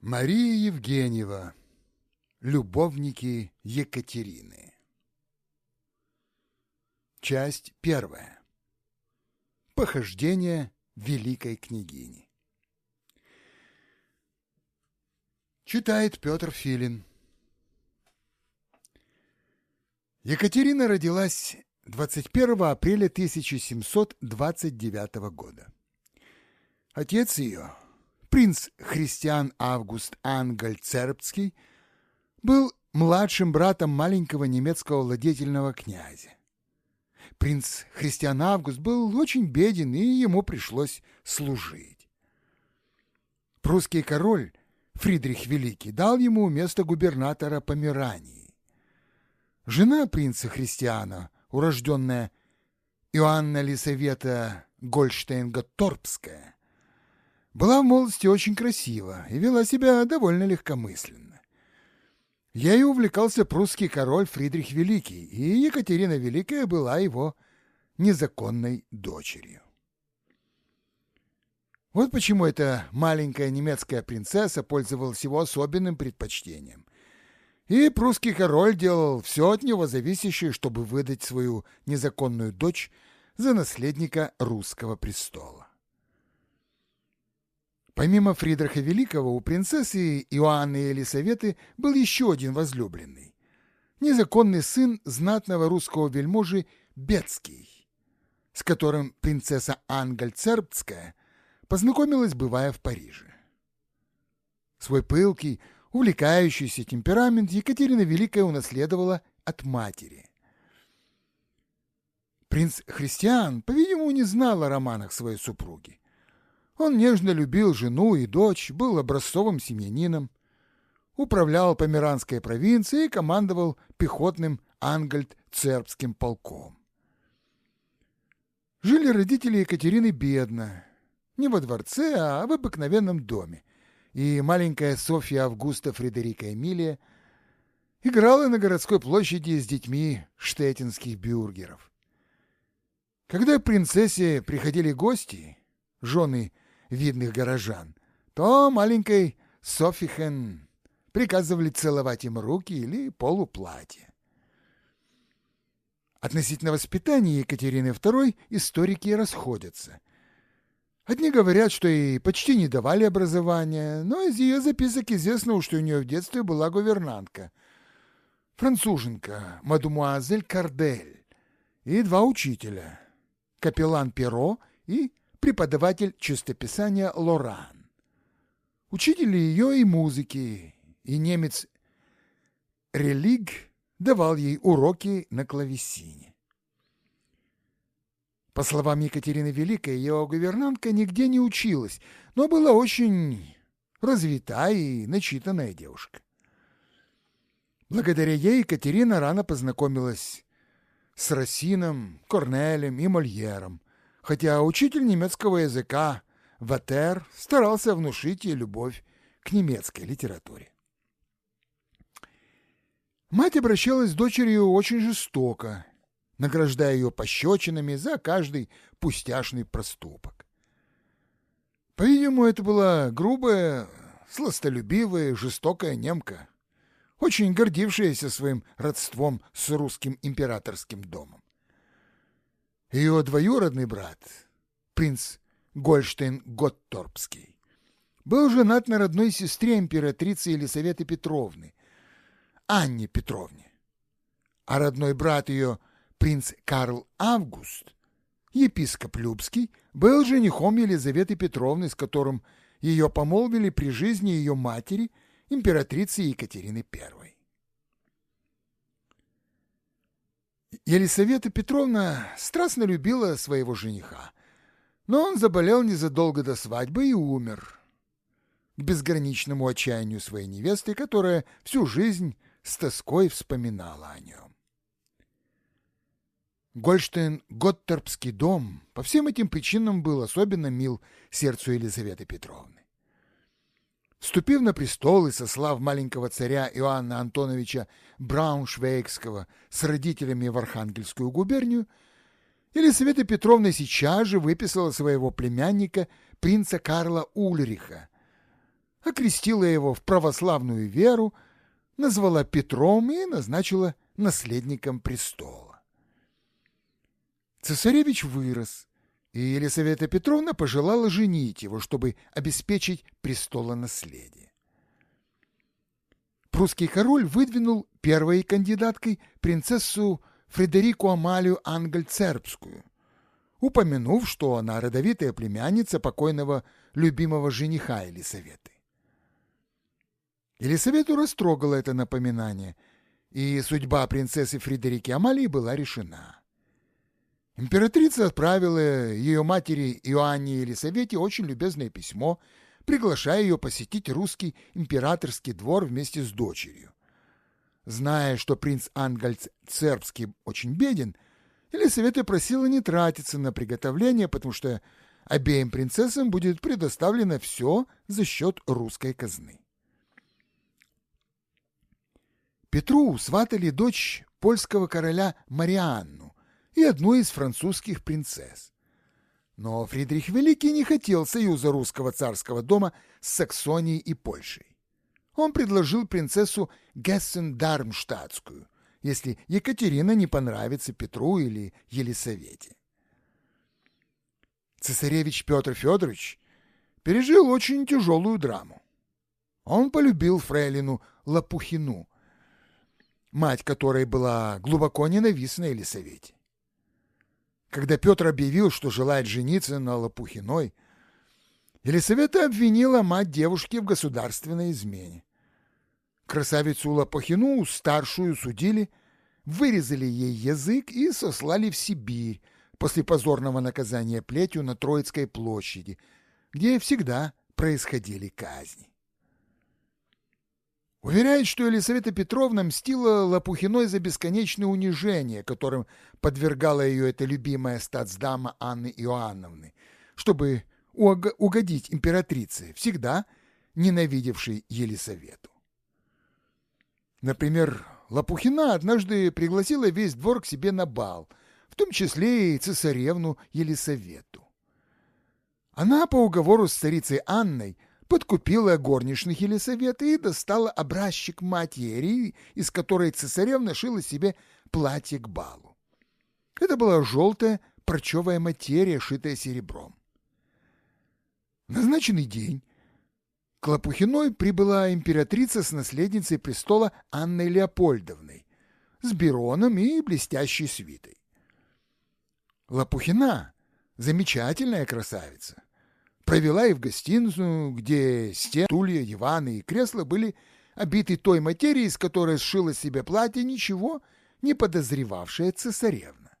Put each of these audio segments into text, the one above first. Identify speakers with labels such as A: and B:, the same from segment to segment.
A: Мария Евгеньева. Любовники Екатерины. Часть первая. Похождение великой княгини. Читает Петр Филин. Екатерина родилась 21 апреля 1729 года. Отец ее, принц Христиан Август Ангель Цербский, был младшим братом маленького немецкого владетельного князя. Принц Христиан Август был очень беден, и ему пришлось служить. Прусский король Фридрих Великий дал ему место губернатора Померании. Жена принца Христиана, урожденная Иоанна Лисавета Гольштейн-Готторпская, была в молодости очень красива и вела себя довольно легкомысленно. Ею увлекался прусский король Фридрих Великий, и Екатерина Великая была его незаконной дочерью. Вот почему эта маленькая немецкая принцесса пользовалась его особенным предпочтением. И прусский король делал все от него зависящее, чтобы выдать свою незаконную дочь за наследника русского престола. Помимо Фридриха Великого, у принцессы Иоанны Елисаветы был еще один возлюбленный. Незаконный сын знатного русского вельможи Бецкий, с которым принцесса Ангель-Цербская познакомилась, бывая в Париже. Свой пылкий, увлекающийся темперамент Екатерина Великая унаследовала от матери. Принц Христиан, по-видимому, не знал о романах своей супруги. Он нежно любил жену и дочь, был образцовым семьянином, управлял Померанской провинцией и командовал пехотным Ангельд-Цербским полком. Жили родители Екатерины бедно, не во дворце, а в обыкновенном доме, и маленькая Софья Августа Фредерика Эмилия играла на городской площади с детьми штетинских бюргеров. Когда к принцессе приходили гости, жены видных горожан, то маленькой Софихен приказывали целовать им руки или полуплатье. Относительно воспитания Екатерины II историки расходятся. Одни говорят, что ей почти не давали образования, но из ее записок известно, что у нее в детстве была гувернантка, француженка, мадемуазель Кардель, и два учителя, капеллан Перо и преподаватель чистописания Лоран. Учитель ее и музыки, и немец Религ давал ей уроки на клавесине. По словам Екатерины Великой, ее гувернантка нигде не училась, но была очень развитая и начитанная девушка. Благодаря ей Екатерина рано познакомилась с Рассином, Корнелем и Мольером, хотя учитель немецкого языка Ватер старался внушить ей любовь к немецкой литературе. Мать обращалась с дочерью очень жестоко, награждая ее пощечинами за каждый пустяшный проступок. По-видимому, это была грубая, сластолюбивая, жестокая немка, очень гордившаяся своим родством с русским императорским домом. Ее двоюродный брат, принц Гольштейн-Готторпский, был женат на родной сестре императрицы Елисаветы Петровны, Анне Петровне. А родной брат ее, принц Карл Август, епископ Любский, был женихом Елизаветы Петровны, с которым ее помолвили при жизни ее матери, императрицы Екатерины I. Елисавета Петровна страстно любила своего жениха, но он заболел незадолго до свадьбы и умер. К безграничному отчаянию своей невесты, которая всю жизнь с тоской вспоминала о нем. Гольштейн-Готтербский дом по всем этим причинам был особенно мил сердцу Елизаветы Петровны. Вступив на престол и сослав маленького царя Иоанна Антоновича Брауншвейгского с родителями в Архангельскую губернию, Елисавета Петровна сейчас же выписала своего племянника, принца Карла Ульриха, окрестила его в православную веру, назвала Петром и назначила наследником престола. Цесаревич вырос, и Елисавета Петровна пожелала женить его, чтобы обеспечить престолонаследие. Прусский король выдвинул первой кандидаткой принцессу Фредерику Амалию Ангельцербскую, упомянув, что она родовитая племянница покойного любимого жениха Елисаветы. Елисавету растрогало это напоминание, и судьба принцессы Фредерики Амалии была решена. Императрица отправила ее матери Иоанне Елисавете очень любезное письмо, приглашая ее посетить русский императорский двор вместе с дочерью. Зная, что принц Ангальц Цербский очень беден, Елисавета просила не тратиться на приготовление, потому что обеим принцессам будет предоставлено все за счет русской казны. Петру сватали дочь польского короля Марианну и одну из французских принцесс. Но Фридрих Великий не хотел союза русского царского дома с Саксонией и Польшей. Он предложил принцессу Гессен-Дармштадтскую, если Екатерина не понравится Петру или Елисавете. Цесаревич Петр Федорович пережил очень тяжелую драму. Он полюбил фрейлину Лопухину, мать которой была глубоко ненавистна Елисавете. Когда Петр объявил, что желает жениться на Лопухиной, Елисавета обвинила мать девушки в государственной измене. Красавицу Лопухину, старшую, судили, вырезали ей язык и сослали в Сибирь после позорного наказания плетью на Троицкой площади, где всегда происходили казни. Уверяет, что Елисавета Петровна мстила Лопухиной за бесконечное унижение, которым подвергала ее эта любимая статсдама Анны Иоанновны, чтобы угодить императрице, всегда ненавидевшей Елисавету. Например, Лопухина однажды пригласила весь двор к себе на бал, в том числе и цесаревну Елисавету. Она по уговору с царицей Анной – подкупила горничных Елисаветы и достала образчик материи, из которой цесаревна шила себе платье к балу. Это была желтая парчевая материя, шитая серебром. Назначенный день к Лопухиной прибыла императрица с наследницей престола Анной Леопольдовной, с Бероном и блестящей свитой. Лопухина — замечательная красавица провела их в гостиную, где стены, стулья, диваны и кресла были обиты той материей, из которой сшила себе платье ничего не подозревавшая цесаревна.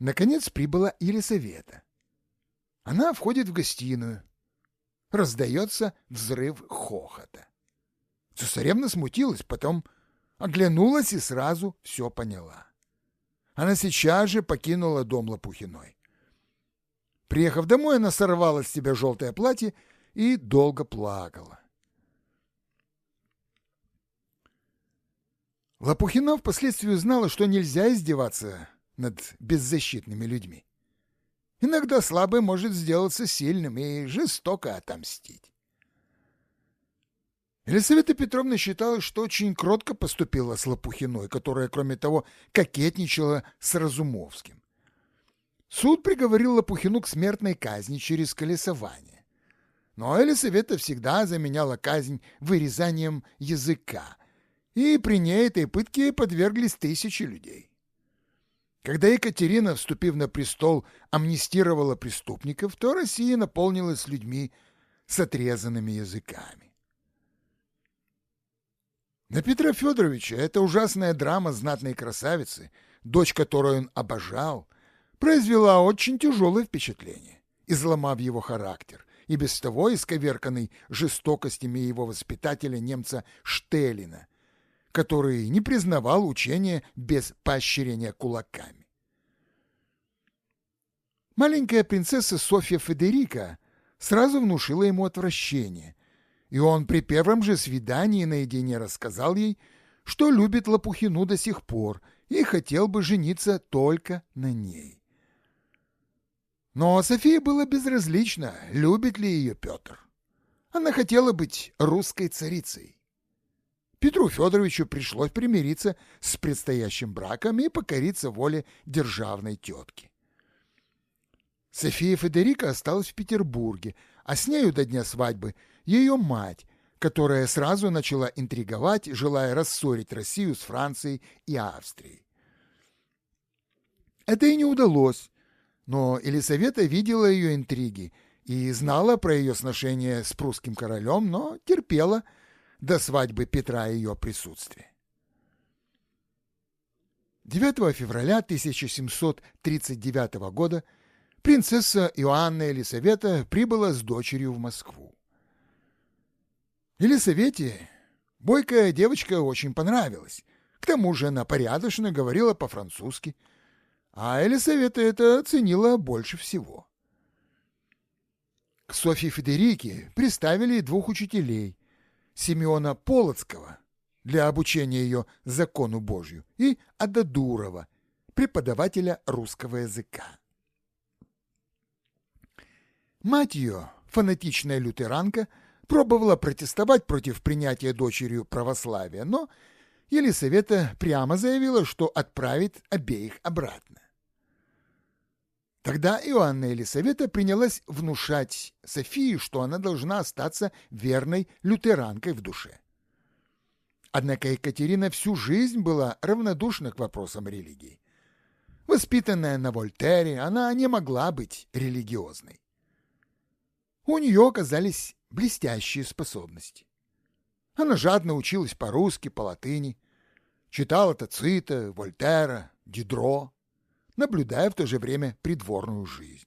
A: Наконец прибыла Елисавета. Она входит в гостиную. Раздается взрыв хохота. Цесаревна смутилась, потом оглянулась и сразу все поняла. Она сейчас же покинула дом Лопухиной. Приехав домой, она сорвала с себя желтое платье и долго плакала. Лопухина впоследствии узнала, что нельзя издеваться над беззащитными людьми. Иногда слабый может сделаться сильным и жестоко отомстить. Елисавета Петровна считала, что очень кротко поступила с Лопухиной, которая, кроме того, кокетничала с Разумовским. Суд приговорил Лопухину к смертной казни через колесование. Но Елисавета всегда заменяла казнь вырезанием языка, и при ней этой пытке подверглись тысячи людей. Когда Екатерина, вступив на престол, амнистировала преступников, то Россия наполнилась людьми с отрезанными языками. На Петра Федоровича эта ужасная драма знатной красавицы, дочь которую он обожал, произвела очень тяжелое впечатление, изломав его характер, и без того исковерканный жестокостями его воспитателя немца Штелина, который не признавал учения без поощрения кулаками. Маленькая принцесса Софья Федерика сразу внушила ему отвращение, и он при первом же свидании наедине рассказал ей, что любит Лопухину до сих пор и хотел бы жениться только на ней. Но Софии было безразлично, любит ли ее Петр. Она хотела быть русской царицей. Петру Федоровичу пришлось примириться с предстоящим браком и покориться воле державной тетки. София Федерика осталась в Петербурге, а с нею до дня свадьбы ее мать, которая сразу начала интриговать, желая рассорить Россию с Францией и Австрией. Это и не удалось, но Елисавета видела ее интриги и знала про ее сношение с прусским королем, но терпела до свадьбы Петра ее присутствие. 9 февраля 1739 года принцесса Иоанна Елисавета прибыла с дочерью в Москву. Елисавете бойкая девочка очень понравилась. К тому же она порядочно говорила по-французски, а Елисавета это оценила больше всего. К Софье Федерике приставили двух учителей – Симеона Полоцкого для обучения ее закону Божью и Ададурова, преподавателя русского языка. Мать ее, фанатичная лютеранка, пробовала протестовать против принятия дочерью православия, но Елисавета прямо заявила, что отправит обеих обратно. Тогда Иоанна Елисавета принялась внушать Софии, что она должна остаться верной лютеранкой в душе. Однако Екатерина всю жизнь была равнодушна к вопросам религии. Воспитанная на Вольтере, она не могла быть религиозной. У нее оказались блестящие способности. Она жадно училась по-русски, по-латыни, читала Тацита, Вольтера, Дидро, наблюдая в то же время придворную жизнь.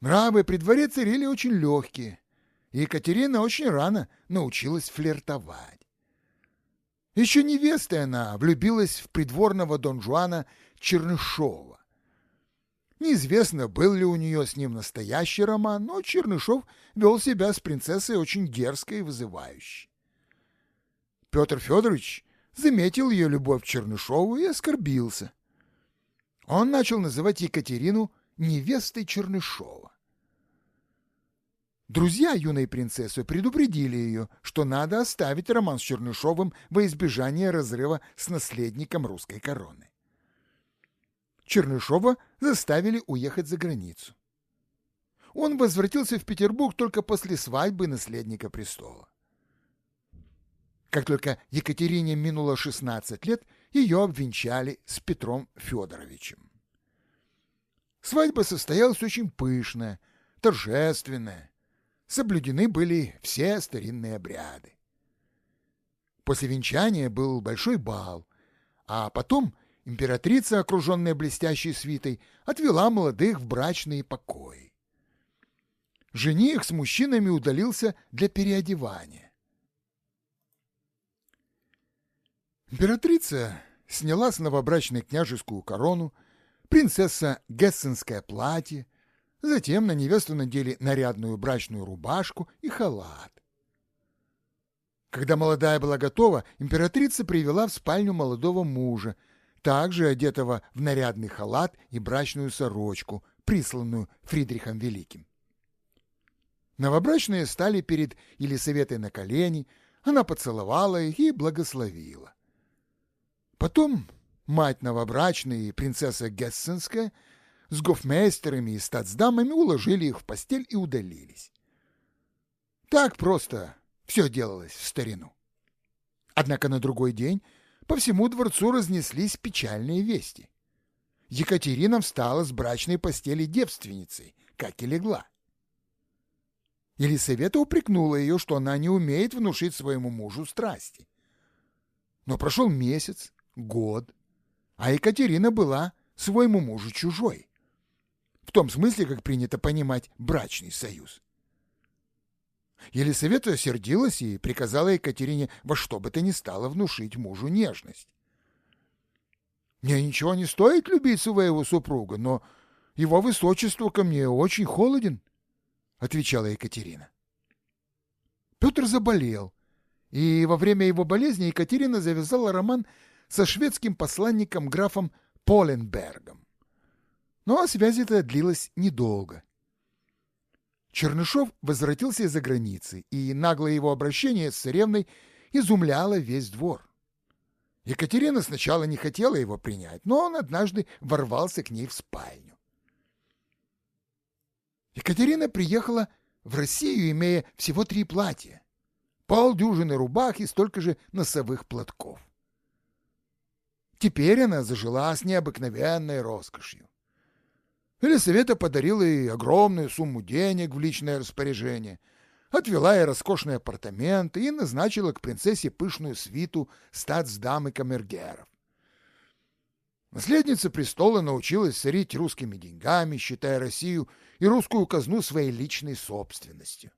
A: Нравы при дворе царили очень легкие, и Екатерина очень рано научилась флиртовать. Еще невестой она влюбилась в придворного Дон Жуана Чернышова. Неизвестно, был ли у нее с ним настоящий роман, но Чернышов вел себя с принцессой очень дерзко и вызывающе. Петр Федорович заметил ее любовь к Чернышову и оскорбился. Он начал называть Екатерину невестой Чернышова. Друзья юной принцессы предупредили ее, что надо оставить роман с Чернышовым во избежание разрыва с наследником русской короны. Чернышова заставили уехать за границу. Он возвратился в Петербург только после свадьбы наследника престола. Как только Екатерине минуло 16 лет, ее обвенчали с Петром Федоровичем. Свадьба состоялась очень пышная, торжественная. Соблюдены были все старинные обряды. После венчания был большой бал, а потом императрица, окруженная блестящей свитой, отвела молодых в брачные покои. Жених с мужчинами удалился для переодевания. Императрица сняла с новобрачной княжескую корону, принцесса гессенское платье, затем на невесту надели нарядную брачную рубашку и халат. Когда молодая была готова, императрица привела в спальню молодого мужа, также одетого в нарядный халат и брачную сорочку, присланную Фридрихом Великим. Новобрачные стали перед Елисаветой на колени, она поцеловала их и благословила. Потом мать новобрачной принцесса Гессенская с гофмейстерами и статсдамами уложили их в постель и удалились. Так просто все делалось в старину. Однако на другой день по всему дворцу разнеслись печальные вести. Екатерина встала с брачной постели девственницей, как и легла. Елисавета упрекнула ее, что она не умеет внушить своему мужу страсти. Но прошел месяц, год, а Екатерина была своему мужу чужой. В том смысле, как принято понимать брачный союз. Елисавета сердилась и приказала Екатерине во что бы то ни стало внушить мужу нежность. «Мне ничего не стоит любить своего супруга, но его высочество ко мне очень холоден», — отвечала Екатерина. Петр заболел, и во время его болезни Екатерина завязала роман со шведским посланником графом Поленбергом. Но связь эта длилась недолго. Чернышов возвратился из-за границы, и наглое его обращение с царевной изумляло весь двор. Екатерина сначала не хотела его принять, но он однажды ворвался к ней в спальню. Екатерина приехала в Россию, имея всего три платья, полдюжины рубах и столько же носовых платков. Теперь она зажила с необыкновенной роскошью. Елисавета подарила ей огромную сумму денег в личное распоряжение, отвела ей роскошные апартаменты и назначила к принцессе пышную свиту статсдам и камергеров. Наследница престола научилась царить русскими деньгами, считая Россию и русскую казну своей личной собственностью.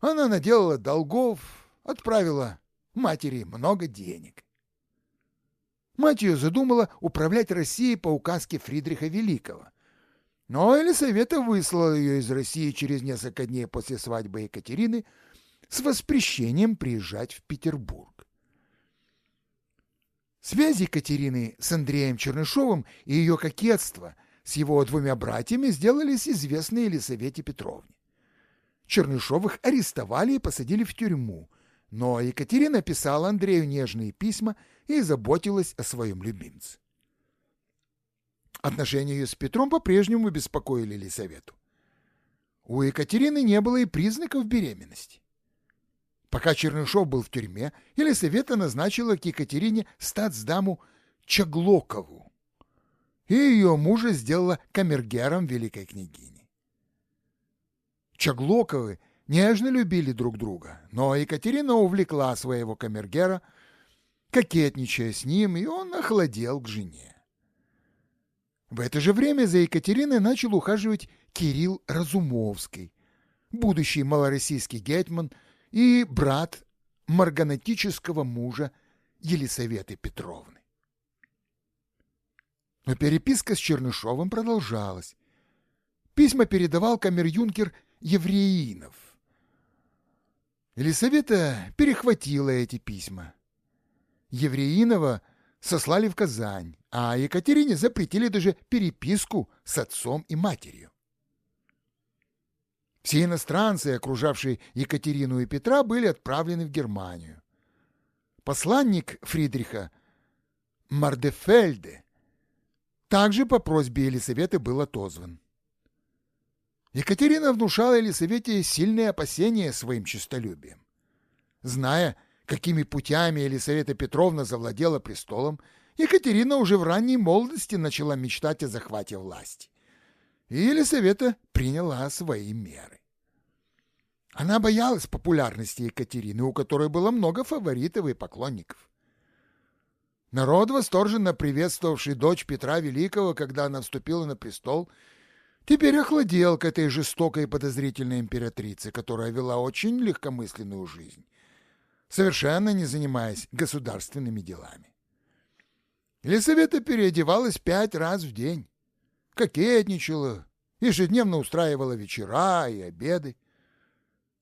A: Она наделала долгов, отправила матери много денег. Мать ее задумала управлять Россией по указке Фридриха Великого, но Елисавета выслала ее из России через несколько дней после свадьбы Екатерины с воспрещением приезжать в Петербург. Связь Екатерины с Андреем Чернышовым и ее кокетство с его двумя братьями сделались известны Елисавете Петровне. Чернышовых арестовали и посадили в тюрьму, но Екатерина писала Андрею нежные письма и заботилась о своем любимце. Отношения ее с Петром по-прежнему беспокоили Елисавету. У Екатерины не было и признаков беременности. Пока Чернышов был в тюрьме, Елисавета назначила к Екатерине статсдаму Чаглокову, и ее мужа сделала камергером великой княгини. Чаглоковы нежно любили друг друга, но Екатерина увлекла своего камергера, кокетничая с ним, и он охладел к жене. В это же время за Екатериной начал ухаживать Кирилл Разумовский, будущий малороссийский гетман и брат марганатического мужа Елисаветы Петровны. Но переписка с Чернышовым продолжалась. Письма передавал камер-юнкер Евреинов. Елисавета перехватила эти письма. Евреинова сослали в Казань, а Екатерине запретили даже переписку с отцом и матерью. Все иностранцы, окружавшие Екатерину и Петра, были отправлены в Германию. Посланник Фридриха Мардефельде также по просьбе Елисаветы был отозван. Екатерина внушала Елисавете сильные опасения своим честолюбием. Зная, какими путями Елисавета Петровна завладела престолом, Екатерина уже в ранней молодости начала мечтать о захвате власти. И Елисавета приняла свои меры. Она боялась популярности Екатерины, у которой было много фаворитов и поклонников. Народ, восторженно приветствовавший дочь Петра Великого, когда она вступила на престол, теперь охладел к этой жестокой и подозрительной императрице, которая вела очень легкомысленную жизнь, совершенно не занимаясь государственными делами. Елисавета переодевалась пять раз в день, кокетничала, ежедневно устраивала вечера и обеды.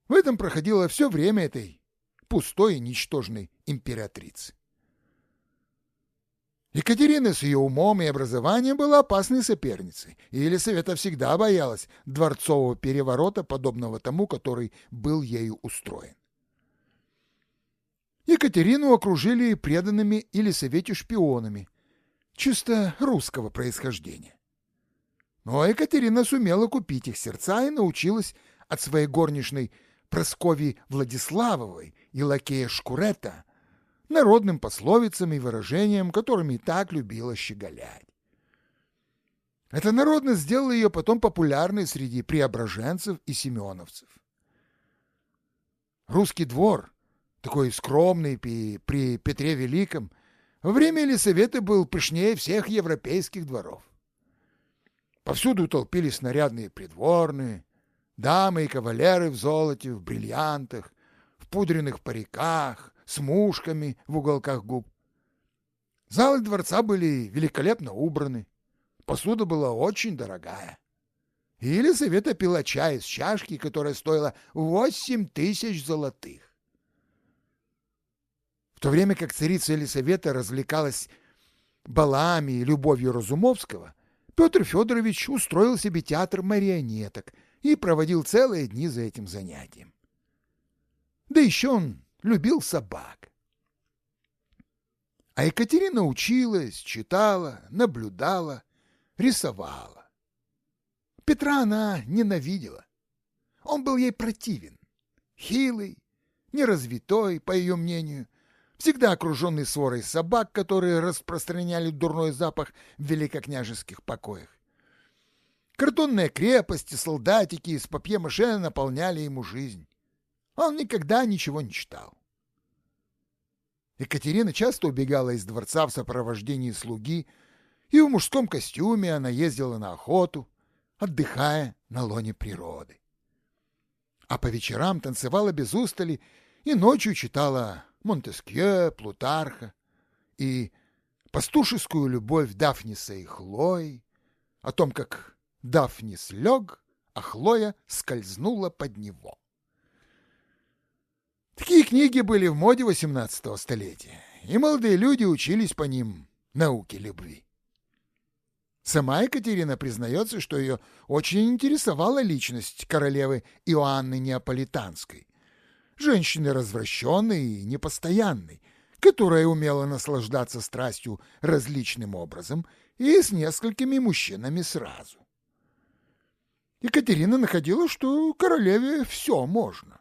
A: В этом проходило все время этой пустой и ничтожной императрицы. Екатерина с ее умом и образованием была опасной соперницей, и Елисавета всегда боялась дворцового переворота, подобного тому, который был ею устроен. Екатерину окружили преданными Елисавете шпионами, чисто русского происхождения. Но Екатерина сумела купить их сердца и научилась от своей горничной Просковьи Владиславовой и лакея Шкурета народным пословицам и выражениям, которыми так любила щеголять. Эта народность сделала ее потом популярной среди преображенцев и семеновцев. Русский двор, такой скромный при, Петре Великом, во время Елисаветы был пышнее всех европейских дворов. Повсюду толпились нарядные придворные, дамы и кавалеры в золоте, в бриллиантах, в пудренных париках, с мушками в уголках губ. Залы дворца были великолепно убраны, посуда была очень дорогая. И Елисавета пила чай из чашки, которая стоила восемь тысяч золотых. В то время как царица Елисавета развлекалась балами и любовью Разумовского, Петр Федорович устроил себе театр марионеток, и проводил целые дни за этим занятием. Да еще он любил собак. А Екатерина училась, читала, наблюдала, рисовала. Петра она ненавидела. Он был ей противен. Хилый, неразвитой, по ее мнению, всегда окруженный сворой собак, которые распространяли дурной запах в великокняжеских покоях. Картонные крепости, солдатики из папье-маше наполняли ему жизнь. Он никогда ничего не читал. Екатерина часто убегала из дворца в сопровождении слуги, и в мужском костюме она ездила на охоту, отдыхая на лоне природы. А по вечерам танцевала без устали и ночью читала Монтескье, Плутарха и пастушескую любовь Дафниса и Хлои, о том, как Дафнис лег, а Хлоя скользнула под него. Такие книги были в моде XVIII столетия, и молодые люди учились по ним науке любви. Сама Екатерина признается, что ее очень интересовала личность королевы Иоанны Неаполитанской, женщины развращенной и непостоянной, которая умела наслаждаться страстью различным образом и с несколькими мужчинами сразу. Екатерина находила, что королеве все можно.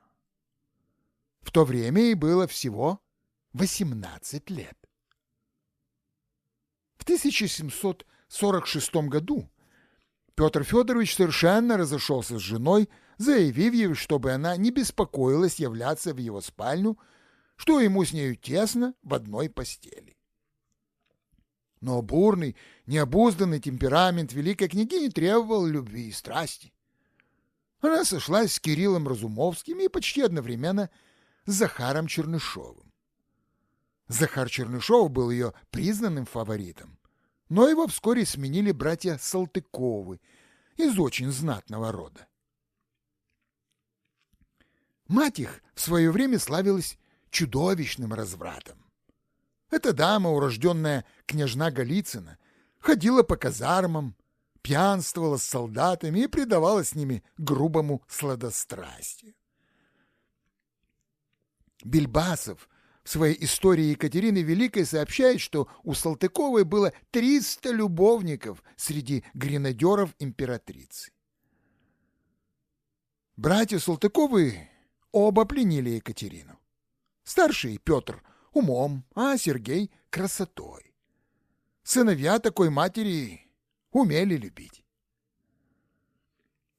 A: В то время ей было всего 18 лет. В 1746 году Петр Федорович совершенно разошелся с женой, заявив ей, чтобы она не беспокоилась являться в его спальню, что ему с нею тесно в одной постели. Но бурный, необузданный темперамент великой княгини требовал любви и страсти. Она сошлась с Кириллом Разумовским и почти одновременно с Захаром Чернышовым. Захар Чернышов был ее признанным фаворитом, но его вскоре сменили братья Салтыковы из очень знатного рода. Мать их в свое время славилась чудовищным развратом. Эта дама, урожденная княжна Голицына, ходила по казармам, пьянствовала с солдатами и предавалась с ними грубому сладострастию. Бельбасов в своей истории Екатерины Великой сообщает, что у Салтыковой было 300 любовников среди гренадеров императрицы. Братья Салтыковы оба пленили Екатерину. Старший Петр умом, а Сергей красотой. Сыновья такой матери умели любить.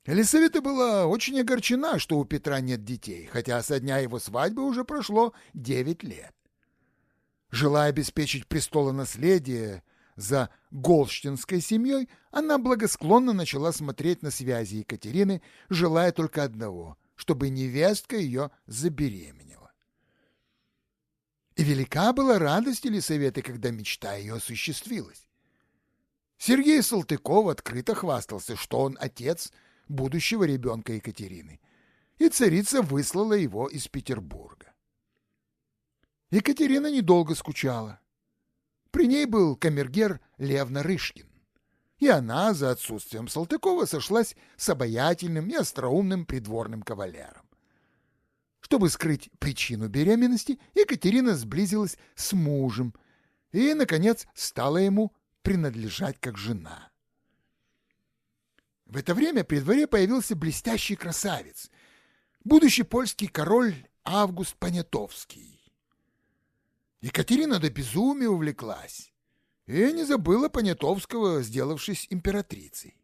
A: Елисавета была очень огорчена, что у Петра нет детей, хотя со дня его свадьбы уже прошло девять лет. Желая обеспечить престолонаследие за Голштинской семьей, она благосклонно начала смотреть на связи Екатерины, желая только одного — чтобы невестка ее забеременела. И велика была радость Елисаветы, когда мечта ее осуществилась. Сергей Салтыков открыто хвастался, что он отец будущего ребенка Екатерины, и царица выслала его из Петербурга. Екатерина недолго скучала. При ней был камергер Лев Нарышкин, и она за отсутствием Салтыкова сошлась с обаятельным и остроумным придворным кавалером. Чтобы скрыть причину беременности, Екатерина сблизилась с мужем и, наконец, стала ему принадлежать как жена. В это время при дворе появился блестящий красавец, будущий польский король Август Понятовский. Екатерина до безумия увлеклась и не забыла Понятовского, сделавшись императрицей.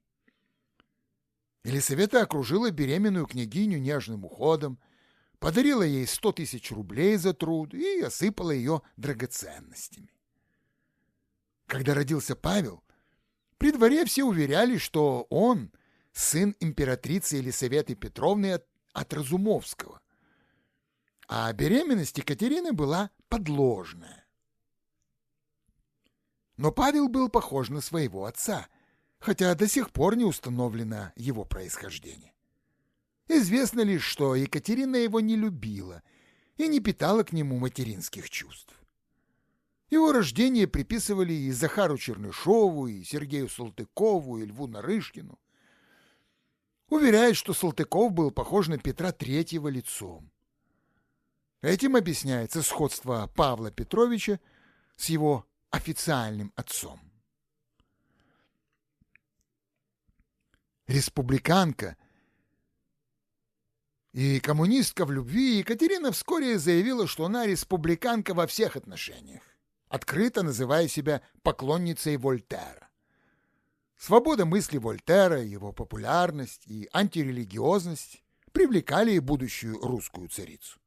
A: Елисавета окружила беременную княгиню нежным уходом, подарила ей сто тысяч рублей за труд и осыпала ее драгоценностями. Когда родился Павел, при дворе все уверяли, что он сын императрицы Елисаветы Петровны от, от Разумовского, а беременность Екатерины была подложная. Но Павел был похож на своего отца, хотя до сих пор не установлено его происхождение. Известно лишь, что Екатерина его не любила и не питала к нему материнских чувств. Его рождение приписывали и Захару Чернышову, и Сергею Салтыкову, и Льву Нарышкину. Уверяет, что Салтыков был похож на Петра Третьего лицом. Этим объясняется сходство Павла Петровича с его официальным отцом. Республиканка и коммунистка в любви Екатерина вскоре заявила, что она республиканка во всех отношениях, открыто называя себя поклонницей Вольтера. Свобода мысли Вольтера, его популярность и антирелигиозность привлекали и будущую русскую царицу.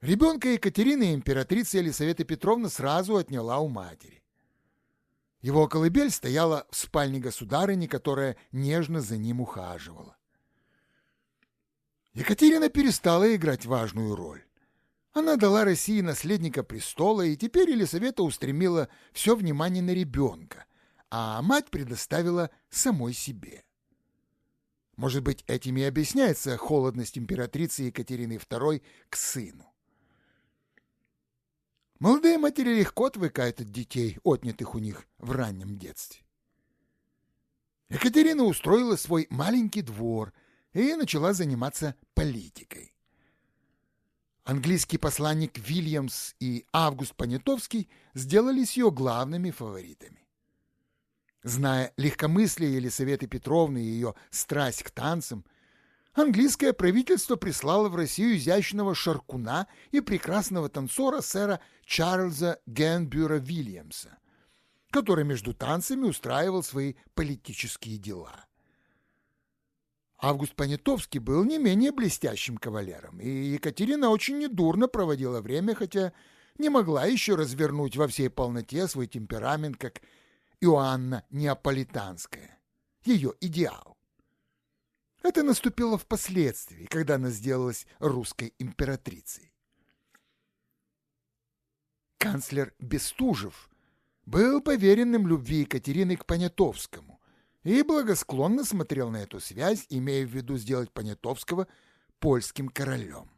A: Ребенка Екатерины императрица Елисавета Петровна сразу отняла у матери. Его колыбель стояла в спальне государыни, которая нежно за ним ухаживала. Екатерина перестала играть важную роль. Она дала России наследника престола, и теперь Елисавета устремила все внимание на ребенка, а мать предоставила самой себе. Может быть, этим и объясняется холодность императрицы Екатерины II к сыну. Молодые матери легко отвыкают от детей, отнятых у них в раннем детстве. Екатерина устроила свой маленький двор и начала заниматься политикой. Английский посланник Вильямс и Август Понятовский сделались ее главными фаворитами. Зная легкомыслие Елисаветы Петровны и ее страсть к танцам, английское правительство прислало в Россию изящного шаркуна и прекрасного танцора сэра Чарльза Генбюра Вильямса, который между танцами устраивал свои политические дела. Август Понятовский был не менее блестящим кавалером, и Екатерина очень недурно проводила время, хотя не могла еще развернуть во всей полноте свой темперамент, как Иоанна Неаполитанская, ее идеал. Это наступило впоследствии, когда она сделалась русской императрицей. Канцлер Бестужев был поверенным любви Екатерины к Понятовскому и благосклонно смотрел на эту связь, имея в виду сделать Понятовского польским королем.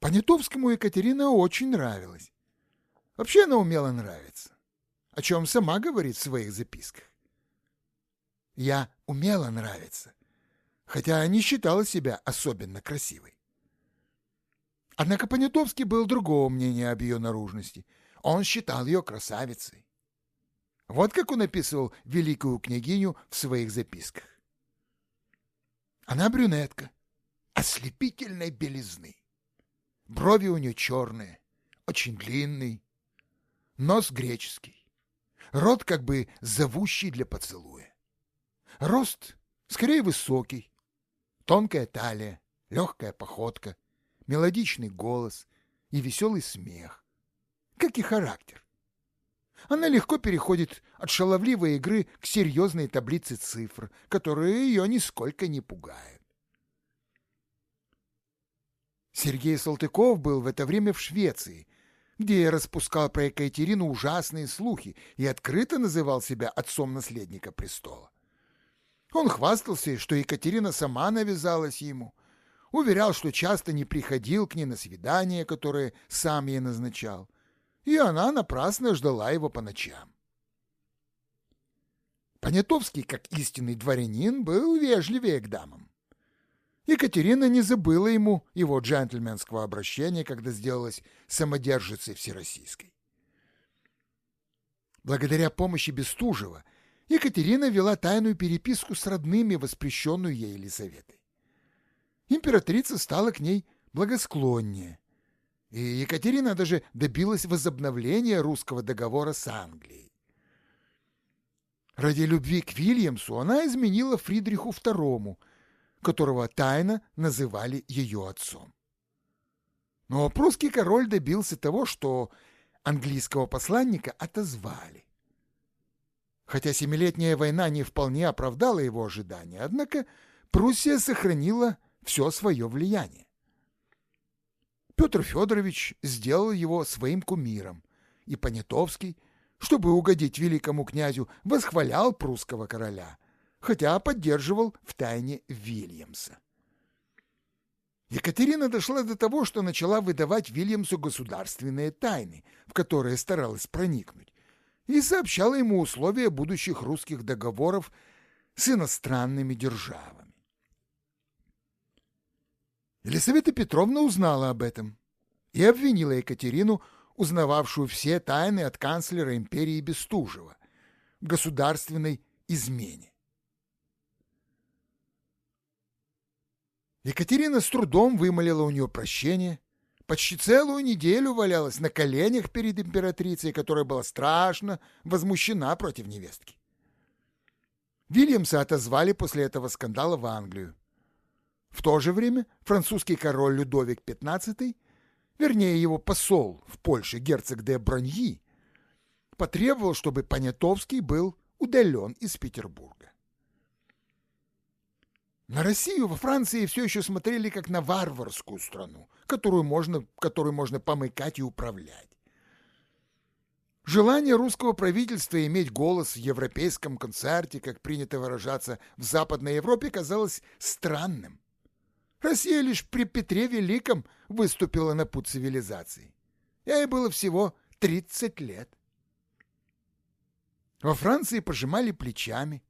A: Понятовскому Екатерина очень нравилась. Вообще она умела нравиться о чем сама говорит в своих записках. Я умела нравиться, хотя не считала себя особенно красивой. Однако Понятовский был другого мнения об ее наружности. Он считал ее красавицей. Вот как он описывал великую княгиню в своих записках. Она брюнетка, ослепительной белизны. Брови у нее черные, очень длинный, нос греческий рот как бы зовущий для поцелуя. Рост скорее высокий, тонкая талия, легкая походка, мелодичный голос и веселый смех, как и характер. Она легко переходит от шаловливой игры к серьезной таблице цифр, которые ее нисколько не пугают. Сергей Салтыков был в это время в Швеции где распускал про Екатерину ужасные слухи и открыто называл себя отцом наследника престола. Он хвастался, что Екатерина сама навязалась ему, уверял, что часто не приходил к ней на свидания, которые сам ей назначал, и она напрасно ждала его по ночам. Понятовский, как истинный дворянин, был вежливее к дамам. Екатерина не забыла ему его джентльменского обращения, когда сделалась самодержицей всероссийской. Благодаря помощи Бестужева Екатерина вела тайную переписку с родными, воспрещенную ей Елизаветой. Императрица стала к ней благосклоннее, и Екатерина даже добилась возобновления русского договора с Англией. Ради любви к Вильямсу она изменила Фридриху II – которого тайно называли ее отцом. Но прусский король добился того, что английского посланника отозвали. Хотя Семилетняя война не вполне оправдала его ожидания, однако Пруссия сохранила все свое влияние. Петр Федорович сделал его своим кумиром, и Понятовский, чтобы угодить великому князю, восхвалял прусского короля, хотя поддерживал в тайне Вильямса. Екатерина дошла до того, что начала выдавать Вильямсу государственные тайны, в которые старалась проникнуть, и сообщала ему условия будущих русских договоров с иностранными державами. Елисавета Петровна узнала об этом и обвинила Екатерину, узнававшую все тайны от канцлера империи Бестужева, в государственной измене. Екатерина с трудом вымолила у нее прощение, почти целую неделю валялась на коленях перед императрицей, которая была страшно возмущена против невестки. Вильямса отозвали после этого скандала в Англию. В то же время французский король Людовик XV, вернее его посол в Польше герцог де Броньи, потребовал, чтобы Понятовский был удален из Петербурга. На Россию во Франции все еще смотрели как на варварскую страну, которую можно, которую можно помыкать и управлять. Желание русского правительства иметь голос в европейском концерте, как принято выражаться в Западной Европе, казалось странным. Россия лишь при Петре Великом выступила на путь цивилизации. Ей было всего 30 лет. Во Франции пожимали плечами,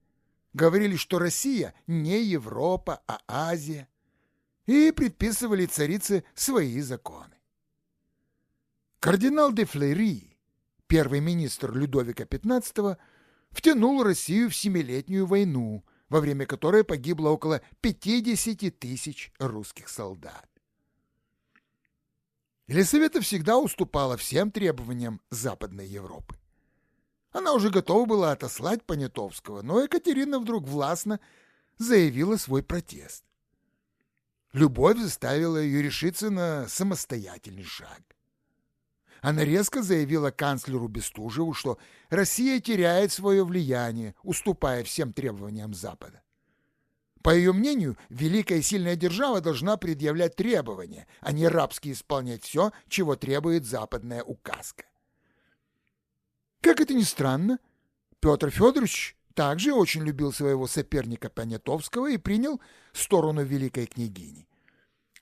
A: говорили, что Россия не Европа, а Азия, и предписывали царице свои законы. Кардинал де Флери, первый министр Людовика XV, втянул Россию в Семилетнюю войну, во время которой погибло около 50 тысяч русских солдат. Елисавета всегда уступала всем требованиям Западной Европы. Она уже готова была отослать Понятовского, но Екатерина вдруг властно заявила свой протест. Любовь заставила ее решиться на самостоятельный шаг. Она резко заявила канцлеру Бестужеву, что Россия теряет свое влияние, уступая всем требованиям Запада. По ее мнению, великая и сильная держава должна предъявлять требования, а не рабски исполнять все, чего требует западная указка. Как это ни странно, Петр Федорович также очень любил своего соперника Понятовского и принял сторону великой княгини.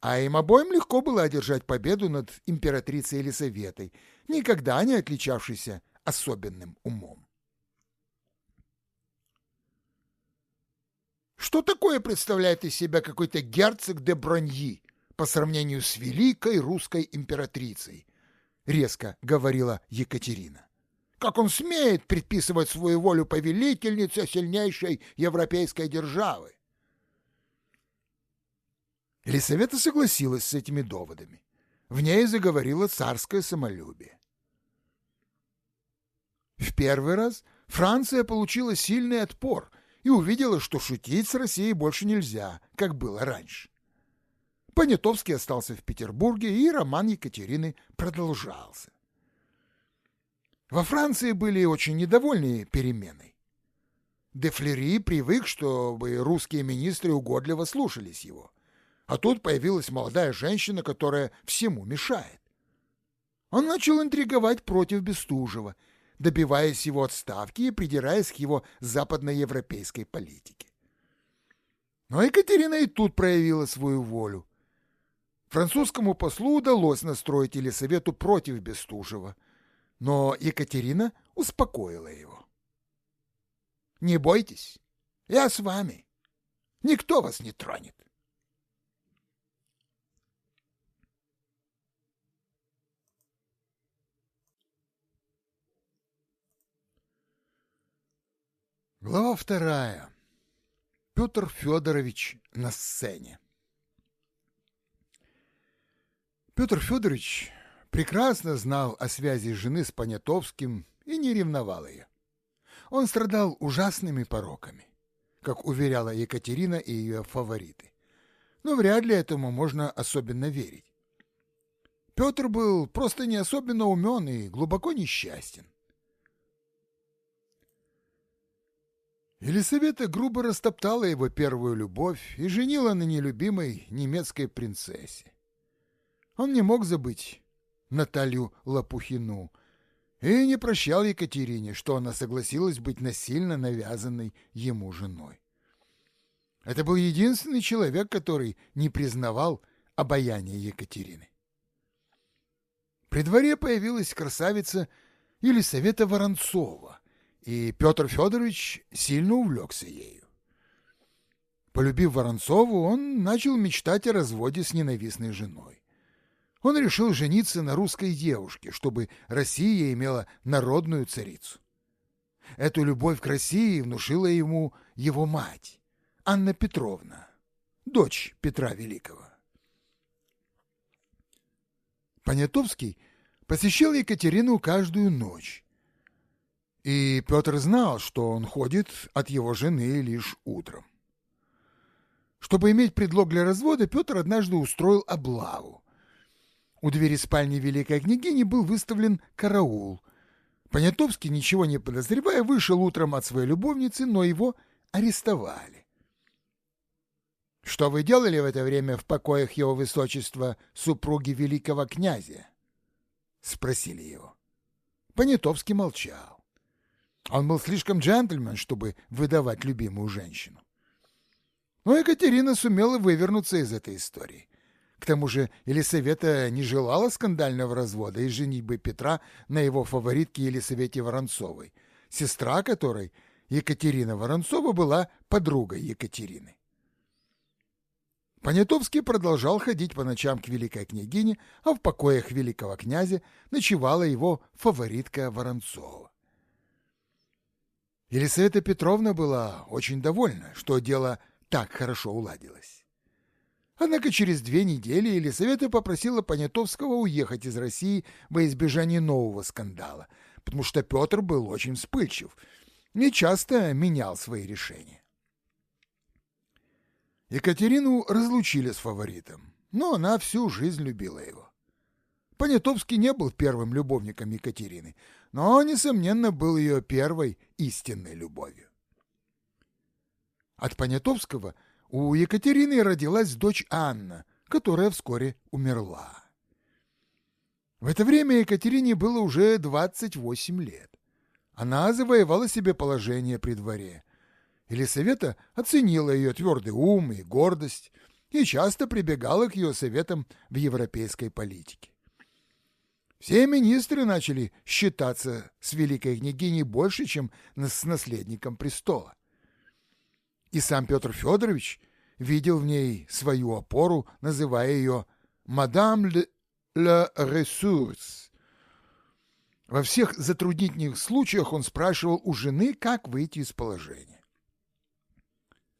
A: А им обоим легко было одержать победу над императрицей Елисаветой, никогда не отличавшейся особенным умом. Что такое представляет из себя какой-то герцог де Броньи по сравнению с великой русской императрицей? Резко говорила Екатерина. Как он смеет предписывать свою волю повелительнице сильнейшей европейской державы? Елисавета согласилась с этими доводами. В ней заговорило царское самолюбие. В первый раз Франция получила сильный отпор и увидела, что шутить с Россией больше нельзя, как было раньше. Понятовский остался в Петербурге, и роман Екатерины продолжался. Во Франции были очень недовольны переменой. Де Флери привык, чтобы русские министры угодливо слушались его. А тут появилась молодая женщина, которая всему мешает. Он начал интриговать против Бестужева, добиваясь его отставки и придираясь к его западноевропейской политике. Но Екатерина и тут проявила свою волю. Французскому послу удалось настроить Елисавету против Бестужева – но Екатерина успокоила его. «Не бойтесь, я с вами. Никто вас не тронет». Глава вторая. Петр Федорович на сцене. Петр Федорович прекрасно знал о связи жены с Понятовским и не ревновал ее. Он страдал ужасными пороками, как уверяла Екатерина и ее фавориты. Но вряд ли этому можно особенно верить. Петр был просто не особенно умен и глубоко несчастен. Елисавета грубо растоптала его первую любовь и женила на нелюбимой немецкой принцессе. Он не мог забыть Наталью Лопухину, и не прощал Екатерине, что она согласилась быть насильно навязанной ему женой. Это был единственный человек, который не признавал обаяние Екатерины. При дворе появилась красавица Елисавета Воронцова, и Петр Федорович сильно увлекся ею. Полюбив Воронцову, он начал мечтать о разводе с ненавистной женой. Он решил жениться на русской девушке, чтобы Россия имела народную царицу. Эту любовь к России внушила ему его мать, Анна Петровна, дочь Петра Великого. Понятовский посещал Екатерину каждую ночь, и Петр знал, что он ходит от его жены лишь утром. Чтобы иметь предлог для развода, Петр однажды устроил облаву. У двери спальни Великой княгини был выставлен караул. Понятовский, ничего не подозревая, вышел утром от своей любовницы, но его арестовали. «Что вы делали в это время в покоях его высочества, супруги великого князя?» — спросили его. Понятовский молчал. Он был слишком джентльмен, чтобы выдавать любимую женщину. Но Екатерина сумела вывернуться из этой истории. К тому же Елисавета не желала скандального развода и женитьбы Петра на его фаворитке Елисавете Воронцовой, сестра которой, Екатерина Воронцова, была подругой Екатерины. Понятовский продолжал ходить по ночам к великой княгине, а в покоях великого князя ночевала его фаворитка Воронцова. Елисавета Петровна была очень довольна, что дело так хорошо уладилось. Однако через две недели Елисавета попросила Понятовского уехать из России во избежание нового скандала, потому что Петр был очень вспыльчив и часто менял свои решения. Екатерину разлучили с фаворитом, но она всю жизнь любила его. Понятовский не был первым любовником Екатерины, но, несомненно, был ее первой истинной любовью. От Понятовского у Екатерины родилась дочь Анна, которая вскоре умерла. В это время Екатерине было уже 28 лет. Она завоевала себе положение при дворе. Елисавета оценила ее твердый ум и гордость и часто прибегала к ее советам в европейской политике. Все министры начали считаться с великой княгиней больше, чем с наследником престола. И сам Петр Федорович видел в ней свою опору, называя ее «Мадам ле, ресурс». Во всех затруднительных случаях он спрашивал у жены, как выйти из положения.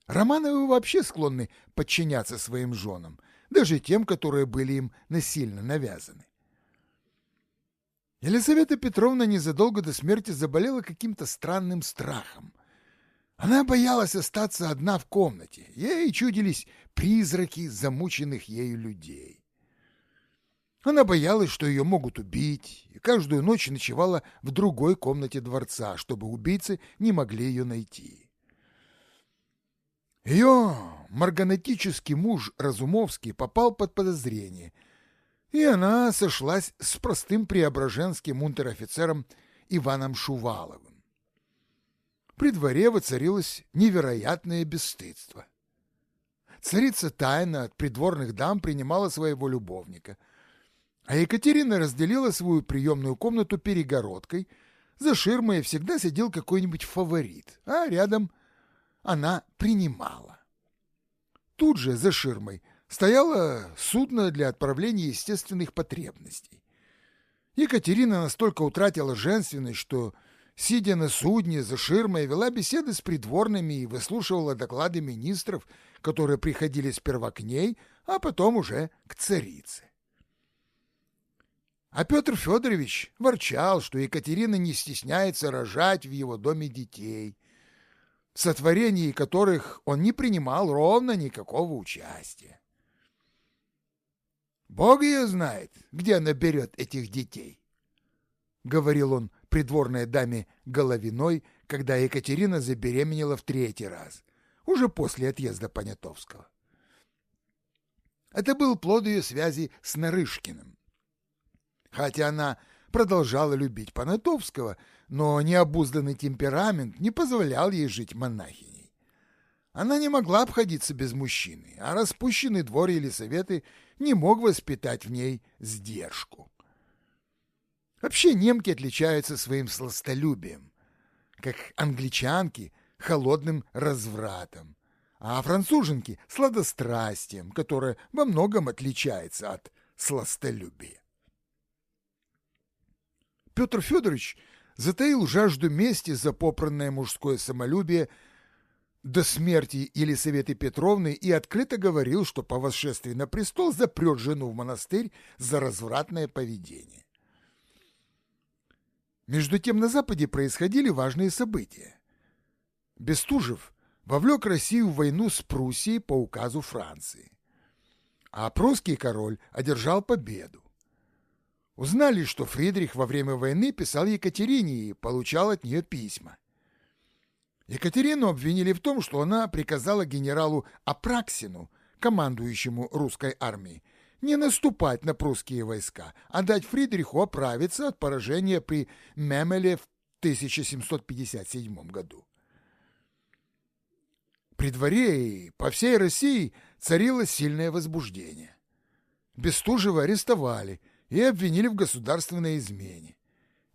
A: Романовы вообще склонны подчиняться своим женам, даже тем, которые были им насильно навязаны. Елизавета Петровна незадолго до смерти заболела каким-то странным страхом. Она боялась остаться одна в комнате. Ей чудились призраки замученных ею людей. Она боялась, что ее могут убить, и каждую ночь ночевала в другой комнате дворца, чтобы убийцы не могли ее найти. Ее марганетический муж Разумовский попал под подозрение – и она сошлась с простым преображенским унтер-офицером Иваном Шуваловым. При дворе воцарилось невероятное бесстыдство. Царица тайно от придворных дам принимала своего любовника, а Екатерина разделила свою приемную комнату перегородкой, за ширмой всегда сидел какой-нибудь фаворит, а рядом она принимала. Тут же за ширмой стояло судно для отправления естественных потребностей. Екатерина настолько утратила женственность, что, сидя на судне за ширмой, вела беседы с придворными и выслушивала доклады министров, которые приходили сперва к ней, а потом уже к царице. А Петр Федорович ворчал, что Екатерина не стесняется рожать в его доме детей, в сотворении которых он не принимал ровно никакого участия. Бог ее знает, где она берет этих детей, — говорил он придворной даме Головиной, когда Екатерина забеременела в третий раз, уже после отъезда Понятовского. Это был плод ее связи с Нарышкиным. Хотя она продолжала любить Понятовского, но необузданный темперамент не позволял ей жить монахиней. Она не могла обходиться без мужчины, а распущенный двор Елисаветы не мог воспитать в ней сдержку. Вообще немки отличаются своим сластолюбием, как англичанки — холодным развратом, а француженки – сладострастием, которое во многом отличается от сластолюбия. Петр Федорович затаил жажду мести за попранное мужское самолюбие до смерти Елисаветы Петровны и открыто говорил, что по восшествии на престол запрет жену в монастырь за развратное поведение. Между тем на Западе происходили важные события. Бестужев вовлек Россию в войну с Пруссией по указу Франции. А прусский король одержал победу. Узнали, что Фридрих во время войны писал Екатерине и получал от нее письма. Екатерину обвинили в том, что она приказала генералу Апраксину, командующему русской армией, не наступать на прусские войска, а дать Фридриху оправиться от поражения при Мемеле в 1757 году. При дворе и по всей России царило сильное возбуждение. Бестужева арестовали и обвинили в государственной измене.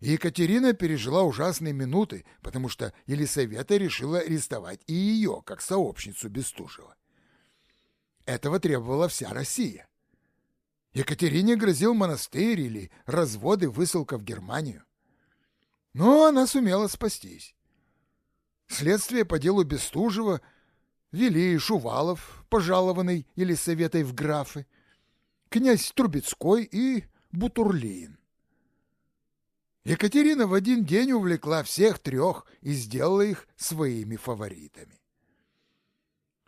A: И Екатерина пережила ужасные минуты, потому что Елисавета решила арестовать и ее, как сообщницу Бестужева. Этого требовала вся Россия. Екатерине грозил монастырь или разводы высылка в Германию. Но она сумела спастись. Следствие по делу Бестужева – вели Шувалов, пожалованный Елисаветой в графы, князь Трубецкой и Бутурлин. Екатерина в один день увлекла всех трех и сделала их своими фаворитами.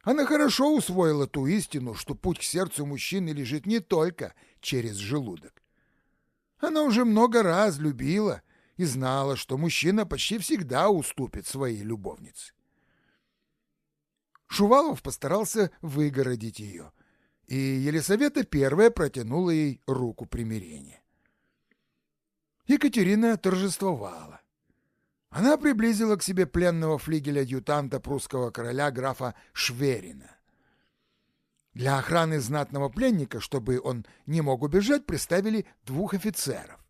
A: Она хорошо усвоила ту истину, что путь к сердцу мужчины лежит не только через желудок. Она уже много раз любила и знала, что мужчина почти всегда уступит своей любовнице. Шувалов постарался выгородить ее, и Елисавета первая протянула ей руку примирения. Екатерина торжествовала. Она приблизила к себе пленного флигеля-адъютанта прусского короля графа Шверина. Для охраны знатного пленника, чтобы он не мог убежать, приставили двух офицеров.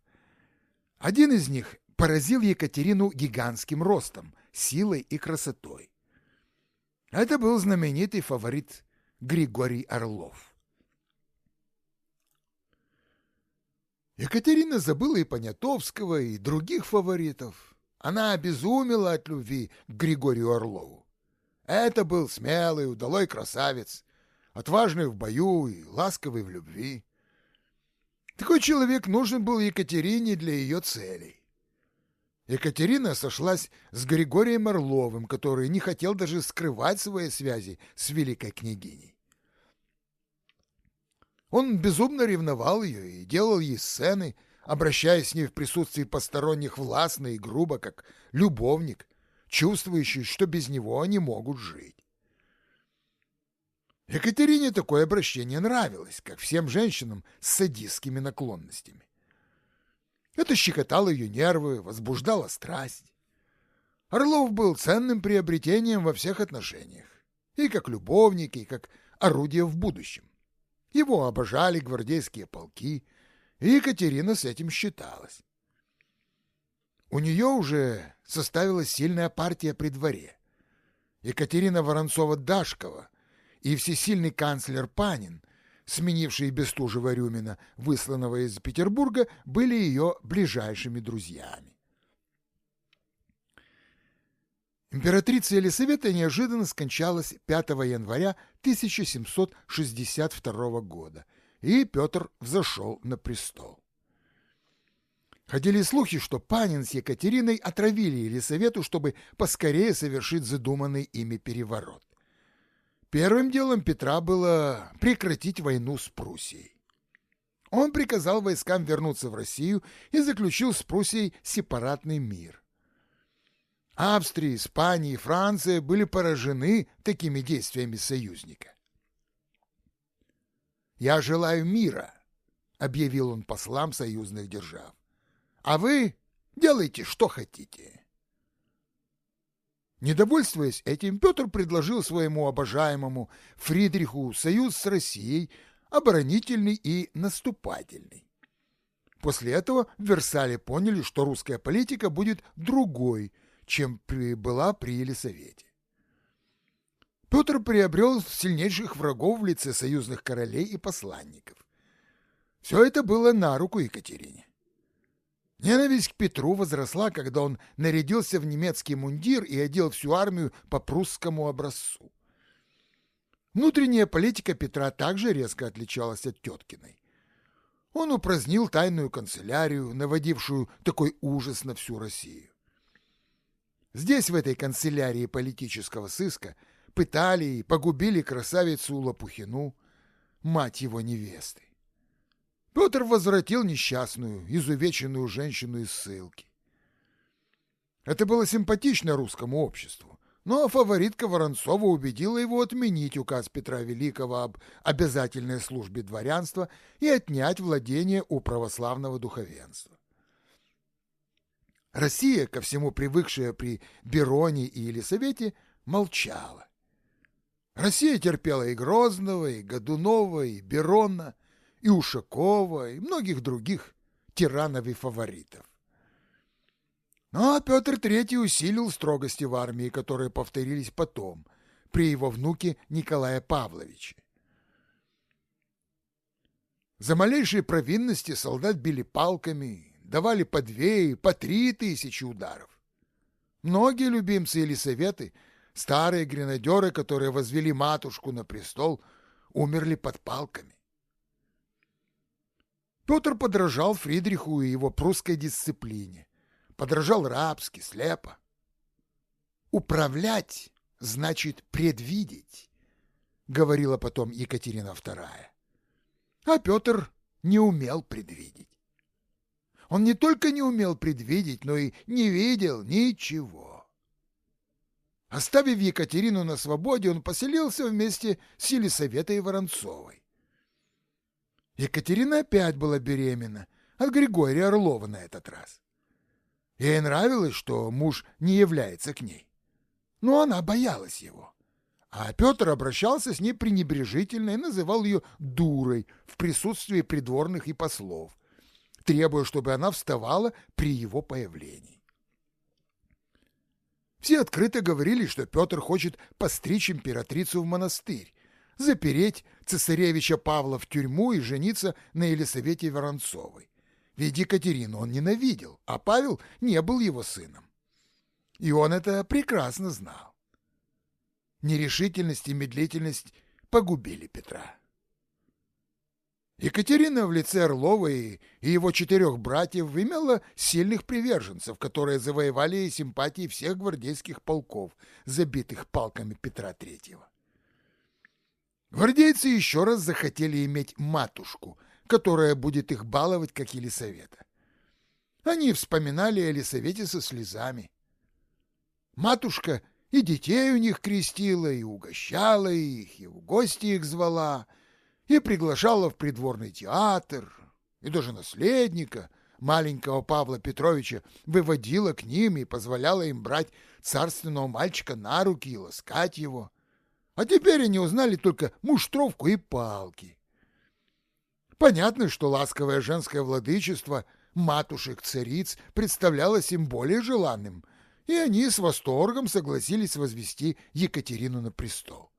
A: Один из них поразил Екатерину гигантским ростом, силой и красотой. Это был знаменитый фаворит Григорий Орлов. Екатерина забыла и Понятовского, и других фаворитов. Она обезумела от любви к Григорию Орлову. Это был смелый, удалой красавец, отважный в бою и ласковый в любви. Такой человек нужен был Екатерине для ее целей. Екатерина сошлась с Григорием Орловым, который не хотел даже скрывать свои связи с великой княгиней. Он безумно ревновал ее и делал ей сцены, обращаясь с ней в присутствии посторонних властно и грубо, как любовник, чувствующий, что без него они могут жить. Екатерине такое обращение нравилось, как всем женщинам с садистскими наклонностями. Это щекотало ее нервы, возбуждало страсть. Орлов был ценным приобретением во всех отношениях. И как любовник, и как орудие в будущем. Его обожали гвардейские полки, Екатерина с этим считалась. У нее уже составилась сильная партия при дворе. Екатерина Воронцова-Дашкова и всесильный канцлер Панин сменившие Бестужева-Рюмина, высланного из Петербурга, были ее ближайшими друзьями. Императрица Елисавета неожиданно скончалась 5 января 1762 года, и Петр взошел на престол. Ходили слухи, что Панин с Екатериной отравили Елисавету, чтобы поскорее совершить задуманный ими переворот. Первым делом Петра было прекратить войну с Пруссией. Он приказал войскам вернуться в Россию и заключил с Пруссией сепаратный мир. Австрия, Испания и Франция были поражены такими действиями союзника. «Я желаю мира», — объявил он послам союзных держав. «А вы делайте, что хотите». Недовольствуясь этим, Петр предложил своему обожаемому Фридриху союз с Россией, оборонительный и наступательный. После этого в Версале поняли, что русская политика будет другой, чем при, была при Елисавете. Петр приобрел сильнейших врагов в лице союзных королей и посланников. Все это было на руку Екатерине. Ненависть к Петру возросла, когда он нарядился в немецкий мундир и одел всю армию по прусскому образцу. Внутренняя политика Петра также резко отличалась от теткиной. Он упразднил тайную канцелярию, наводившую такой ужас на всю Россию. Здесь, в этой канцелярии политического сыска, пытали и погубили красавицу Лопухину, мать его невесты. Петр возвратил несчастную, изувеченную женщину из ссылки. Это было симпатично русскому обществу, но фаворитка Воронцова убедила его отменить указ Петра Великого об обязательной службе дворянства и отнять владение у православного духовенства. Россия, ко всему привыкшая при Бероне и Елисавете, молчала. Россия терпела и Грозного, и Годунова, и Берона, и Ушакова, и многих других тиранов и фаворитов. Но Петр III усилил строгости в армии, которые повторились потом, при его внуке Николае Павловиче. За малейшие провинности солдат били палками, давали по две и по три тысячи ударов. Многие любимцы Елисаветы, старые гренадеры, которые возвели матушку на престол, умерли под палками. Петр подражал Фридриху и его прусской дисциплине, подражал рабски, слепо. «Управлять значит предвидеть», — говорила потом Екатерина II. А Петр не умел предвидеть. Он не только не умел предвидеть, но и не видел ничего. Оставив Екатерину на свободе, он поселился вместе с Елисаветой Воронцовой. Екатерина опять была беременна, от Григория Орлова на этот раз. Ей нравилось, что муж не является к ней. Но она боялась его. А Петр обращался с ней пренебрежительно и называл ее дурой в присутствии придворных и послов, требуя, чтобы она вставала при его появлении. Все открыто говорили, что Петр хочет постричь императрицу в монастырь, запереть цесаревича Павла в тюрьму и жениться на Елисавете Воронцовой. Ведь Екатерину он ненавидел, а Павел не был его сыном. И он это прекрасно знал. Нерешительность и медлительность погубили Петра. Екатерина в лице Орлова и его четырех братьев имела сильных приверженцев, которые завоевали симпатии всех гвардейских полков, забитых палками Петра Третьего. Гвардейцы еще раз захотели иметь матушку, которая будет их баловать, как Елисавета. Они вспоминали о Елисавете со слезами. Матушка и детей у них крестила, и угощала их, и в гости их звала — и приглашала в придворный театр, и даже наследника, маленького Павла Петровича, выводила к ним и позволяла им брать царственного мальчика на руки и ласкать его. А теперь они узнали только муштровку и палки. Понятно, что ласковое женское владычество матушек-цариц представлялось им более желанным, и они с восторгом согласились возвести Екатерину на престол.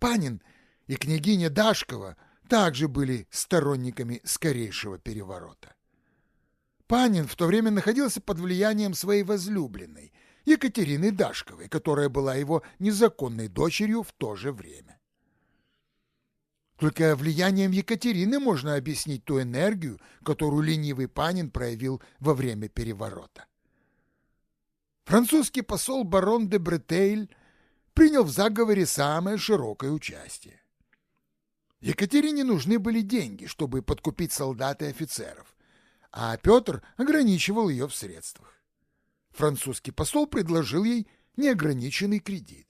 A: Панин и княгиня Дашкова также были сторонниками скорейшего переворота. Панин в то время находился под влиянием своей возлюбленной, Екатерины Дашковой, которая была его незаконной дочерью в то же время. Только влиянием Екатерины можно объяснить ту энергию, которую ленивый Панин проявил во время переворота. Французский посол барон де Бретейль принял в заговоре самое широкое участие. Екатерине нужны были деньги, чтобы подкупить солдат и офицеров, а Петр ограничивал ее в средствах. Французский посол предложил ей неограниченный кредит.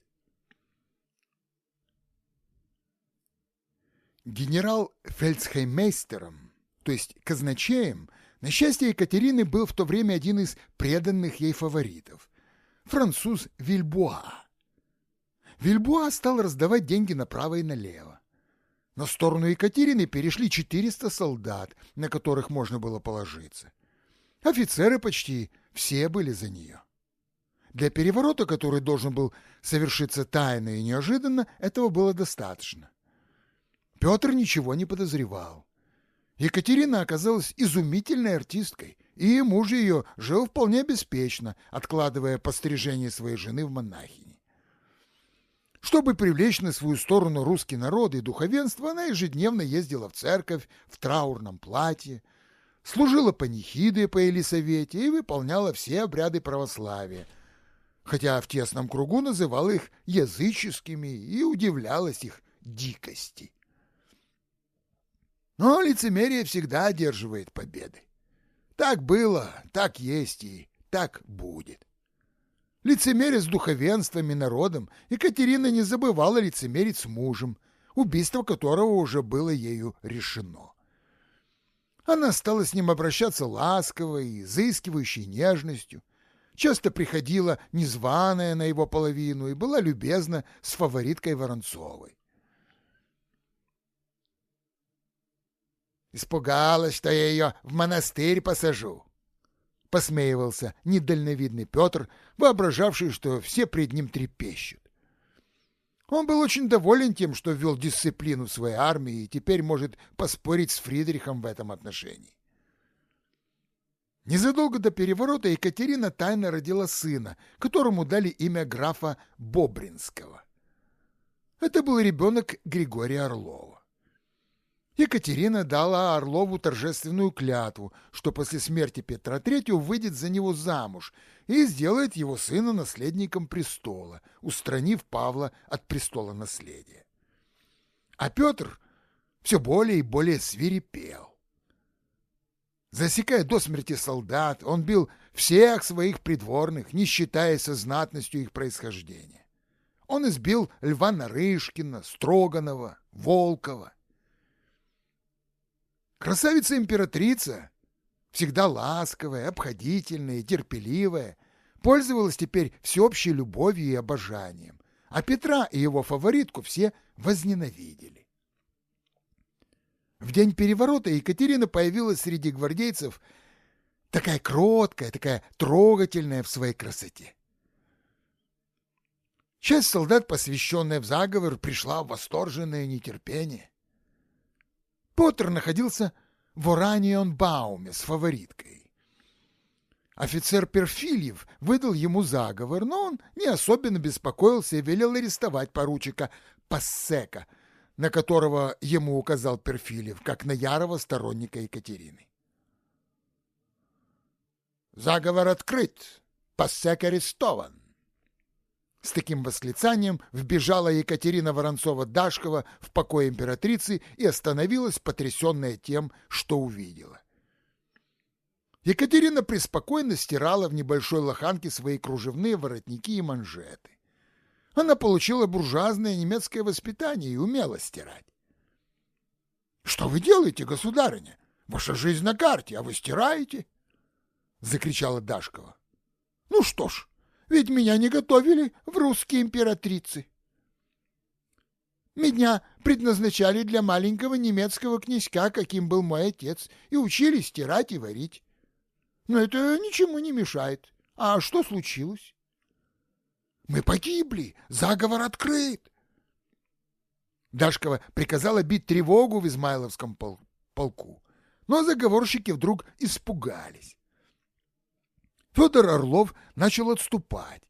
A: Генерал фельдхеймейстером, то есть казначеем, на счастье Екатерины был в то время один из преданных ей фаворитов – француз Вильбуа. Вильбуа стал раздавать деньги направо и налево. На сторону Екатерины перешли 400 солдат, на которых можно было положиться. Офицеры почти все были за нее. для переворота, который должен был совершиться тайно и неожиданно, этого было достаточно. Петр ничего не подозревал. Екатерина оказалась изумительной артисткой, и муж ее жил вполне беспечно, откладывая пострижение своей жены в монахини. Чтобы привлечь на свою сторону русский народ и духовенство, она ежедневно ездила в церковь в траурном платье, служила панихиды по Елисавете и выполняла все обряды православия, хотя в тесном кругу называла их языческими и удивлялась их дикости. Но лицемерие всегда одерживает победы. Так было, так есть и так будет. Лицемерие с духовенством и народом, Екатерина не забывала лицемерить с мужем, убийство которого уже было ею решено. Она стала с ним обращаться ласково и заискивающей нежностью, часто приходила незваная на его половину и была любезна с фавориткой Воронцовой. Испугалась, что я ее в монастырь посажу. Посмеивался недальновидный Петр, воображавший, что все пред ним трепещут. Он был очень доволен тем, что ввел дисциплину в своей армии и теперь может поспорить с Фридрихом в этом отношении. Незадолго до переворота Екатерина тайно родила сына, которому дали имя графа Бобринского. Это был ребенок Григория Орлова. Екатерина дала Орлову торжественную клятву, что после смерти Петра III выйдет за него замуж и сделает его сына наследником престола, устранив Павла от престола наследия. А Петр все более и более свирепел. Засекая до смерти солдат, он бил всех своих придворных, не считая со знатностью их происхождения. Он избил Льва Нарышкина, Строганова, Волкова. Красавица-императрица, всегда ласковая, обходительная терпеливая, пользовалась теперь всеобщей любовью и обожанием, а Петра и его фаворитку все возненавидели. В день переворота Екатерина появилась среди гвардейцев такая кроткая, такая трогательная в своей красоте. Часть солдат, посвященная в заговор, пришла в восторженное нетерпение. Поттер находился в Оранион-Бауме с фавориткой. Офицер Перфильев выдал ему заговор, но он не особенно беспокоился и велел арестовать поручика Пассека, на которого ему указал Перфильев, как на ярого сторонника Екатерины. «Заговор открыт, Пассек арестован», с таким восклицанием вбежала Екатерина Воронцова-Дашкова в покой императрицы и остановилась, потрясенная тем, что увидела. Екатерина преспокойно стирала в небольшой лоханке свои кружевные воротники и манжеты. Она получила буржуазное немецкое воспитание и умела стирать. — Что вы делаете, государыня? Ваша жизнь на карте, а вы стираете? — закричала Дашкова. — Ну что ж, ведь меня не готовили в русские императрицы. Меня предназначали для маленького немецкого князька, каким был мой отец, и учили стирать и варить. Но это ничему не мешает. А что случилось? Мы погибли, заговор открыт. Дашкова приказала бить тревогу в Измайловском пол полку, но заговорщики вдруг испугались. Федор Орлов начал отступать.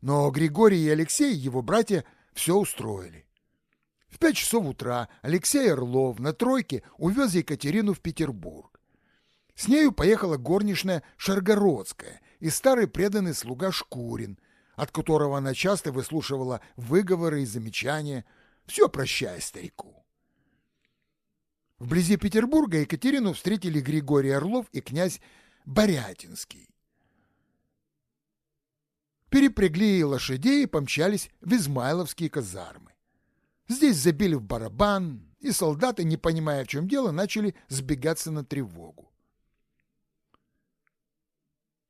A: Но Григорий и Алексей, его братья, все устроили. В пять часов утра Алексей Орлов на тройке увез Екатерину в Петербург. С нею поехала горничная Шаргородская и старый преданный слуга Шкурин, от которого она часто выслушивала выговоры и замечания, все прощая старику. Вблизи Петербурга Екатерину встретили Григорий Орлов и князь Борятинский перепрягли лошадей и помчались в Измайловские казармы. Здесь забили в барабан, и солдаты, не понимая, в чем дело, начали сбегаться на тревогу.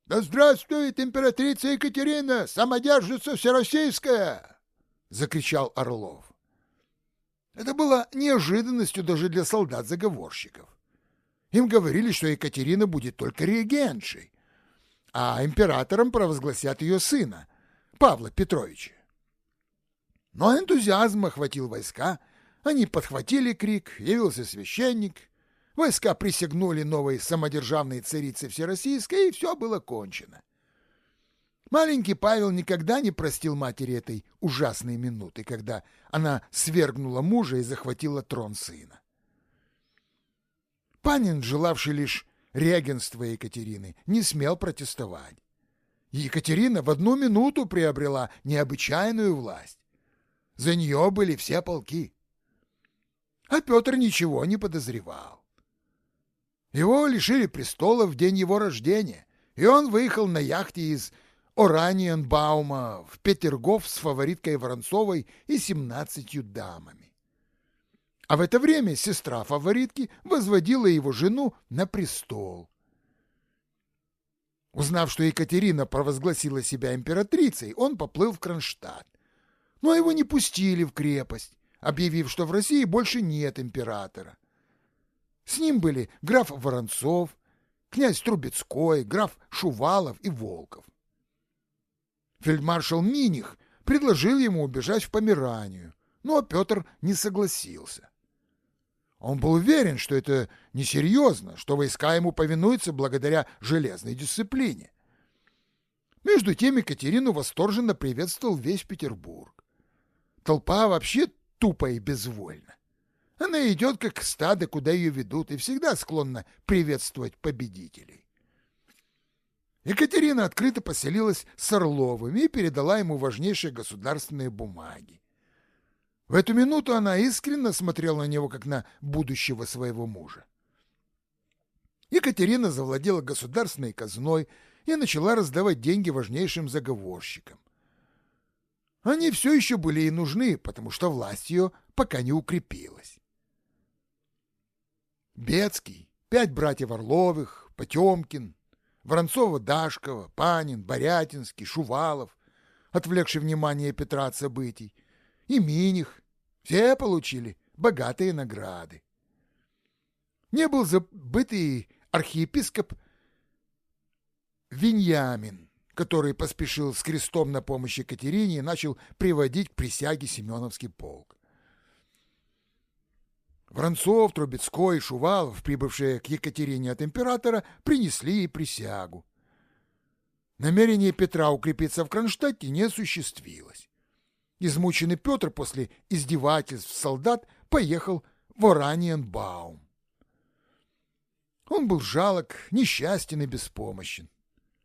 A: «Да здравствует императрица Екатерина, самодержица всероссийская!» — закричал Орлов. Это было неожиданностью даже для солдат-заговорщиков. Им говорили, что Екатерина будет только регеншей, а императором провозгласят ее сына, Павла Петровича. Но энтузиазм охватил войска, они подхватили крик, явился священник, войска присягнули новой самодержавной царице Всероссийской, и все было кончено. Маленький Павел никогда не простил матери этой ужасной минуты, когда она свергнула мужа и захватила трон сына. Панин, желавший лишь регенства Екатерины, не смел протестовать. Екатерина в одну минуту приобрела необычайную власть. За нее были все полки. А Петр ничего не подозревал. Его лишили престола в день его рождения, и он выехал на яхте из Ораниенбаума в Петергоф с фавориткой Воронцовой и семнадцатью дамами. А в это время сестра фаворитки возводила его жену на престол. Узнав, что Екатерина провозгласила себя императрицей, он поплыл в Кронштадт. Но его не пустили в крепость, объявив, что в России больше нет императора. С ним были граф Воронцов, князь Трубецкой, граф Шувалов и Волков. Фельдмаршал Миних предложил ему убежать в Померанию, но Петр не согласился. Он был уверен, что это несерьезно, что войска ему повинуются благодаря железной дисциплине. Между тем Екатерину восторженно приветствовал весь Петербург. Толпа вообще тупо и безвольна. Она идет как стадо, куда ее ведут, и всегда склонна приветствовать победителей. Екатерина открыто поселилась с Орловым и передала ему важнейшие государственные бумаги. В эту минуту она искренне смотрела на него, как на будущего своего мужа. Екатерина завладела государственной казной и начала раздавать деньги важнейшим заговорщикам. Они все еще были ей нужны, потому что власть ее пока не укрепилась. Бецкий, пять братьев Орловых, Потемкин, Воронцова-Дашкова, Панин, Борятинский, Шувалов, отвлекший внимание Петра от событий, и Миних, все получили богатые награды. Не был забыт и архиепископ Виньямин, который поспешил с крестом на помощь Екатерине и начал приводить к присяге Семеновский полк. Воронцов, Трубецкой и Шувалов, прибывшие к Екатерине от императора, принесли ей присягу. Намерение Петра укрепиться в Кронштадте не осуществилось. Измученный Петр после издевательств солдат поехал в Ораниенбаум. Он был жалок, несчастен и беспомощен.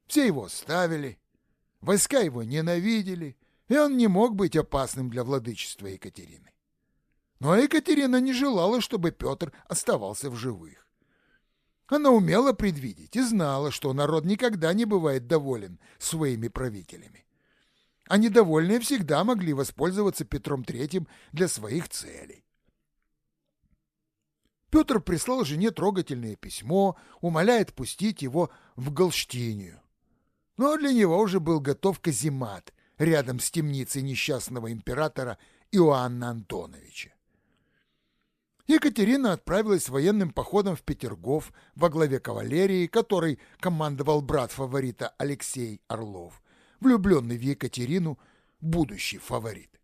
A: Все его оставили, войска его ненавидели, и он не мог быть опасным для владычества Екатерины. Но Екатерина не желала, чтобы Петр оставался в живых. Она умела предвидеть и знала, что народ никогда не бывает доволен своими правителями. А недовольные всегда могли воспользоваться Петром III для своих целей. Петр прислал жене трогательное письмо, умоляет пустить его в Галштинию. Но для него уже был готов каземат рядом с темницей несчастного императора Иоанна Антоновича. Екатерина отправилась военным походом в Петергоф во главе кавалерии, которой командовал брат фаворита Алексей Орлов, влюбленный в Екатерину, будущий фаворит.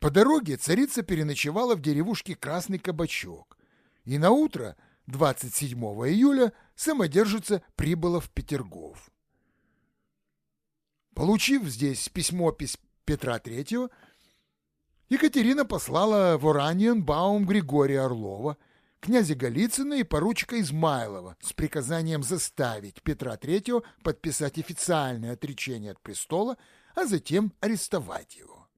A: По дороге царица переночевала в деревушке Красный Кабачок, и на утро 27 июля самодержица прибыла в Петергоф. Получив здесь письмо Петра III, Екатерина послала в Ораниенбаум Григория Орлова, князя Голицына и поручика Измайлова с приказанием заставить Петра III подписать официальное отречение от престола, а затем арестовать его.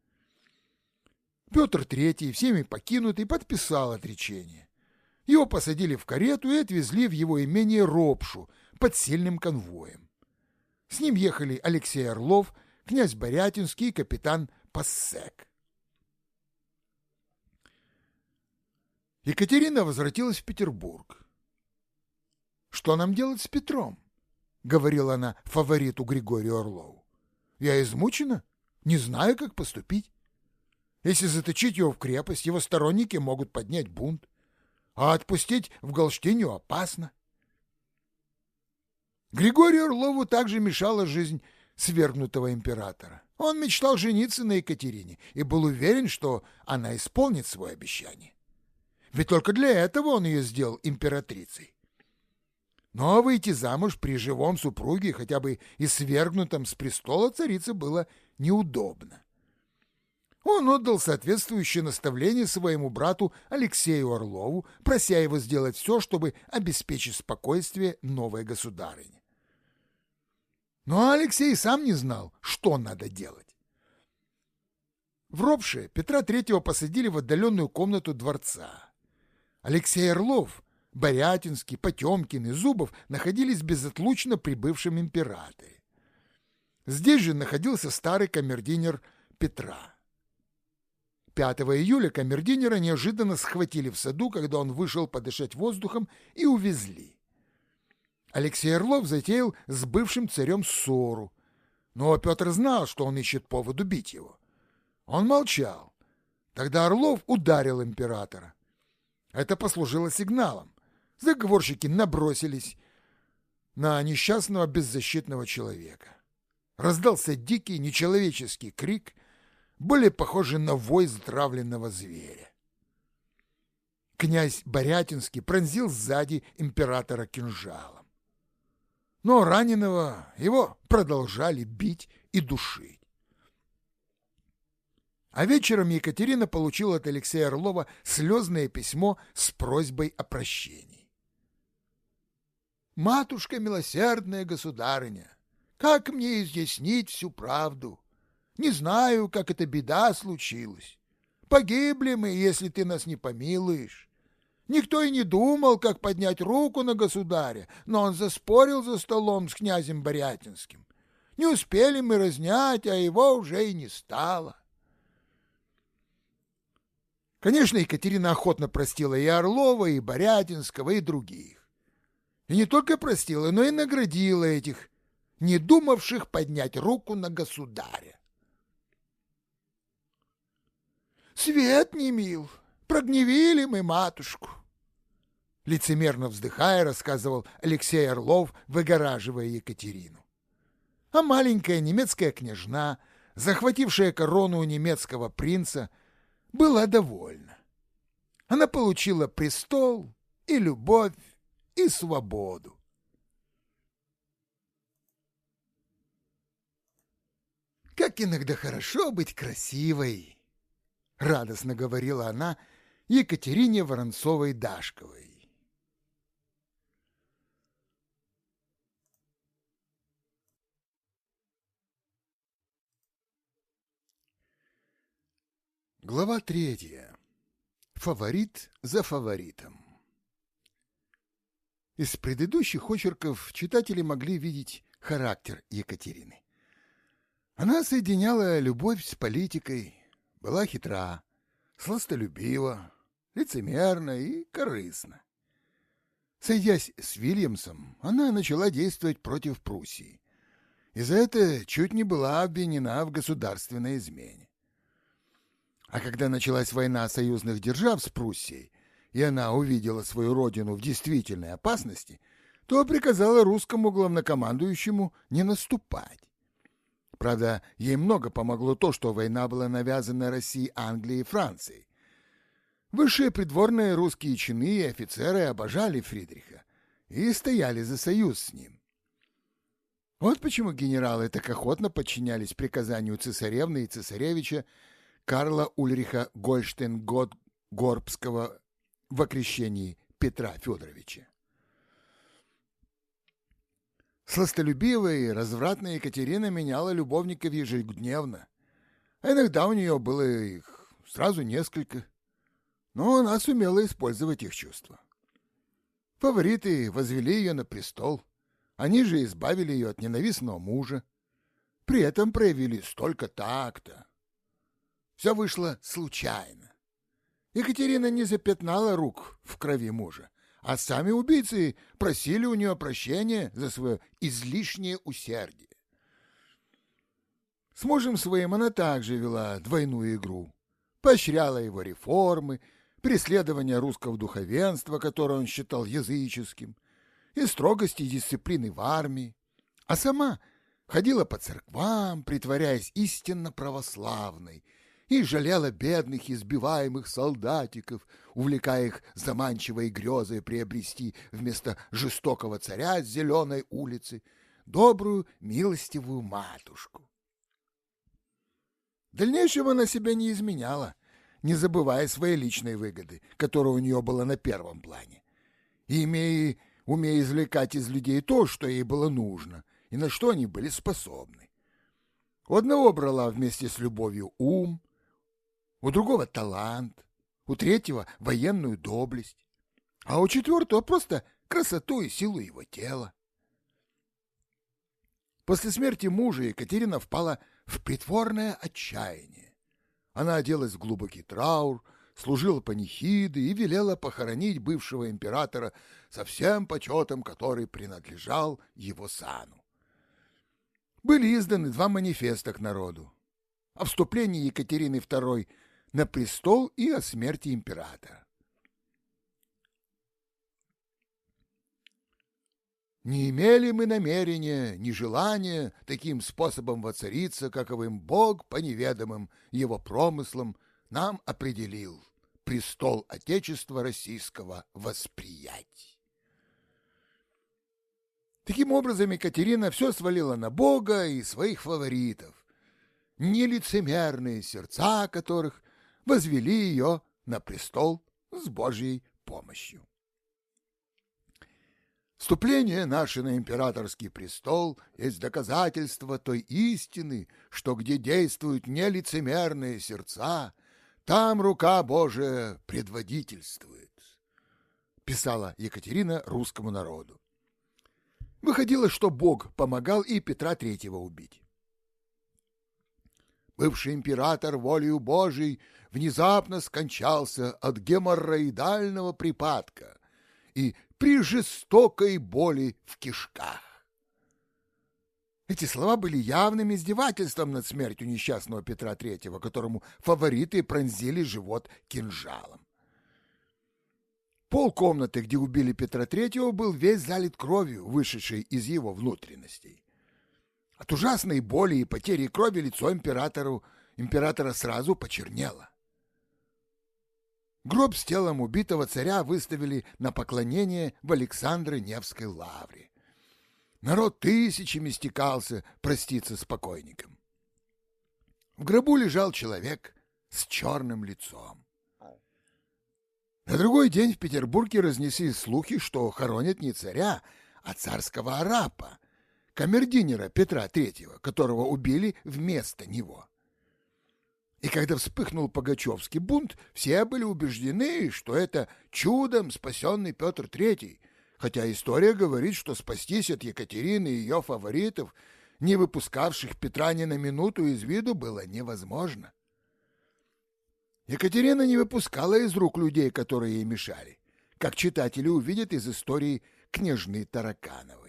A: Петр III, всеми покинутый, подписал отречение. Его посадили в карету и отвезли в его имение Ропшу под сильным конвоем. С ним ехали Алексей Орлов, князь Борятинский и капитан Пассек. Екатерина возвратилась в Петербург. «Что нам делать с Петром?» — говорила она фавориту Григорию Орлову. «Я измучена, не знаю, как поступить. Если заточить его в крепость, его сторонники могут поднять бунт, а отпустить в Галштинию опасно». Григорию Орлову также мешала жизнь свергнутого императора. Он мечтал жениться на Екатерине и был уверен, что она исполнит свое обещание. Ведь только для этого он ее сделал императрицей. Но выйти замуж при живом супруге, хотя бы и свергнутом с престола царицы, было неудобно. Он отдал соответствующее наставление своему брату Алексею Орлову, прося его сделать все, чтобы обеспечить спокойствие новой государыни. Но Алексей сам не знал, что надо делать. В Ропше Петра Третьего посадили в отдаленную комнату дворца. Алексей Орлов, Борятинский, Потемкин и Зубов находились безотлучно при бывшем императоре. Здесь же находился старый камердинер Петра. 5 июля камердинера неожиданно схватили в саду, когда он вышел подышать воздухом, и увезли. Алексей Орлов затеял с бывшим царем ссору, но Петр знал, что он ищет повод убить его. Он молчал. Тогда Орлов ударил императора. Это послужило сигналом. Заговорщики набросились на несчастного беззащитного человека. Раздался дикий нечеловеческий крик, более похожий на вой затравленного зверя. Князь Борятинский пронзил сзади императора кинжалом но раненого его продолжали бить и душить. А вечером Екатерина получила от Алексея Орлова слезное письмо с просьбой о прощении. «Матушка милосердная государыня, как мне изъяснить всю правду? Не знаю, как эта беда случилась. Погибли мы, если ты нас не помилуешь. Никто и не думал, как поднять руку на государя, но он заспорил за столом с князем Борятинским. Не успели мы разнять, а его уже и не стало. Конечно, Екатерина охотно простила и Орлова, и Борятинского, и других. И не только простила, но и наградила этих, не думавших поднять руку на государя. Свет не мил, прогневили мы матушку лицемерно вздыхая, рассказывал Алексей Орлов, выгораживая Екатерину. А маленькая немецкая княжна, захватившая корону у немецкого принца, была довольна. Она получила престол и любовь, и свободу. «Как иногда хорошо быть красивой!» — радостно говорила она Екатерине Воронцовой-Дашковой. Глава третья. Фаворит за фаворитом. Из предыдущих очерков читатели могли видеть характер Екатерины. Она соединяла любовь с политикой, была хитра, сластолюбива, лицемерна и корыстна. Сойдясь с Вильямсом, она начала действовать против Пруссии, и за это чуть не была обвинена в государственной измене. А когда началась война союзных держав с Пруссией, и она увидела свою родину в действительной опасности, то приказала русскому главнокомандующему не наступать. Правда, ей много помогло то, что война была навязана России, Англией и Францией. Высшие придворные русские чины и офицеры обожали Фридриха и стояли за союз с ним. Вот почему генералы так охотно подчинялись приказанию цесаревны и цесаревича Карла Ульриха Гольштейн-Горбского в окрещении Петра Федоровича. Сластолюбивая и развратная Екатерина меняла любовников ежедневно, а иногда у нее было их сразу несколько, но она сумела использовать их чувства. Фавориты возвели ее на престол, они же избавили ее от ненавистного мужа, при этом проявили столько такта, все вышло случайно. Екатерина не запятнала рук в крови мужа, а сами убийцы просили у нее прощения за свое излишнее усердие. С мужем своим она также вела двойную игру, поощряла его реформы, преследование русского духовенства, которое он считал языческим, и строгости дисциплины в армии, а сама ходила по церквам, притворяясь истинно православной, и жалела бедных избиваемых солдатиков, увлекая их заманчивой грезой приобрести вместо жестокого царя с зеленой улицы добрую милостивую матушку. Дальнейшего она себя не изменяла, не забывая своей личной выгоды, которая у нее была на первом плане, и имея, умея извлекать из людей то, что ей было нужно, и на что они были способны. У одного брала вместе с любовью ум, у другого талант, у третьего военную доблесть, а у четвертого просто красоту и силу его тела. После смерти мужа Екатерина впала в притворное отчаяние. Она оделась в глубокий траур, служила панихиды и велела похоронить бывшего императора со всем почетом, который принадлежал его сану. Были изданы два манифеста к народу о вступлении Екатерины II на престол и о смерти императора. Не имели мы намерения, ни желания таким способом воцариться, каковым Бог по неведомым его промыслам нам определил престол Отечества Российского восприять. Таким образом, Екатерина все свалила на Бога и своих фаворитов, нелицемерные сердца которых возвели ее на престол с Божьей помощью. Вступление наше на императорский престол есть доказательство той истины, что где действуют нелицемерные сердца, там рука Божия предводительствует, писала Екатерина русскому народу. Выходило, что Бог помогал и Петра Третьего убить. Бывший император волею Божией внезапно скончался от геморроидального припадка и при жестокой боли в кишках. Эти слова были явным издевательством над смертью несчастного Петра III, которому фавориты пронзили живот кинжалом. Пол комнаты, где убили Петра III, был весь залит кровью, вышедшей из его внутренностей. От ужасной боли и потери крови лицо императору, императора сразу почернело. Гроб с телом убитого царя выставили на поклонение в Александро-Невской лавре. Народ тысячами стекался проститься с покойником. В гробу лежал человек с черным лицом. На другой день в Петербурге разнесли слухи, что хоронят не царя, а царского арапа, камердинера Петра III, которого убили вместо него. И когда вспыхнул Погачевский бунт, все были убеждены, что это чудом спасенный Петр III, хотя история говорит, что спастись от Екатерины и ее фаворитов, не выпускавших Петра ни на минуту из виду, было невозможно. Екатерина не выпускала из рук людей, которые ей мешали, как читатели увидят из истории княжны Таракановой.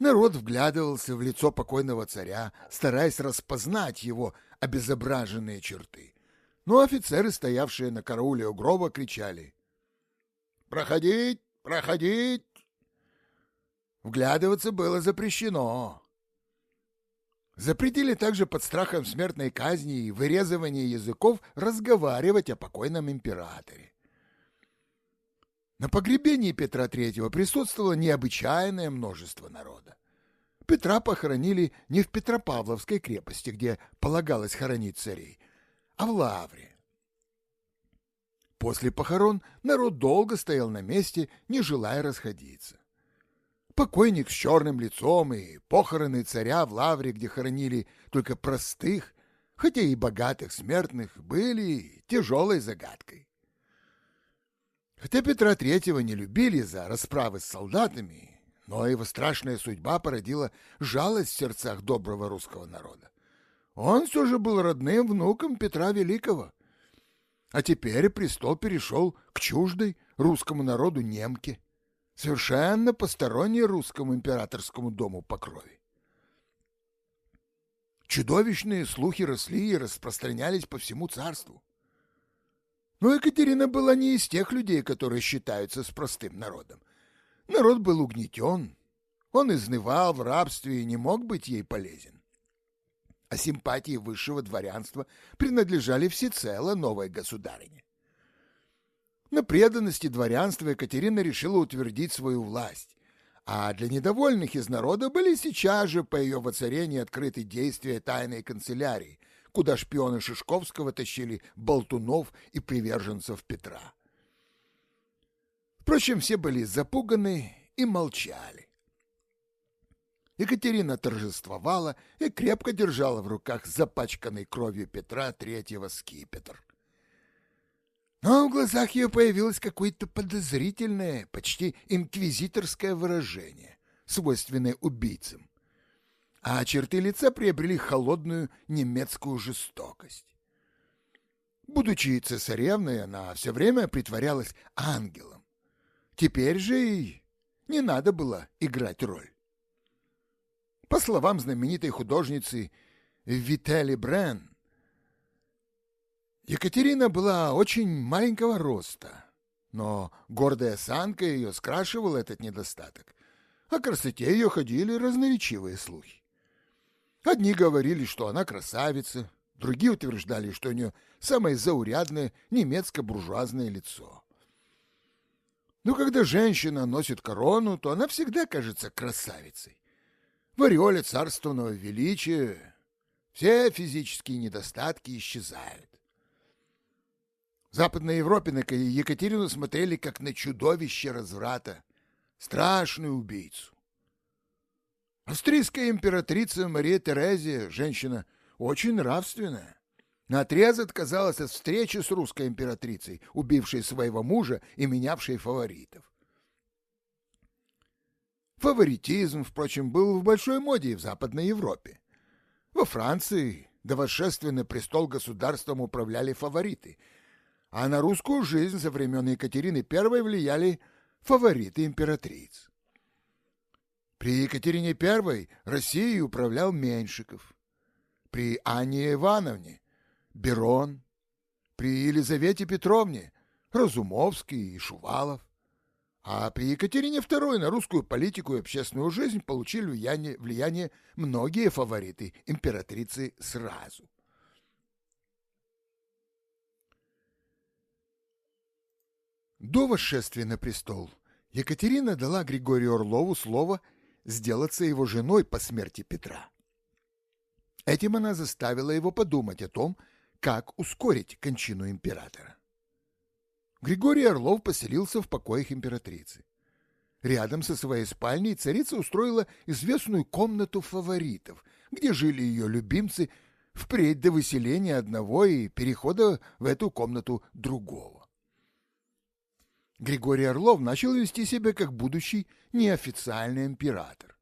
A: Народ вглядывался в лицо покойного царя, стараясь распознать его обезображенные черты. Но офицеры, стоявшие на карауле у гроба, кричали «Проходить! Проходить!» Вглядываться было запрещено. Запретили также под страхом смертной казни и вырезывания языков разговаривать о покойном императоре. На погребении Петра III присутствовало необычайное множество народа. Петра похоронили не в Петропавловской крепости, где полагалось хоронить царей, а в Лавре. После похорон народ долго стоял на месте, не желая расходиться. Покойник с черным лицом и похороны царя в Лавре, где хоронили только простых, хотя и богатых смертных, были тяжелой загадкой. Хотя Петра Третьего не любили за расправы с солдатами, но его страшная судьба породила жалость в сердцах доброго русского народа. Он все же был родным внуком Петра Великого. А теперь престол перешел к чуждой русскому народу немке, совершенно посторонней русскому императорскому дому по крови. Чудовищные слухи росли и распространялись по всему царству. Но Екатерина была не из тех людей, которые считаются с простым народом. Народ был угнетен, он изнывал в рабстве и не мог быть ей полезен. А симпатии высшего дворянства принадлежали всецело новой государине. На преданности дворянства Екатерина решила утвердить свою власть, а для недовольных из народа были сейчас же по ее воцарении открыты действия тайной канцелярии, куда шпионы Шишковского тащили болтунов и приверженцев Петра. Впрочем, все были запуганы и молчали. Екатерина торжествовала и крепко держала в руках запачканный кровью Петра Третьего скипетр. Но в глазах ее появилось какое-то подозрительное, почти инквизиторское выражение, свойственное убийцам. А черты лица приобрели холодную немецкую жестокость. Будучи цесаревной, она все время притворялась ангелом. Теперь же ей не надо было играть роль. По словам знаменитой художницы Витали Брен, Екатерина была очень маленького роста, но гордая осанка ее скрашивала этот недостаток. О красоте ее ходили разноречивые слухи. Одни говорили, что она красавица, другие утверждали, что у нее самое заурядное немецко-буржуазное лицо. Но когда женщина носит корону, то она всегда кажется красавицей в ореоле царственного величия все физические недостатки исчезают. В Западной Европе на Екатерину смотрели как на чудовище разврата, страшную убийцу. Австрийская императрица Мария Терезия, женщина очень нравственная, наотрез отказалась от встречи с русской императрицей, убившей своего мужа и менявшей фаворитов. Фаворитизм, впрочем, был в большой моде и в Западной Европе. Во Франции до восшествия на престол государством управляли фавориты, а на русскую жизнь со времен Екатерины I влияли фавориты императриц. При Екатерине I Россией управлял Меньшиков, при Анне Ивановне – Берон, при Елизавете Петровне – Разумовский и Шувалов. А при Екатерине II на русскую политику и общественную жизнь получили влияние, влияние многие фавориты императрицы сразу. До восшествия на престол Екатерина дала Григорию Орлову слово сделаться его женой по смерти Петра. Этим она заставила его подумать о том, как ускорить кончину императора. Григорий Орлов поселился в покоях императрицы. Рядом со своей спальней царица устроила известную комнату фаворитов, где жили ее любимцы впредь до выселения одного и перехода в эту комнату другого. Григорий Орлов начал вести себя как будущий неофициальный император.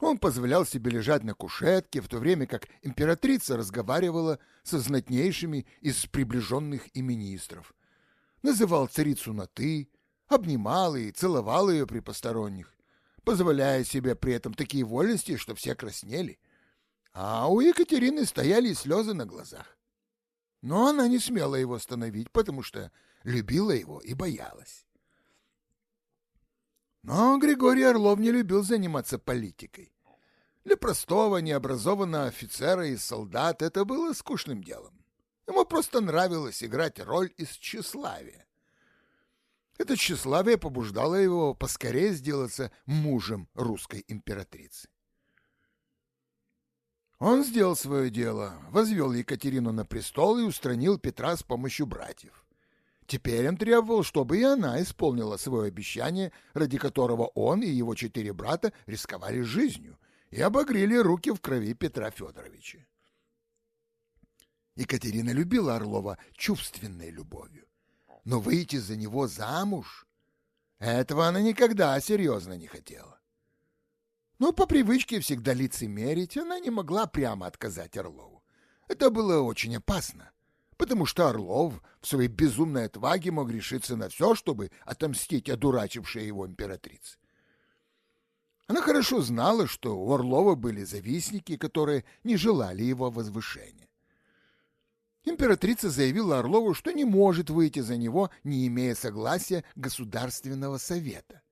A: Он позволял себе лежать на кушетке, в то время как императрица разговаривала со знатнейшими из приближенных и министров, называл царицу на «ты», обнимал и целовал ее при посторонних, позволяя себе при этом такие вольности, что все краснели. А у Екатерины стояли слезы на глазах. Но она не смела его остановить, потому что любила его и боялась. Но Григорий Орлов не любил заниматься политикой. Для простого, необразованного офицера и солдата это было скучным делом. Ему просто нравилось играть роль из тщеславия. Это тщеславие побуждало его поскорее сделаться мужем русской императрицы. Он сделал свое дело, возвел Екатерину на престол и устранил Петра с помощью братьев. Теперь он требовал, чтобы и она исполнила свое обещание, ради которого он и его четыре брата рисковали жизнью и обогрели руки в крови Петра Федоровича. Екатерина любила Орлова чувственной любовью. Но выйти за него замуж — этого она никогда серьезно не хотела. Но по привычке всегда лицемерить она не могла прямо отказать Орлову. Это было очень опасно, потому что Орлов в своей безумной отваге мог решиться на все, чтобы отомстить одурачившей его императрице. Она хорошо знала, что у Орлова были завистники, которые не желали его возвышения. Императрица заявила Орлову, что не может выйти за него, не имея согласия Государственного совета.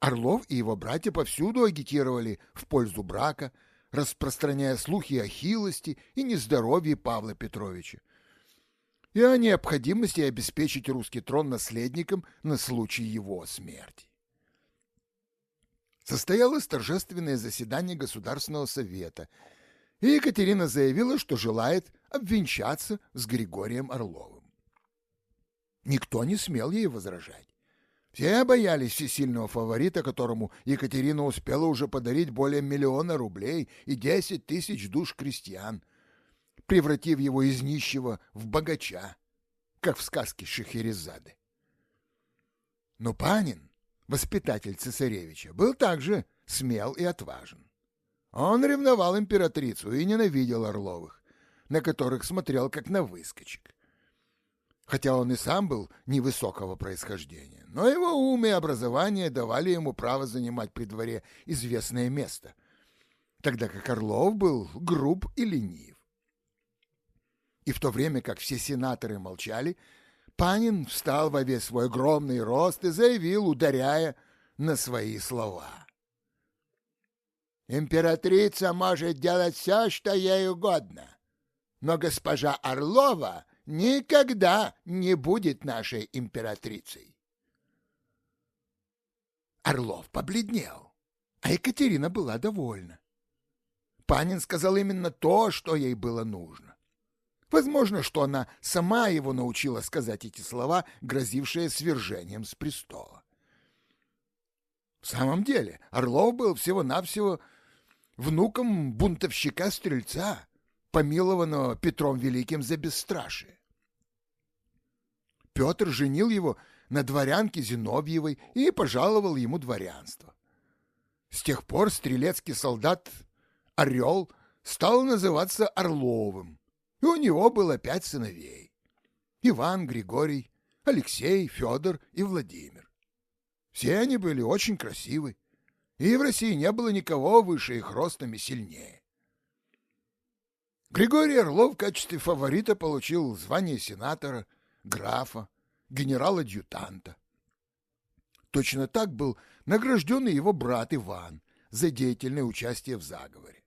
A: Орлов и его братья повсюду агитировали в пользу брака, распространяя слухи о хилости и нездоровье Павла Петровича и о необходимости обеспечить русский трон наследником на случай его смерти. Состоялось торжественное заседание Государственного совета, и Екатерина заявила, что желает обвенчаться с Григорием Орловым. Никто не смел ей возражать. Все боялись всесильного фаворита, которому Екатерина успела уже подарить более миллиона рублей и десять тысяч душ крестьян, превратив его из нищего в богача, как в сказке Шехерезады. Но Панин, воспитатель цесаревича, был также смел и отважен. Он ревновал императрицу и ненавидел Орловых, на которых смотрел как на выскочек. Хотя он и сам был невысокого происхождения, но его ум и образование давали ему право занимать при дворе известное место, тогда как Орлов был груб и ленив. И в то время как все сенаторы молчали, Панин встал во весь свой огромный рост и заявил, ударяя на свои слова. «Императрица может делать все, что ей угодно, но госпожа Орлова никогда не будет нашей императрицей». Орлов побледнел, а Екатерина была довольна. Панин сказал именно то, что ей было нужно. Возможно, что она сама его научила сказать эти слова, грозившие свержением с престола. В самом деле, Орлов был всего-навсего внуком бунтовщика-стрельца, помилованного Петром Великим за бесстрашие. Петр женил его на дворянке Зиновьевой и пожаловал ему дворянство. С тех пор стрелецкий солдат Орел стал называться Орловым, и у него было пять сыновей. Иван, Григорий, Алексей, Федор и Владимир. Все они были очень красивы, и в России не было никого выше их ростом и сильнее. Григорий Орлов в качестве фаворита получил звание сенатора, графа, генерал-адъютанта. Точно так был награжден и его брат Иван за деятельное участие в заговоре.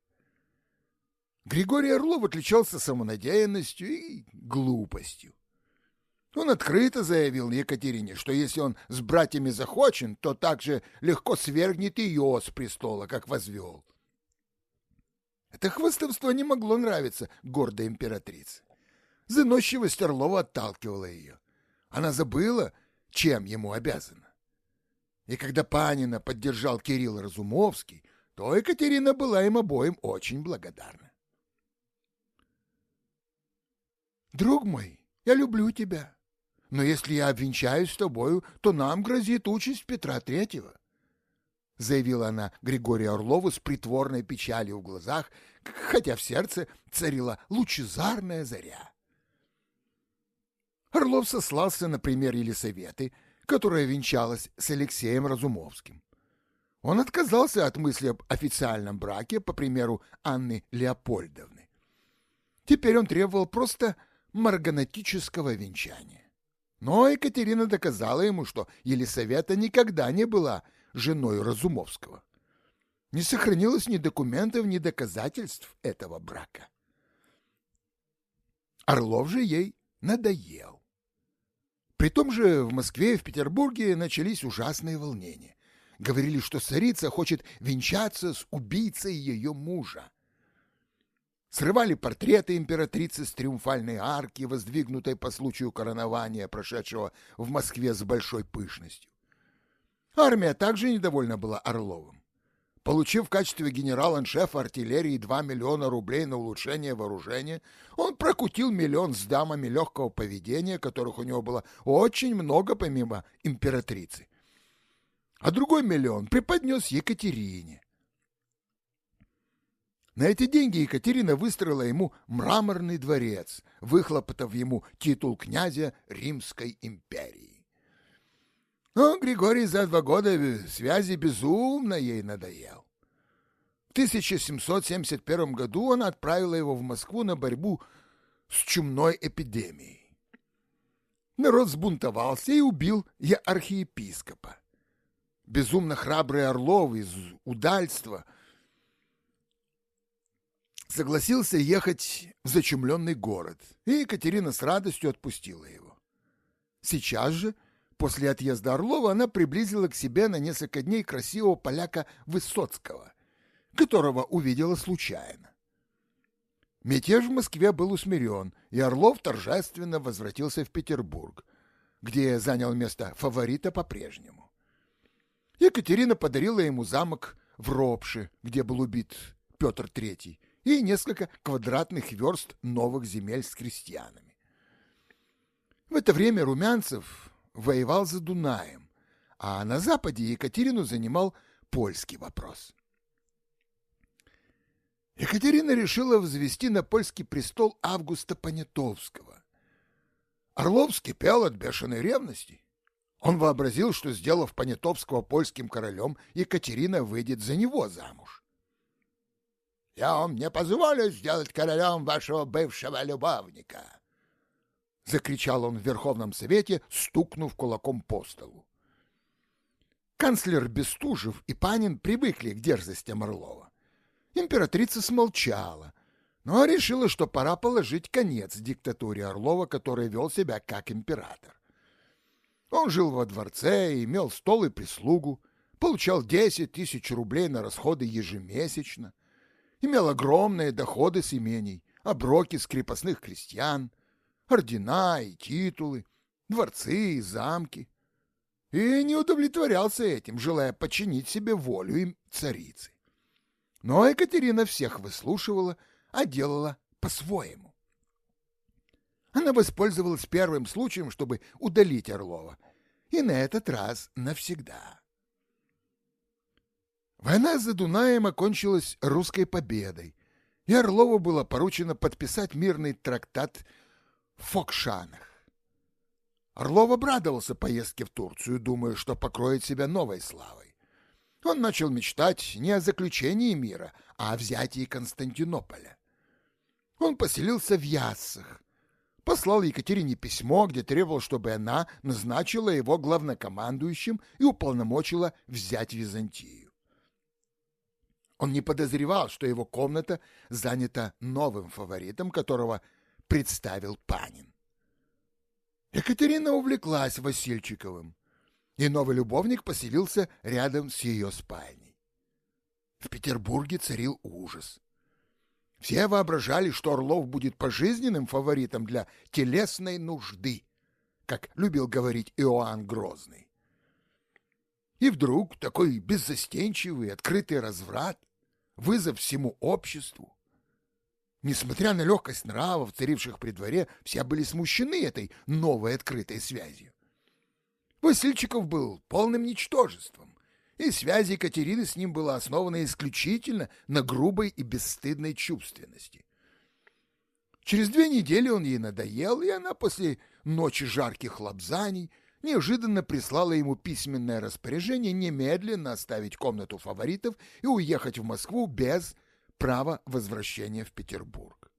A: Григорий Орлов отличался самонадеянностью и глупостью. Он открыто заявил Екатерине, что если он с братьями захочен, то также легко свергнет ее с престола, как возвел. Это хвостовство не могло нравиться гордой императрице. Заносчивость Орлова отталкивала ее. Она забыла, чем ему обязана. И когда Панина поддержал Кирилл Разумовский, то Екатерина была им обоим очень благодарна. Друг мой, я люблю тебя. Но если я обвенчаюсь с тобою, то нам грозит участь Петра Третьего. Заявила она Григорию Орлову с притворной печалью в глазах, хотя в сердце царила лучезарная заря. Орлов сослался на пример Елисаветы, которая венчалась с Алексеем Разумовским. Он отказался от мысли об официальном браке, по примеру Анны Леопольдовны. Теперь он требовал просто марганатического венчания. Но Екатерина доказала ему, что Елисавета никогда не была женой Разумовского. Не сохранилось ни документов, ни доказательств этого брака. Орлов же ей надоел. При том же в Москве и в Петербурге начались ужасные волнения. Говорили, что царица хочет венчаться с убийцей ее мужа срывали портреты императрицы с триумфальной арки, воздвигнутой по случаю коронования, прошедшего в Москве с большой пышностью. Армия также недовольна была Орловым. Получив в качестве генерал-аншефа артиллерии 2 миллиона рублей на улучшение вооружения, он прокутил миллион с дамами легкого поведения, которых у него было очень много помимо императрицы. А другой миллион преподнес Екатерине. На эти деньги Екатерина выстроила ему мраморный дворец, выхлопотав ему титул князя Римской империи. Но Григорий за два года связи безумно ей надоел. В 1771 году он отправила его в Москву на борьбу с чумной безумно храбрый Орлов из удальства согласился ехать в зачумленный город, и Екатерина с радостью отпустила его. Сейчас же, после отъезда Орлова, она приблизила к себе на несколько дней красивого поляка Высоцкого, которого увидела случайно. Мятеж в Москве был усмирен, и Орлов торжественно возвратился в Петербург, где занял место фаворита по-прежнему. Екатерина подарила ему замок в Ропше, где был убит Петр III, и несколько квадратных верст новых земель с крестьянами. В это время Румянцев воевал за Дунаем, а на западе Екатерину занимал польский вопрос. Екатерина решила взвести на польский престол Августа Понятовского. Орлов скипел от бешеной ревности. Он вообразил, что, сделав Понятовского польским королем, Екатерина выйдет за него замуж. «Я вам не позволю сделать королем вашего бывшего любовника!» — закричал он в Верховном Совете, стукнув кулаком по столу. Канцлер Бестужев и Панин привыкли к дерзостям Орлова. Императрица смолчала, но решила, что пора положить конец диктатуре Орлова, который вел себя как император. Он жил во дворце, имел стол и прислугу, получал 10 тысяч рублей на расходы ежемесячно, имел огромные доходы с имений, оброки с крепостных крестьян, ордена и титулы, дворцы и замки, и не удовлетворялся этим, желая подчинить себе волю им царицы. Но Екатерина всех выслушивала, а делала по-своему. Она воспользовалась первым случаем, чтобы удалить Орлова, и на этот раз навсегда. Война за Дунаем окончилась русской победой, и Орлову было поручено подписать мирный трактат Фокшанах. Орлов обрадовался поездке в Турцию, думая, что покроет себя новой славой. Он начал мечтать не о заключении мира, а о взятии Константинополя. Он поселился в Яссах, послал Екатерине письмо, где требовал, чтобы она назначила его главнокомандующим и уполномочила взять Византию. Он не подозревал, что его комната занята новым фаворитом, которого представил Панин. Екатерина увлеклась Васильчиковым и новый любовник поселился рядом с ее спальней. В Петербурге царил ужас. Все воображали, что Орлов будет пожизненным фаворитом для телесной нужды, как любил говорить Иоанн Грозный. И вдруг такой беззастенчивый, открытый разврат, вызов всему обществу. Несмотря на легкость нравов, царивших при дворе, все были смущены этой новой открытой связью. Васильчиков был полным ничтожеством, и связь Екатерины с ним была основана исключительно на грубой и бесстыдной чувственности. Через две недели он ей надоел, и она после ночи жарких лапзаний неожиданно прислала ему письменное распоряжение немедленно оставить комнату фаворитов и уехать в Москву без права возвращения в Петербург.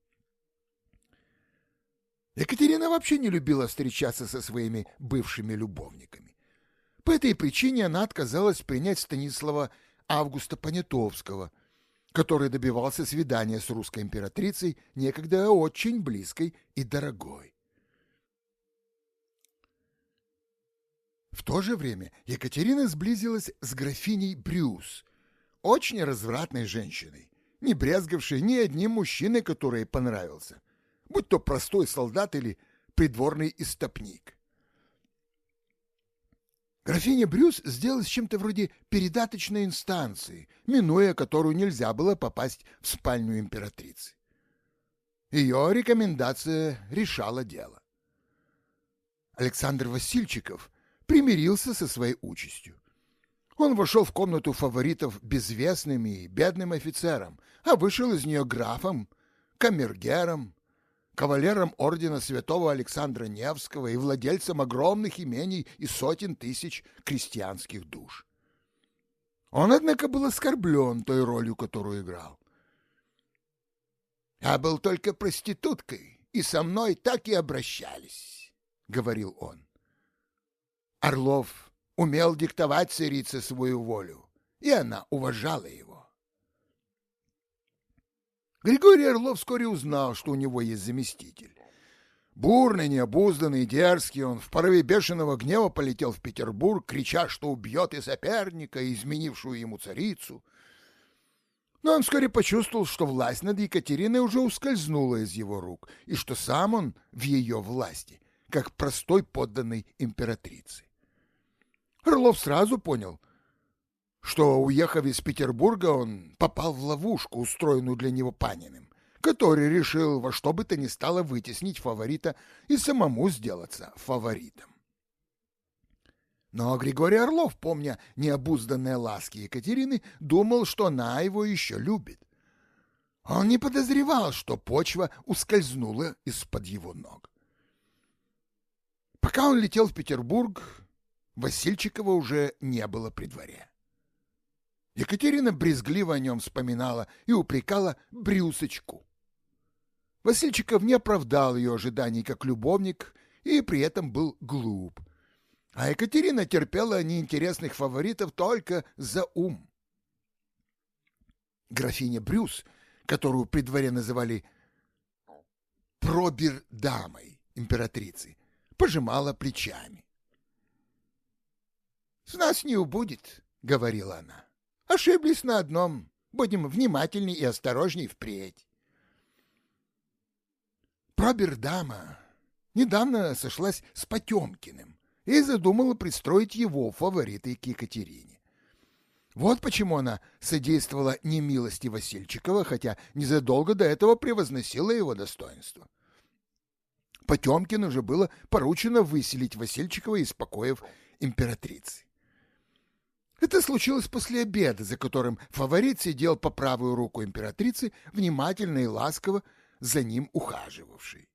A: Екатерина вообще не любила встречаться со своими бывшими любовниками. По этой причине она отказалась принять Станислава Августа Понятовского, который добивался свидания с русской императрицей, некогда очень близкой и дорогой. В то же время Екатерина сблизилась с графиней Брюс, очень развратной женщиной, не брезгавшей ни одним мужчиной, который понравился – будь то простой солдат или придворный истопник. Графиня Брюс сделалась чем-то вроде передаточной инстанции, минуя которую нельзя было попасть в спальню императрицы. Ее рекомендация решала дело. Александр Васильчиков примирился со своей участью. Он вошел в комнату фаворитов безвестным и бедным офицером, а вышел из нее графом, камергером, кавалером ордена святого Александра Невского и владельцем огромных имений и сотен тысяч крестьянских душ. Он, однако, был оскорблен той ролью, которую играл. «Я был только проституткой, и со мной так и обращались», — говорил он. Орлов умел диктовать царице свою волю, и она уважала его. Григорий Орлов вскоре узнал, что у него есть заместитель. Бурный, необузданный, дерзкий, он в порыве бешеного гнева полетел в Петербург, крича, что убьет и соперника, и изменившую ему царицу. Но он вскоре почувствовал, что власть над Екатериной уже ускользнула из его рук, и что сам он в ее власти, как простой подданный императрицы. Орлов сразу понял, что, уехав из Петербурга, он попал в ловушку, устроенную для него Паниным, который решил во что бы то ни стало вытеснить фаворита и самому сделаться фаворитом. Но Григорий Орлов, помня необузданные ласки Екатерины, думал, что она его еще любит. Он не подозревал, что почва ускользнула из-под его ног. Пока он летел в Петербург, Васильчикова уже не было при дворе. Екатерина брезгливо о нем вспоминала и упрекала Брюсочку. Васильчиков не оправдал ее ожиданий как любовник и при этом был глуп — а Екатерина терпела неинтересных фаворитов только за ум. Графиня Брюс, которую при дворе называли пробир-дамой императрицы, пожимала плечами. «С нас не убудет», — говорила она. «Ошиблись на одном. Будем внимательней и осторожней впредь». Пробир-дама недавно сошлась с Потемкиным, и задумала пристроить его фаворитой к Екатерине. Вот почему она содействовала немилости Васильчикова, хотя незадолго до этого превозносила его достоинство. Потемкину же было поручено выселить Васильчикова из покоев императрицы. Это случилось после обеда, за которым фаворит сидел по правую руку императрицы, внимательно и ласково за ним ухаживавший.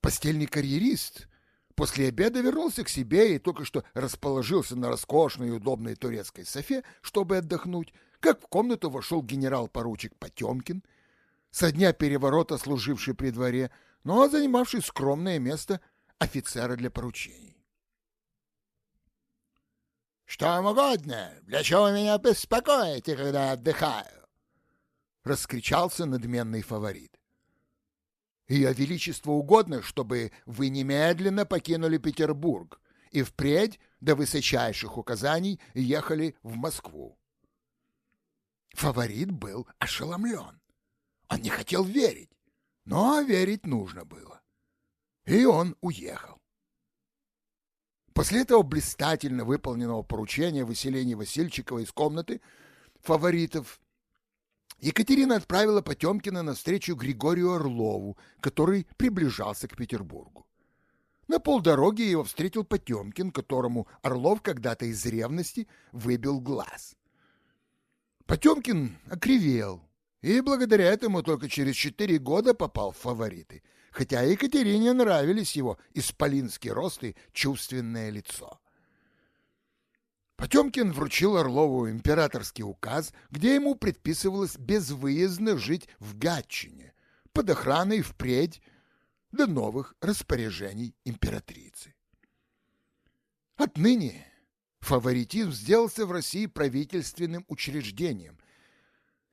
A: Постельный карьерист После обеда вернулся к себе и только что расположился на роскошной и удобной турецкой софе, чтобы отдохнуть, как в комнату вошел генерал-поручик Потемкин, со дня переворота служивший при дворе, но занимавший скромное место офицера для поручений. «Что вам угодно? Для чего меня беспокоите, когда отдыхаю?» — раскричался надменный фаворит. Ее Величеству угодно, чтобы вы немедленно покинули Петербург и впредь до высочайших указаний ехали в Москву. Фаворит был ошеломлен. Он не хотел верить, но верить нужно было. И он уехал. После этого блистательно выполненного поручения выселения Васильчикова из комнаты фаворитов Екатерина отправила Потемкина навстречу Григорию Орлову, который приближался к Петербургу. На полдороги его встретил Потемкин, которому Орлов когда-то из ревности выбил глаз. Потемкин окривел, и благодаря этому только через четыре года попал в фавориты, хотя Екатерине нравились его исполинский рост и чувственное лицо. Потемкин вручил Орлову императорский указ, где ему предписывалось безвыездно жить в Гатчине, под охраной впредь до новых распоряжений императрицы. Отныне фаворитизм сделался в России правительственным учреждением,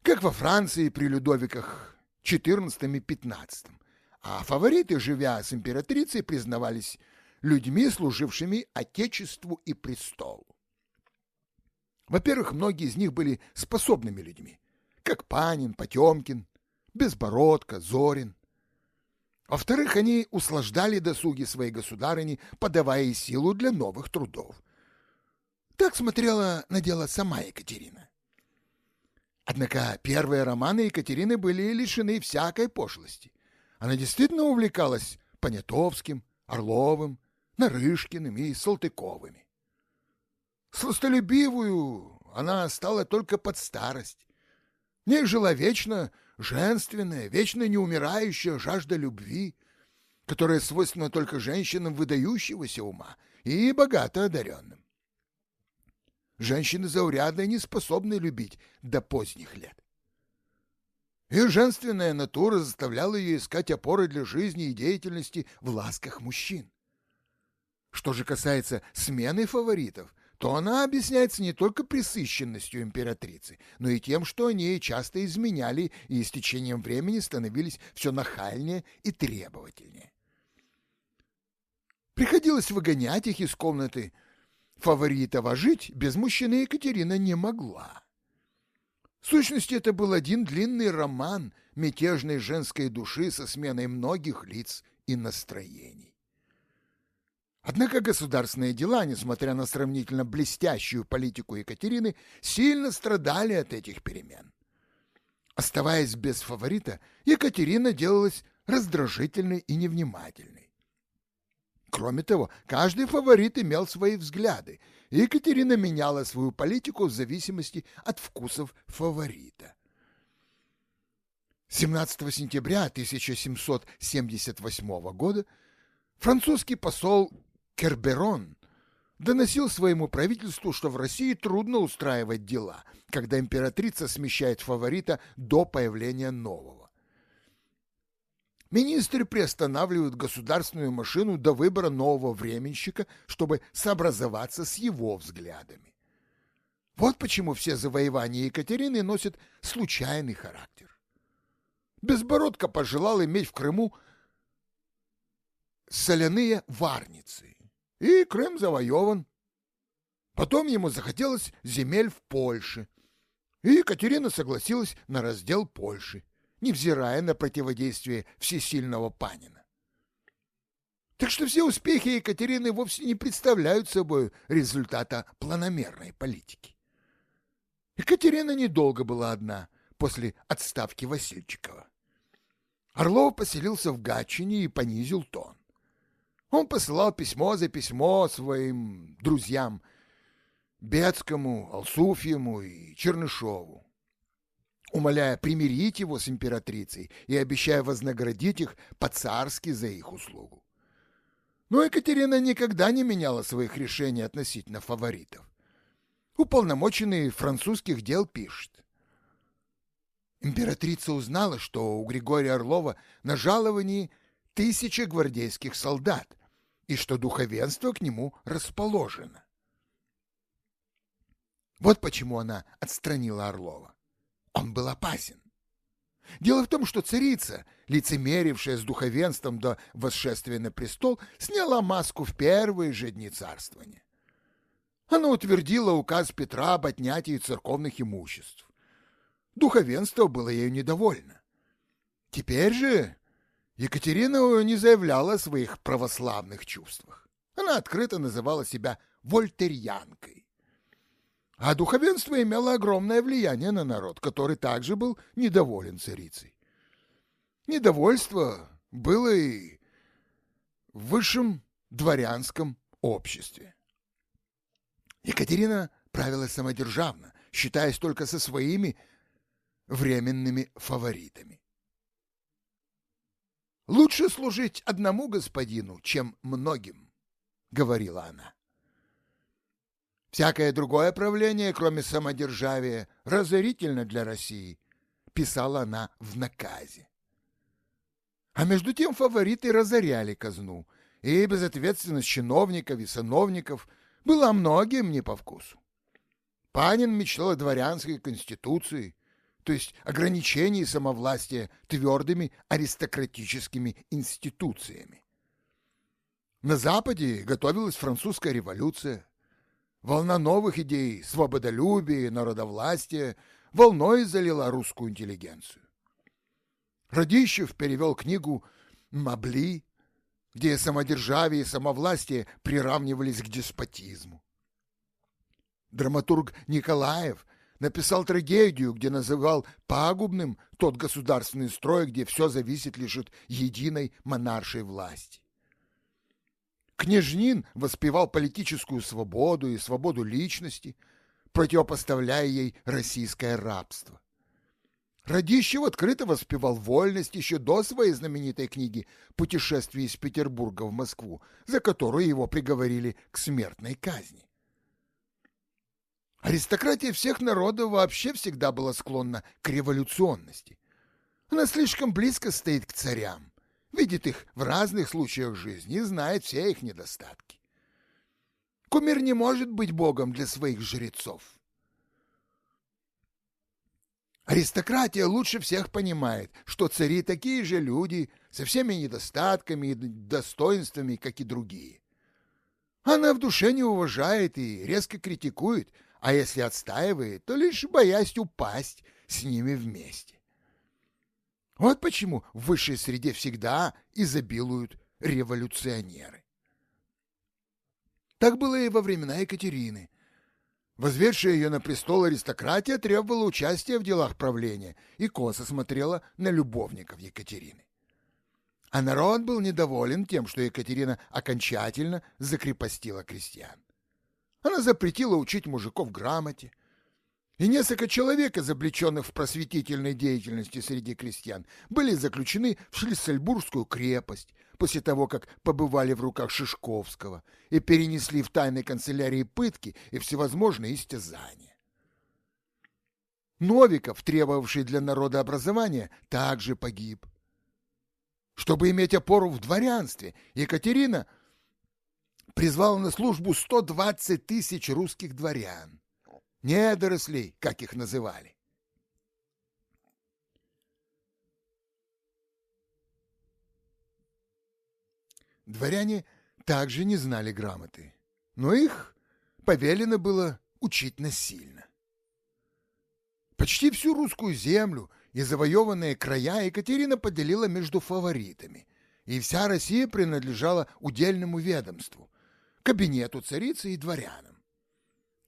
A: как во Франции при Людовиках XIV и XV, а фавориты, живя с императрицей, признавались людьми, служившими Отечеству и престолу. Во-первых, многие из них были способными людьми, как Панин, Потемкин, Безбородко, Зорин. Во-вторых, они услаждали досуги своей государыни, подавая силу для новых трудов. Так смотрела на дело сама Екатерина. Однако первые романы Екатерины были лишены всякой пошлости. Она действительно увлекалась Понятовским, Орловым, Нарышкиным и Салтыковыми. Сластолюбивую она стала только под старость. В ней жила вечно женственная, вечно неумирающая жажда любви, которая свойственна только женщинам выдающегося ума и богато одаренным. Женщины заурядные не способны любить до поздних лет. Ее женственная натура заставляла ее искать опоры для жизни и деятельности в ласках мужчин. Что же касается смены фаворитов, то она объясняется не только присыщенностью императрицы, но и тем, что они часто изменяли и с течением времени становились все нахальнее и требовательнее. Приходилось выгонять их из комнаты. Фаворитова жить без мужчины Екатерина не могла. В сущности, это был один длинный роман мятежной женской души со сменой многих лиц и настроений. Однако государственные дела, несмотря на сравнительно блестящую политику Екатерины, сильно страдали от этих перемен. Оставаясь без фаворита, Екатерина делалась раздражительной и невнимательной. Кроме того, каждый фаворит имел свои взгляды, Екатерина меняла свою политику в зависимости от вкусов фаворита. 17 сентября 1778 года французский посол Керберон доносил своему правительству, что в России трудно устраивать дела, когда императрица смещает фаворита до появления нового. Министры приостанавливают государственную машину до выбора нового временщика, чтобы сообразоваться с его взглядами. Вот почему все завоевания Екатерины носят случайный характер. Безбородко пожелал иметь в Крыму соляные варницы, и Крым завоеван. Потом ему захотелось земель в Польше, и Екатерина согласилась на раздел Польши невзирая на противодействие всесильного Панина. Так что все успехи Екатерины вовсе не представляют собой результата планомерной политики. Екатерина недолго была одна после отставки Васильчикова. Орлов поселился в Гатчине и понизил тон. Он посылал письмо за письмо своим друзьям Бецкому, Алсуфьему и Чернышову умоляя примирить его с императрицей и обещая вознаградить их по-царски за их услугу. Но Екатерина никогда не меняла своих решений относительно фаворитов. Уполномоченный французских дел пишет. Императрица узнала, что у Григория Орлова на жаловании тысяча гвардейских солдат и что духовенство к нему расположено. Вот почему она отстранила Орлова. Он был опасен. Дело в том, что царица, лицемерившая с духовенством до восшествия на престол, сняла маску в первые же дни царствования. Она утвердила указ Петра об отнятии церковных имуществ. Духовенство было ею недовольно. Теперь же Екатерина не заявляла о своих православных чувствах. Она открыто называла себя вольтерьянкой. А духовенство имело огромное влияние на народ, который также был недоволен царицей. Недовольство было и в высшем дворянском обществе. Екатерина правила самодержавно, считаясь только со своими временными фаворитами. «Лучше служить одному господину, чем многим», — говорила она. Всякое другое правление, кроме самодержавия, разорительно для России, писала она в наказе. А между тем фавориты разоряли казну, и безответственность чиновников и сановников была многим не по вкусу. Панин мечтал о дворянской конституции, то есть ограничении самовластия твердыми аристократическими институциями. На Западе готовилась французская революция, Волна новых идей, свободолюбия, народовластия волной залила русскую интеллигенцию. Радищев перевел книгу «Мабли», где самодержавие и самовластие приравнивались к деспотизму. Драматург Николаев написал трагедию, где называл пагубным тот государственный строй, где все зависит лишь от единой монаршей власти. Княжнин воспевал политическую свободу и свободу личности, противопоставляя ей российское рабство. Радищев открыто воспевал вольность еще до своей знаменитой книги «Путешествие из Петербурга в Москву», за которую его приговорили к смертной казни. Аристократия всех народов вообще всегда была склонна к революционности. Она слишком близко стоит к царям видит их в разных случаях жизни и знает все их недостатки. Кумир не может быть богом для своих жрецов. Аристократия лучше всех понимает, что цари такие же люди, со всеми недостатками и достоинствами, как и другие. Она в душе не уважает и резко критикует, а если отстаивает, то лишь боясь упасть с ними вместе. Вот почему в высшей среде всегда изобилуют революционеры. Так было и во времена Екатерины. Возведшая ее на престол аристократия требовала участия в делах правления и косо смотрела на любовников Екатерины. А народ был недоволен тем, что Екатерина окончательно закрепостила крестьян. Она запретила учить мужиков грамоте, и несколько человек, изобличенных в просветительной деятельности среди крестьян, были заключены в Шлиссельбургскую крепость после того, как побывали в руках Шишковского и перенесли в тайной канцелярии пытки и всевозможные истязания. Новиков, требовавший для народа образования, также погиб. Чтобы иметь опору в дворянстве, Екатерина призвала на службу 120 тысяч русских дворян недорослей, как их называли. Дворяне также не знали грамоты, но их повелено было учить насильно. Почти всю русскую землю и завоеванные края Екатерина поделила между фаворитами, и вся Россия принадлежала удельному ведомству, кабинету царицы и дворянам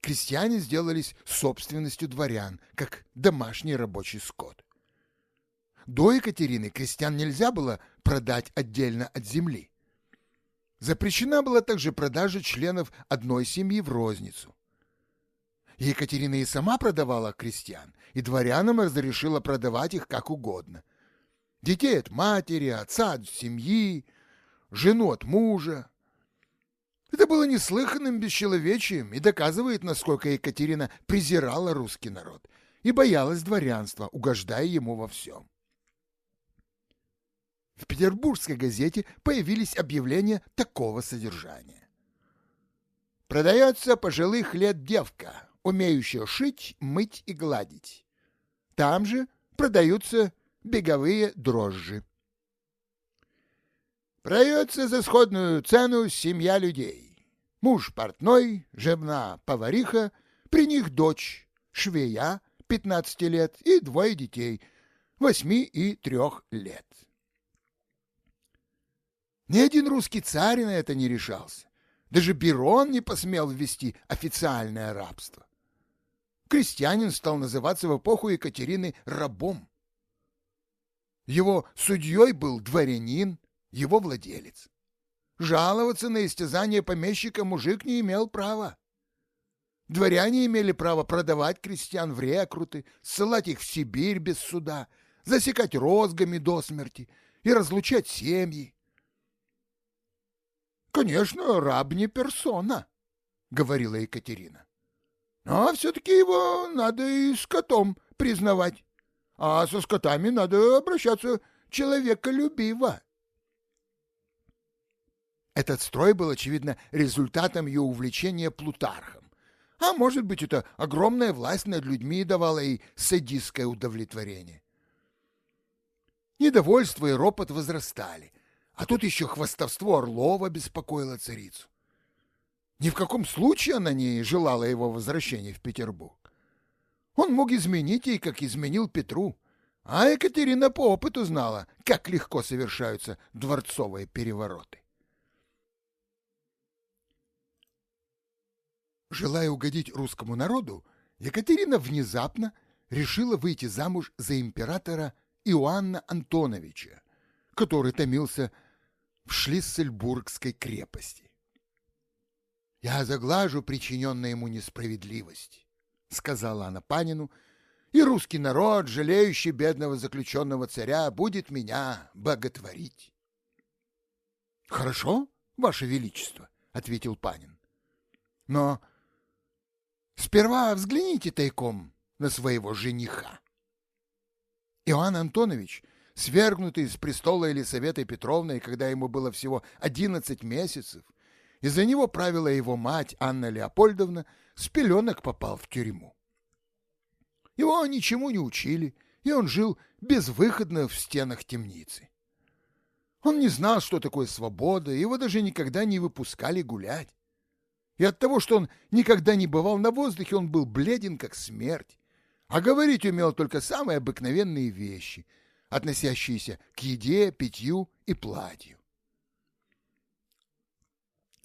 A: крестьяне сделались собственностью дворян, как домашний рабочий скот. До Екатерины крестьян нельзя было продать отдельно от земли. Запрещена была также продажа членов одной семьи в розницу. Екатерина и сама продавала крестьян, и дворянам разрешила продавать их как угодно. Детей от матери, отца от семьи, жену от мужа, это было неслыханным бесчеловечием и доказывает, насколько Екатерина презирала русский народ и боялась дворянства, угождая ему во всем. В петербургской газете появились объявления такого содержания. Продается пожилых лет девка, умеющая шить, мыть и гладить. Там же продаются беговые дрожжи. Продается за сходную цену семья людей. Муж портной, жена повариха, при них дочь, швея, 15 лет и двое детей, 8 и 3 лет. Ни один русский царь на это не решался. Даже Берон не посмел ввести официальное рабство. Крестьянин стал называться в эпоху Екатерины рабом. Его судьей был дворянин, его владелец. Жаловаться на истязание помещика мужик не имел права. Дворяне имели право продавать крестьян в рекруты, ссылать их в Сибирь без суда, засекать розгами до смерти и разлучать семьи. «Конечно, раб не персона», — говорила Екатерина. «Но все-таки его надо и скотом признавать, а со скотами надо обращаться человеколюбиво». Этот строй был, очевидно, результатом ее увлечения Плутархом. А может быть, это огромная власть над людьми давала ей садистское удовлетворение. Недовольство и ропот возрастали, а тут еще хвастовство Орлова беспокоило царицу. Ни в каком случае она не желала его возвращения в Петербург. Он мог изменить ей, как изменил Петру, а Екатерина по опыту знала, как легко совершаются дворцовые перевороты. Желая угодить русскому народу, Екатерина внезапно решила выйти замуж за императора Иоанна Антоновича, который томился в Шлиссельбургской крепости. «Я заглажу причиненную ему несправедливость», — сказала она Панину, «и русский народ, жалеющий бедного заключенного царя, будет меня боготворить». «Хорошо, Ваше Величество», — ответил Панин. «Но Сперва взгляните тайком на своего жениха. Иоанн Антонович, свергнутый с престола Елисаветой Петровной, когда ему было всего одиннадцать месяцев, Из-за него правила его мать Анна Леопольдовна, с пеленок попал в тюрьму. Его ничему не учили, и он жил безвыходно в стенах темницы. Он не знал, что такое свобода, его даже никогда не выпускали гулять. И от того, что он никогда не бывал на воздухе, он был бледен, как смерть, а говорить умел только самые обыкновенные вещи, относящиеся к еде, питью и платью.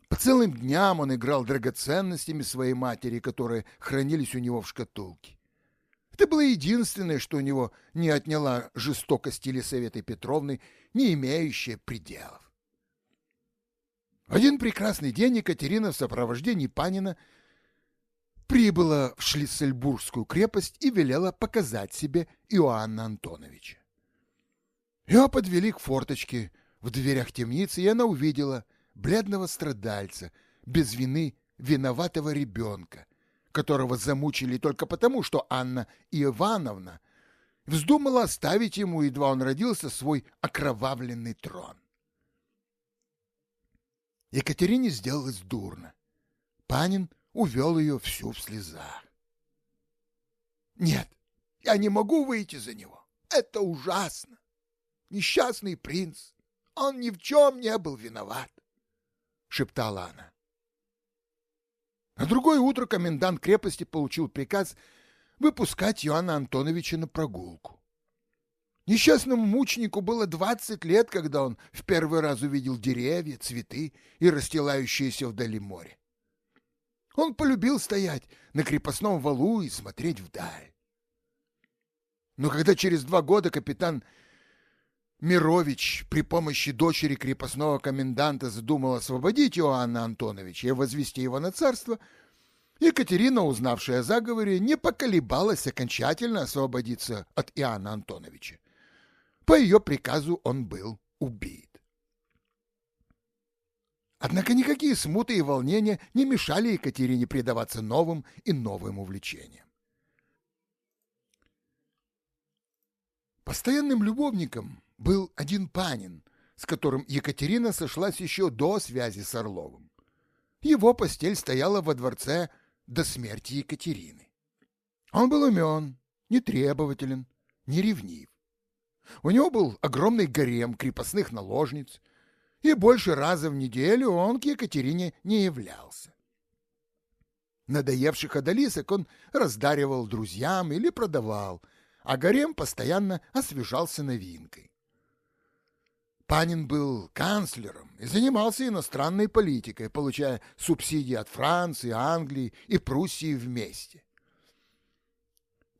A: По целым дням он играл драгоценностями своей матери, которые хранились у него в шкатулке. Это было единственное, что у него не отняла жестокость Елисаветы Петровны, не имеющая пределов. Один прекрасный день Екатерина в сопровождении Панина прибыла в Шлиссельбургскую крепость и велела показать себе Иоанна Антоновича. Ее подвели к форточке в дверях темницы, и она увидела — бледного страдальца, без вины виноватого ребенка, которого замучили только потому, что Анна Ивановна вздумала оставить ему, едва он родился, свой окровавленный трон. Екатерине сделалось дурно. Панин увел ее всю в слезах. «Нет, я не могу выйти за него. Это ужасно. Несчастный принц. Он ни в чем не был виноват шептала она. На другое утро комендант крепости получил приказ выпускать Иоанна Антоновича на прогулку. Несчастному мученику было двадцать лет, когда он в первый раз увидел деревья, цветы и расстилающееся вдали море. Он полюбил стоять на крепостном валу и смотреть вдаль. Но когда через два года капитан Мирович при помощи дочери крепостного коменданта задумал освободить Иоанна Антоновича и возвести его на царство, Екатерина, узнавшая о заговоре, не поколебалась окончательно освободиться от Иоанна Антоновича. По ее приказу он был убит. Однако никакие смуты и волнения не мешали Екатерине предаваться новым и новым увлечениям. Постоянным любовником был один Панин, с которым Екатерина сошлась еще до связи с Орловым. Его постель стояла во дворце до смерти Екатерины. Он был умен, нетребователен, не ревнив. У него был огромный гарем крепостных наложниц, и больше раза в неделю он к Екатерине не являлся. Надоевших одолисок он раздаривал друзьям или продавал, а гарем постоянно освежался новинкой. Панин был канцлером и занимался иностранной политикой, получая субсидии от Франции, Англии и Пруссии вместе.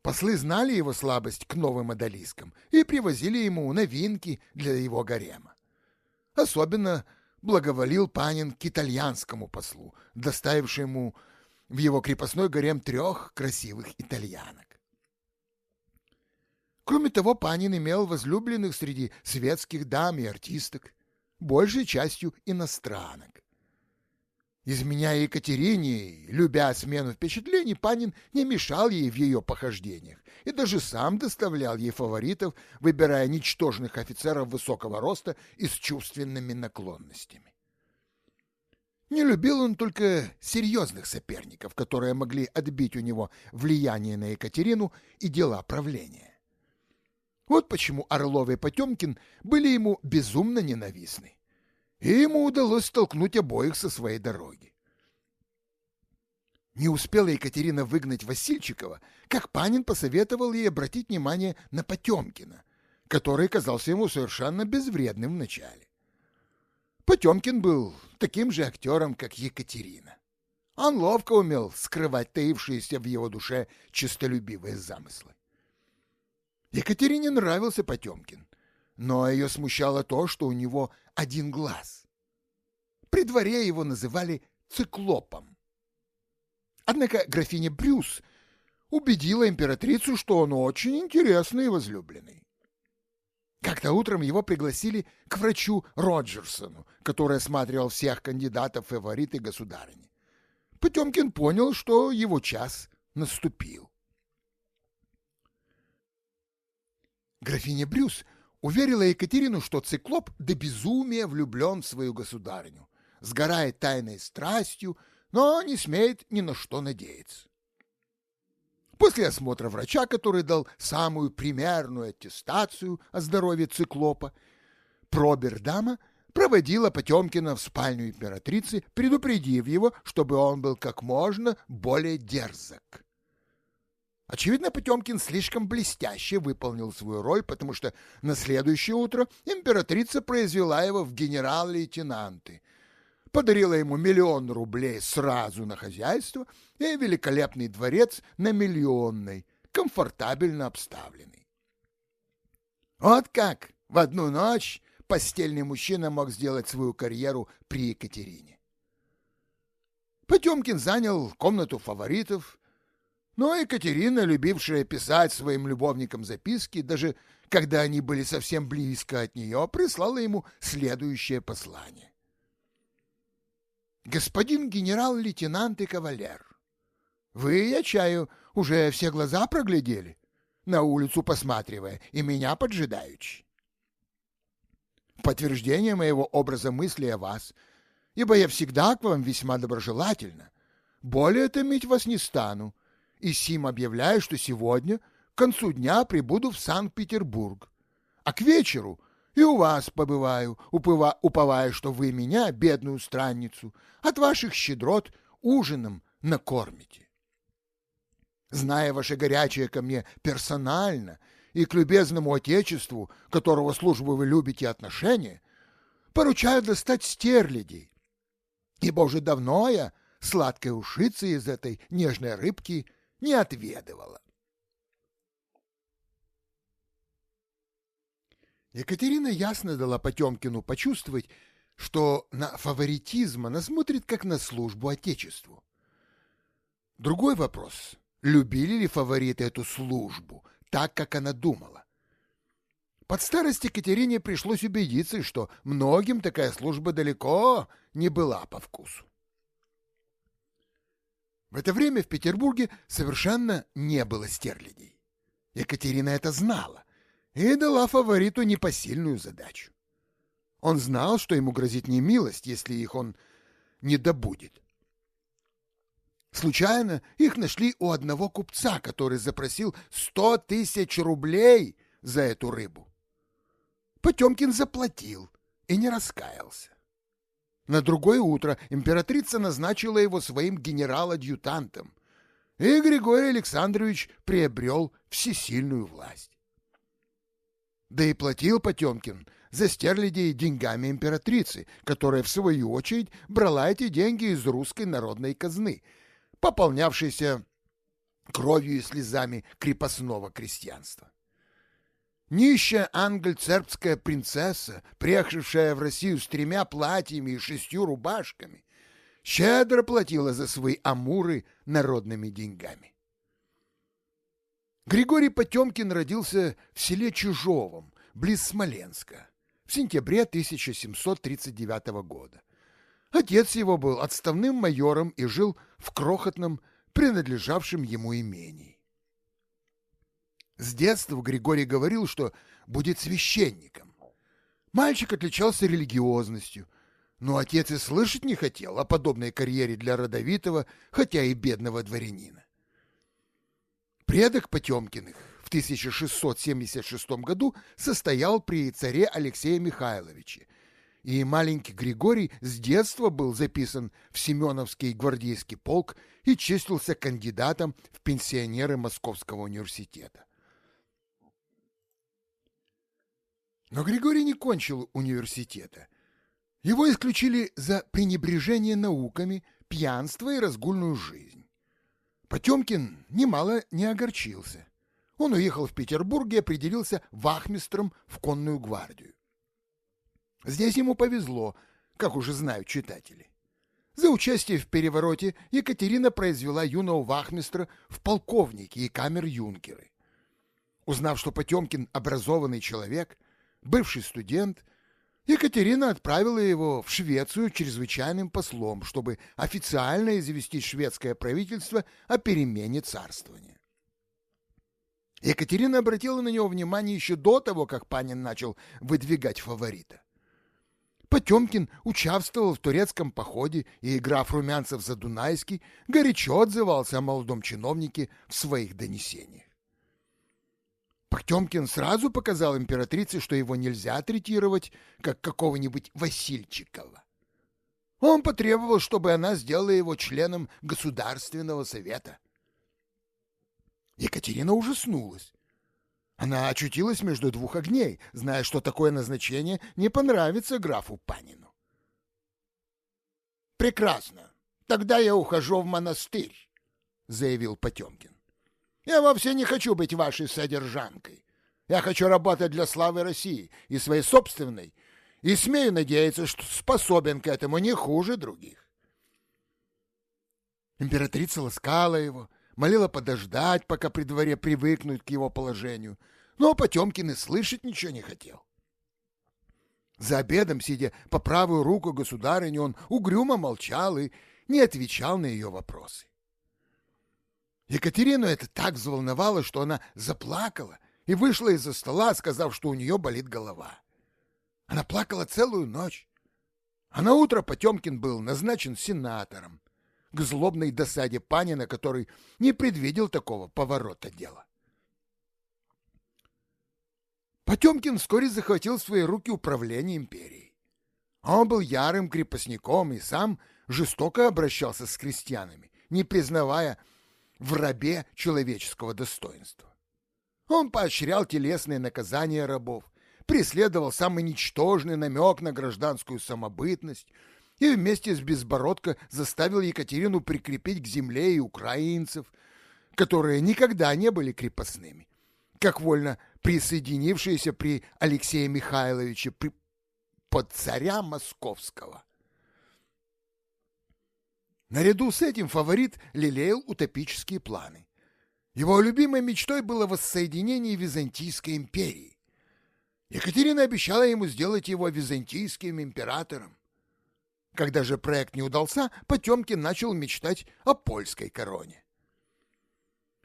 A: Послы знали его слабость к новым одолискам и привозили ему новинки для его гарема. Особенно благоволил Панин к итальянскому послу, доставившему в его крепостной гарем трех красивых итальянок. Кроме того, Панин имел возлюбленных среди светских дам и артисток, большей частью иностранок. Изменяя Екатерине, любя смену впечатлений, Панин не мешал ей в ее похождениях и даже сам доставлял ей фаворитов, выбирая ничтожных офицеров высокого роста и с чувственными наклонностями. Не любил он только серьезных соперников, которые могли отбить у него влияние на Екатерину и дела правления. Вот почему Орлов и Потемкин были ему безумно ненавистны. И ему удалось столкнуть обоих со своей дороги. Не успела Екатерина выгнать Васильчикова, как Панин посоветовал ей обратить внимание на Потемкина, который казался ему совершенно безвредным вначале. Потемкин был таким же актером, как Екатерина. Он ловко умел скрывать таившиеся в его душе честолюбивые замыслы. Екатерине нравился Потемкин, но ее смущало то, что у него один глаз. При дворе его называли циклопом. Однако графиня Брюс убедила императрицу, что он очень интересный и возлюбленный. Как-то утром его пригласили к врачу Роджерсону, который осматривал всех кандидатов фавориты государыни. Потемкин понял, что его час наступил. Графиня Брюс уверила Екатерину, что циклоп до безумия влюблен в свою государыню, сгорает тайной страстью, но не смеет ни на что надеяться. После осмотра врача, который дал самую примерную аттестацию о здоровье циклопа, Пробердама проводила Потемкина в спальню императрицы, предупредив его, чтобы он был как можно более дерзок. Очевидно, Потемкин слишком блестяще выполнил свою роль, потому что на следующее утро императрица произвела его в генерал-лейтенанты, подарила ему миллион рублей сразу на хозяйство и великолепный дворец на миллионной, комфортабельно обставленный. Вот как в одну ночь постельный мужчина мог сделать свою карьеру при Екатерине. Потемкин занял комнату фаворитов, но Екатерина, любившая писать своим любовникам записки, даже когда они были совсем близко от нее, прислала ему следующее послание. «Господин генерал-лейтенант и кавалер, вы, я чаю, уже все глаза проглядели, на улицу посматривая и меня поджидаючи. Подтверждение моего образа мысли о вас, ибо я всегда к вам весьма доброжелательно. Более томить вас не стану, и сим объявляю, что сегодня к концу дня прибуду в Санкт-Петербург, а к вечеру и у вас побываю, упыва, уповая, что вы меня, бедную странницу, от ваших щедрот ужином накормите. Зная ваше горячее ко мне персонально и к любезному отечеству, которого службу вы любите отношения, поручаю достать стерлядей, ибо уже давно я сладкой ушицы из этой нежной рыбки не отведывала. Екатерина ясно дала Потемкину почувствовать, что на фаворитизм она смотрит как на службу Отечеству. Другой вопрос — любили ли фавориты эту службу, так, как она думала? Под старость Екатерине пришлось убедиться, что многим такая служба далеко не была по вкусу. В это время в Петербурге совершенно не было стерлядей. Екатерина это знала и дала фавориту непосильную задачу. Он знал, что ему грозит немилость, если их он не добудет. Случайно их нашли у одного купца, который запросил сто тысяч рублей за эту рыбу. Потемкин заплатил и не раскаялся. На другое утро императрица назначила его своим генерал-адъютантом, и Григорий Александрович приобрел всесильную власть. Да и платил Потемкин за стерлядей деньгами императрицы, которая, в свою очередь, брала эти деньги из русской народной казны, пополнявшейся кровью и слезами крепостного крестьянства. Нищая ангельцербская принцесса, приехавшая в Россию с тремя платьями и шестью рубашками, щедро платила за свои амуры народными деньгами. Григорий Потемкин родился в селе Чужовом, близ Смоленска, в сентябре 1739 года. Отец его был отставным майором и жил в крохотном, принадлежавшем ему имении. С детства Григорий говорил, что будет священником. Мальчик отличался религиозностью, но отец и слышать не хотел о подобной карьере для родовитого, хотя и бедного дворянина. Предок Потемкиных в 1676 году состоял при царе Алексея Михайловиче, и маленький Григорий с детства был записан в Семеновский гвардейский полк и числился кандидатом в пенсионеры Московского университета. Но Григорий не кончил университета. Его исключили за пренебрежение науками, пьянство и разгульную жизнь. Потемкин немало не огорчился. Он уехал в Петербург и определился вахмистром в конную гвардию. Здесь ему повезло, как уже знают читатели. За участие в перевороте Екатерина произвела юного вахмистра в полковники и камер-юнкеры. Узнав, что Потемкин образованный человек – бывший студент, Екатерина отправила его в Швецию чрезвычайным послом, чтобы официально известить шведское правительство о перемене царствования. Екатерина обратила на него внимание еще до того, как Панин начал выдвигать фаворита. Потемкин участвовал в турецком походе, и граф Румянцев-Задунайский горячо отзывался о молодом чиновнике в своих донесениях. Потемкин сразу показал императрице, что его нельзя третировать, как какого-нибудь Васильчикова. Он потребовал, чтобы она сделала его членом Государственного совета. Екатерина ужаснулась. Она очутилась между двух огней, зная, что такое назначение не понравится графу Панину. «Прекрасно. Тогда я ухожу в монастырь», — заявил Потемкин. «Я вовсе не хочу быть вашей содержанкой. Я хочу работать для славы России и своей собственной, и смею надеяться, что способен к этому не хуже других». Императрица ласкала его, молила подождать, пока при дворе привыкнут к его положению, но Потемкин и слышать ничего не хотел. За обедом, сидя по правую руку государыни, он угрюмо молчал и не отвечал на ее вопросы. Екатерину это так взволновало, что она заплакала и вышла из-за стола, сказав, что у нее болит голова. Она плакала целую ночь. А на утро Потемкин был назначен сенатором к злобной досаде Панина, который не предвидел такого поворота дела. Потемкин вскоре захватил в свои руки управление империей. Он был ярым крепостником и сам жестоко обращался с крестьянами, не признавая в рабе человеческого достоинства. Он поощрял телесные наказания рабов, преследовал самый ничтожный намек на гражданскую самобытность, и вместе с Безбородко заставил Екатерину прикрепить к земле и украинцев, которые никогда не были крепостными, как вольно присоединившиеся при Алексее Михайловиче при... под царя Московского. Наряду с этим фаворит лелеял утопические планы. Его любимой мечтой было воссоединение Византийской империи. Екатерина обещала ему сделать его византийским императором. Когда же проект не удался, Потемкин начал мечтать о польской короне.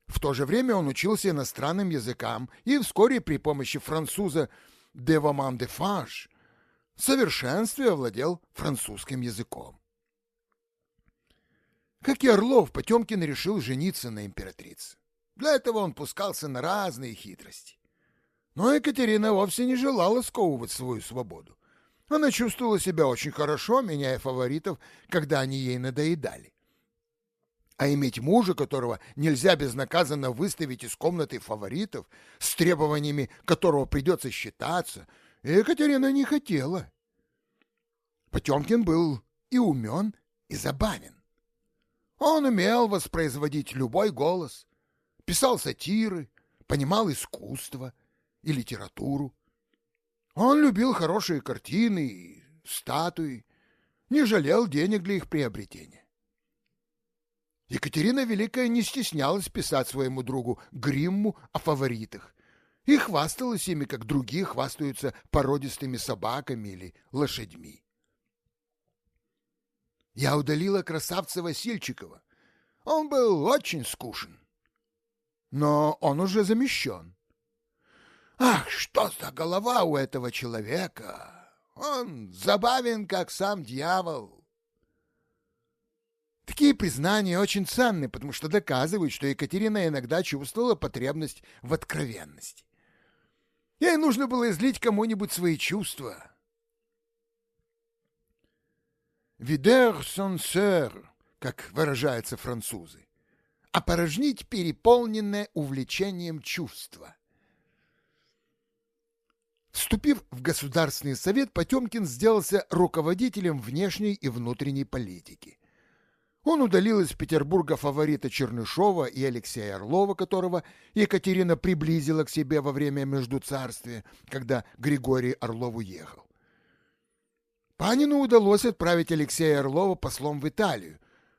A: В то же время он учился иностранным языкам и вскоре при помощи француза Деваман де Фаш в совершенстве овладел французским языком. Как и Орлов, Потемкин решил жениться на императрице. Для этого он пускался на разные хитрости. Но Екатерина вовсе не желала сковывать свою свободу. Она чувствовала себя очень хорошо, меняя фаворитов, когда они ей надоедали. А иметь мужа, которого нельзя безнаказанно выставить из комнаты фаворитов, с требованиями которого придется считаться, Екатерина не хотела. Потемкин был и умен, и забавен. Он умел воспроизводить любой голос, писал сатиры, понимал искусство и литературу. Он любил хорошие картины и статуи, не жалел денег для их приобретения. Екатерина Великая не стеснялась писать своему другу Гримму о фаворитах и хвасталась ими, как другие хвастаются породистыми собаками или лошадьми. Я удалила красавца Васильчикова. Он был очень скучен. Но он уже замещен. Ах, что за голова у этого человека! Он забавен, как сам дьявол. Такие признания очень ценны, потому что доказывают, что Екатерина иногда чувствовала потребность в откровенности. Ей нужно было излить кому-нибудь свои чувства. «Видер сон сэр», как выражаются французы, опорожнить переполненное увлечением чувства. Вступив в Государственный совет, Потемкин сделался руководителем внешней и внутренней политики. Он удалил из Петербурга фаворита Чернышова и Алексея Орлова, которого Екатерина приблизила к себе во время Междуцарствия, когда Григорий Орлов уехал. Панину удалось отправить Алексея Орлова послом в Италию,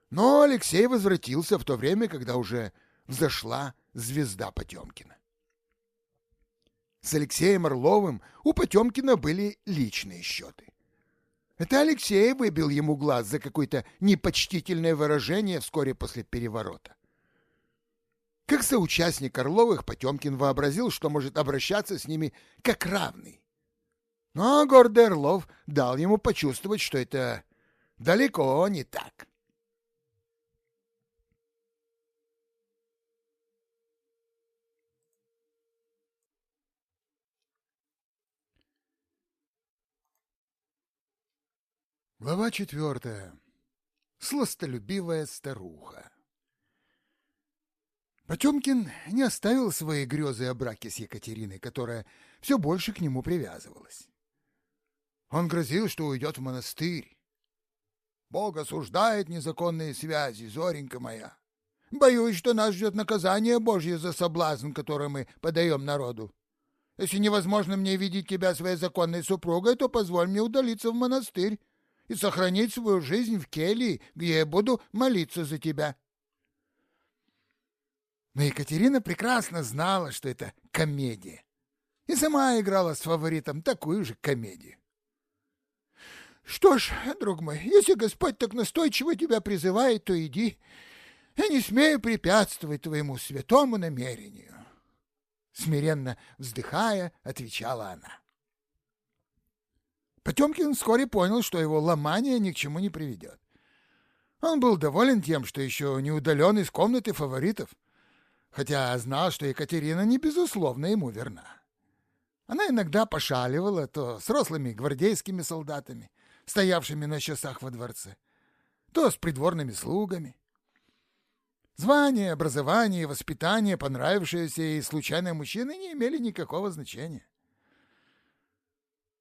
A: но Алексей возвратился в то время, когда уже взошла звезда Потемкина. С Алексеем Орловым у Потемкина были личные счеты. Это Алексей выбил ему глаз за какое-то непочтительное выражение вскоре после переворота. Как соучастник Орловых, Потемкин вообразил, что может обращаться с ними как равный. Но гордый Орлов дал ему почувствовать, что это далеко не так. Глава четвертая. Сластолюбивая старуха. Потемкин не оставил свои грезы о браке с Екатериной, которая все больше к нему привязывалась. Он грозил, что уйдет в монастырь. Бог осуждает незаконные связи, Зоренька моя. Боюсь, что нас ждет наказание Божье за соблазн, который мы подаем народу. Если невозможно мне видеть тебя своей законной супругой, то позволь мне удалиться в монастырь и сохранить свою жизнь в келье, где я буду молиться за тебя. Но Екатерина прекрасно знала, что это комедия, и сама играла с фаворитом такую же комедию. Что ж, друг мой, если Господь так настойчиво тебя призывает, то иди. Я не смею препятствовать твоему святому намерению. Смиренно вздыхая, отвечала она. Потемкин вскоре понял, что его ломание ни к чему не приведет. Он был доволен тем, что еще не удален из комнаты фаворитов, хотя знал, что Екатерина не безусловно ему верна. Она иногда пошаливала то с рослыми гвардейскими солдатами, стоявшими на часах во дворце, то с придворными слугами. Звание, образование и воспитание, понравившиеся ей случайные мужчины, не имели никакого значения.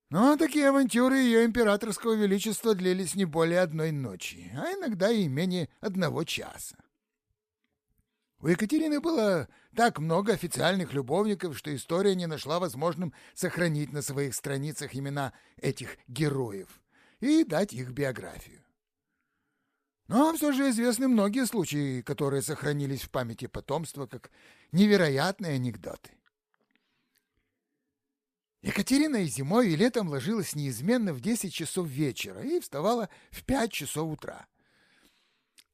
A: Но такие авантюры ее императорского величества длились не более одной ночи, а иногда и менее одного часа. У Екатерины было так много официальных любовников, что история не нашла возможным сохранить на своих страницах имена этих героев и дать их биографию. Но все же известны многие случаи, которые сохранились в памяти потомства как невероятные анекдоты. Екатерина и зимой, и летом ложилась неизменно в 10 часов вечера и вставала в 5 часов утра.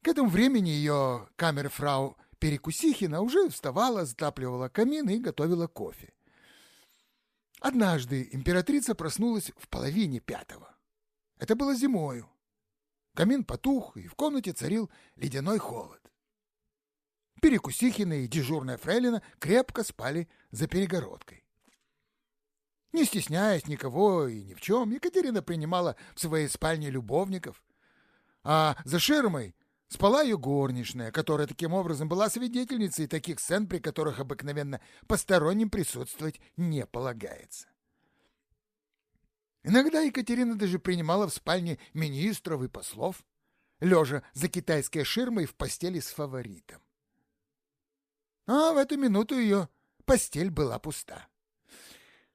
A: К этому времени ее камерфрау Перекусихина уже вставала, затапливала камин и готовила кофе. Однажды императрица проснулась в половине пятого. Это было зимою. Камин потух, и в комнате царил ледяной холод. Перекусихина и дежурная фрейлина крепко спали за перегородкой. Не стесняясь никого и ни в чем, Екатерина принимала в своей спальне любовников, а за ширмой спала ее горничная, которая таким образом была свидетельницей таких сцен, при которых обыкновенно посторонним присутствовать не полагается. Иногда Екатерина даже принимала в спальне министров и послов, лежа за китайской ширмой в постели с фаворитом. А в эту минуту ее постель была пуста.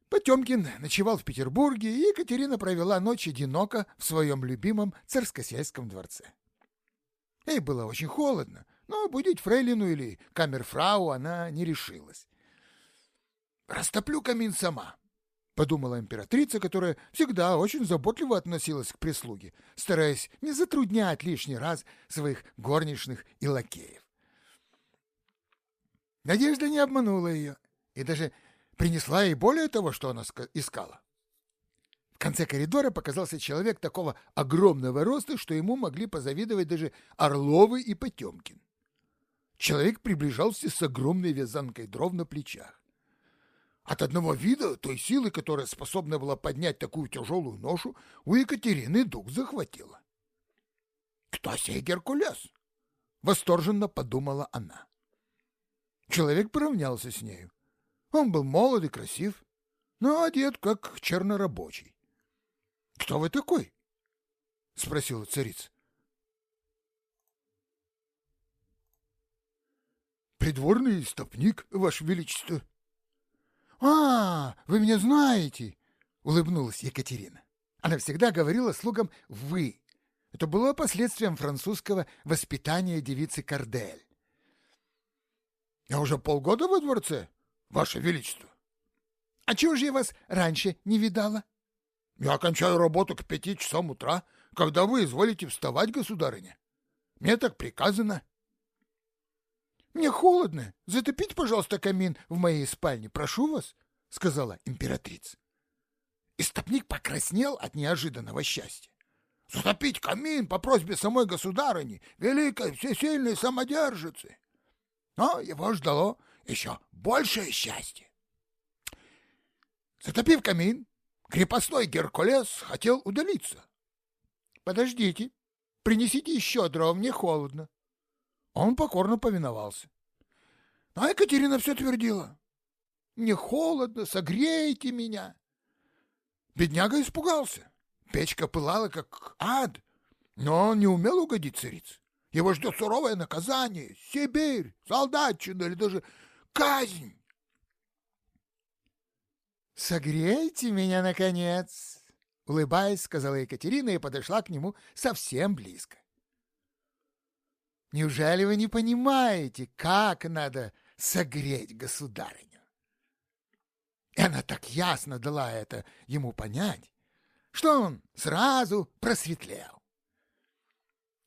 A: Потемкин ночевал в Петербурге, и Екатерина провела ночь одиноко в своем любимом царскосельском дворце. Ей было очень холодно, но будить фрейлину или камерфрау она не решилась. «Растоплю камин сама», — подумала императрица, которая всегда очень заботливо относилась к прислуге, стараясь не затруднять лишний раз своих горничных и лакеев. Надежда не обманула ее, и даже принесла ей более того, что она искала. В конце коридора показался человек такого огромного роста, что ему могли позавидовать даже Орловы и Потемкин. Человек приближался с огромной вязанкой дров на плечах. От одного вида той силы, которая способна была поднять такую тяжелую ношу, у Екатерины дух захватило. «Кто сей Геркулес?» — восторженно подумала она. Человек поравнялся с нею. Он был молод и красив, но одет как чернорабочий. — Кто вы такой? — спросила царица. — Придворный стопник, Ваше Величество. — А, вы меня знаете, — улыбнулась Екатерина. Она всегда говорила слугам «вы». Это было последствием французского воспитания девицы Кардель. — Я уже полгода во дворце, Ваше Величество. А чего же я вас раньше не видала? Я окончаю работу к пяти часам утра, когда вы изволите вставать, государыня. Мне так приказано. Мне холодно. Затопить, пожалуйста, камин в моей спальне, прошу вас, сказала императрица. Истопник покраснел от неожиданного счастья. Затопить камин по просьбе самой государыни, великой всесильной самодержицы. Но его ждало еще большее счастье. Затопив камин, крепостной Геркулес хотел удалиться. «Подождите, принесите еще дров, мне холодно». Он покорно повиновался. А Екатерина все твердила. «Мне холодно, согрейте меня». Бедняга испугался. Печка пылала, как ад, но он не умел угодить царице. Его ждет суровое наказание, Сибирь, солдатчина или даже казнь. «Согрейте меня, наконец!» — улыбаясь, сказала Екатерина и подошла к нему совсем близко. «Неужели вы не понимаете, как надо согреть государыню?» И она так ясно дала это ему понять, что он сразу просветлел.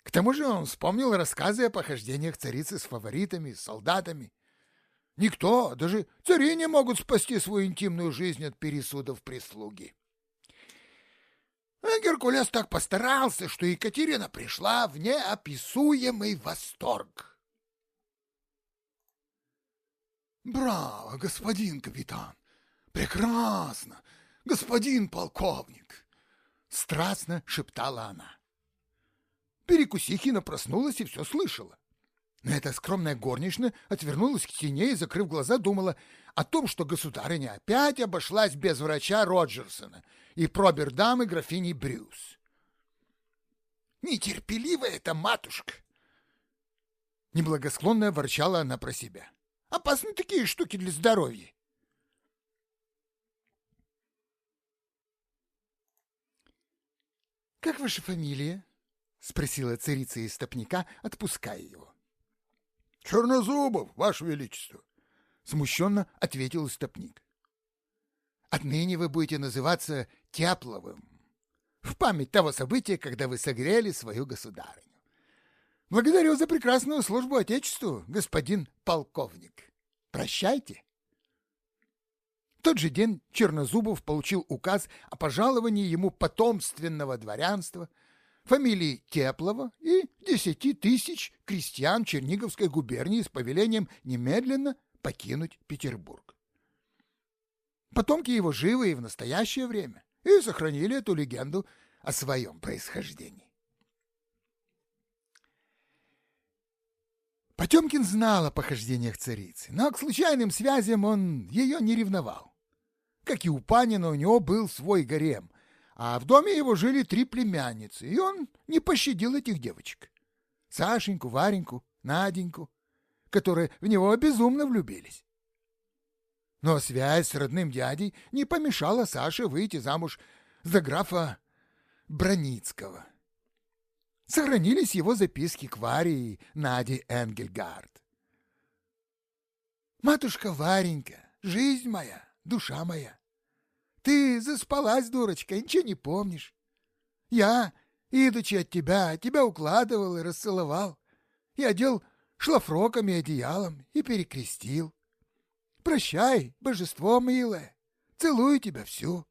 A: К тому же он вспомнил рассказы о похождениях царицы с фаворитами, с солдатами. Никто, даже цари не могут спасти свою интимную жизнь от пересудов прислуги. А Геркулес так постарался, что Екатерина пришла в неописуемый восторг. «Браво, господин капитан! Прекрасно, господин полковник!» Страстно шептала она. Перекусихина проснулась и все слышала. Но эта скромная горничная отвернулась к стене и, закрыв глаза, думала о том, что государыня опять обошлась без врача Роджерсона и пробер дамы графини Брюс. «Нетерпеливая эта матушка!» Неблагосклонно ворчала она про себя. «Опасны такие штуки для здоровья!» «Как ваша фамилия?» — спросила царица истопника, отпуская его.
B: — Чернозубов, ваше величество!
A: — смущенно ответил истопник. — Отныне вы будете называться Тепловым, в память того события, когда вы согрели свою государыню. Благодарю за прекрасную службу Отечеству, господин полковник. Прощайте. В тот же день Чернозубов получил указ о пожаловании ему потомственного дворянства — фамилии Теплова и десяти тысяч крестьян Черниговской губернии с повелением немедленно покинуть Петербург. Потомки его живы и в настоящее время и сохранили эту легенду о своем происхождении. Потемкин знал о похождениях царицы, но к случайным связям он ее не ревновал. Как и у Панина, у него был свой гарем, а в доме его жили три племянницы, и он не пощадил этих девочек. Сашеньку, Вареньку, Наденьку, которые в него безумно влюбились. Но связь с родным дядей не помешала Саше выйти замуж за графа Броницкого. Сохранились его записки к Варе и Наде Энгельгард. «Матушка Варенька, жизнь моя, душа моя, ты заспалась, дурочка, ничего не помнишь. Я, идучи от тебя, тебя укладывал и расцеловал. Я одел шлафроками одеялом и перекрестил. Прощай, божество милое, целую тебя всю.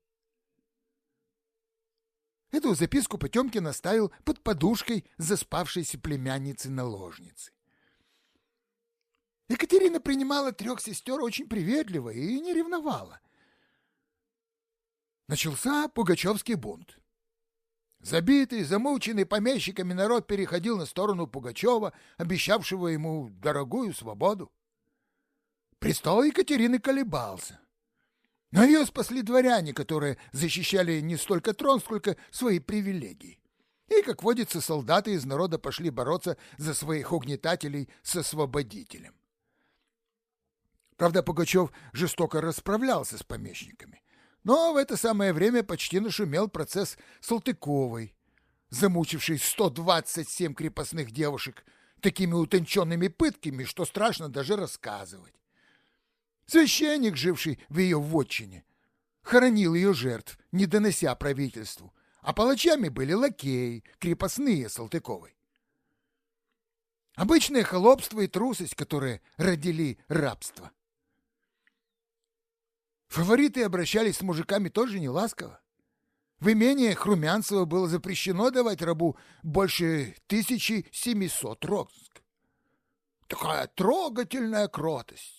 A: Эту записку Потемкин оставил под подушкой заспавшейся племянницы-наложницы. Екатерина принимала трех сестер очень приветливо и не ревновала начался Пугачевский бунт. Забитый, замученный помещиками народ переходил на сторону Пугачева, обещавшего ему дорогую свободу. Престол Екатерины колебался. Но ее спасли дворяне, которые защищали не столько трон, сколько свои привилегии. И, как водится, солдаты из народа пошли бороться за своих угнетателей с освободителем. Правда, Пугачев жестоко расправлялся с помещиками. Но в это самое время почти нашумел процесс Салтыковой, замучивший 127 крепостных девушек такими утонченными пытками, что страшно даже рассказывать. Священник, живший в ее вотчине, хоронил ее жертв, не донося правительству, а палачами были лакеи, крепостные Салтыковой. Обычное холопство и трусость, которые родили рабство. Фавориты обращались с мужиками тоже не ласково. В имении Хрумянцева было запрещено давать рабу больше 1700 рогск. Такая трогательная кротость.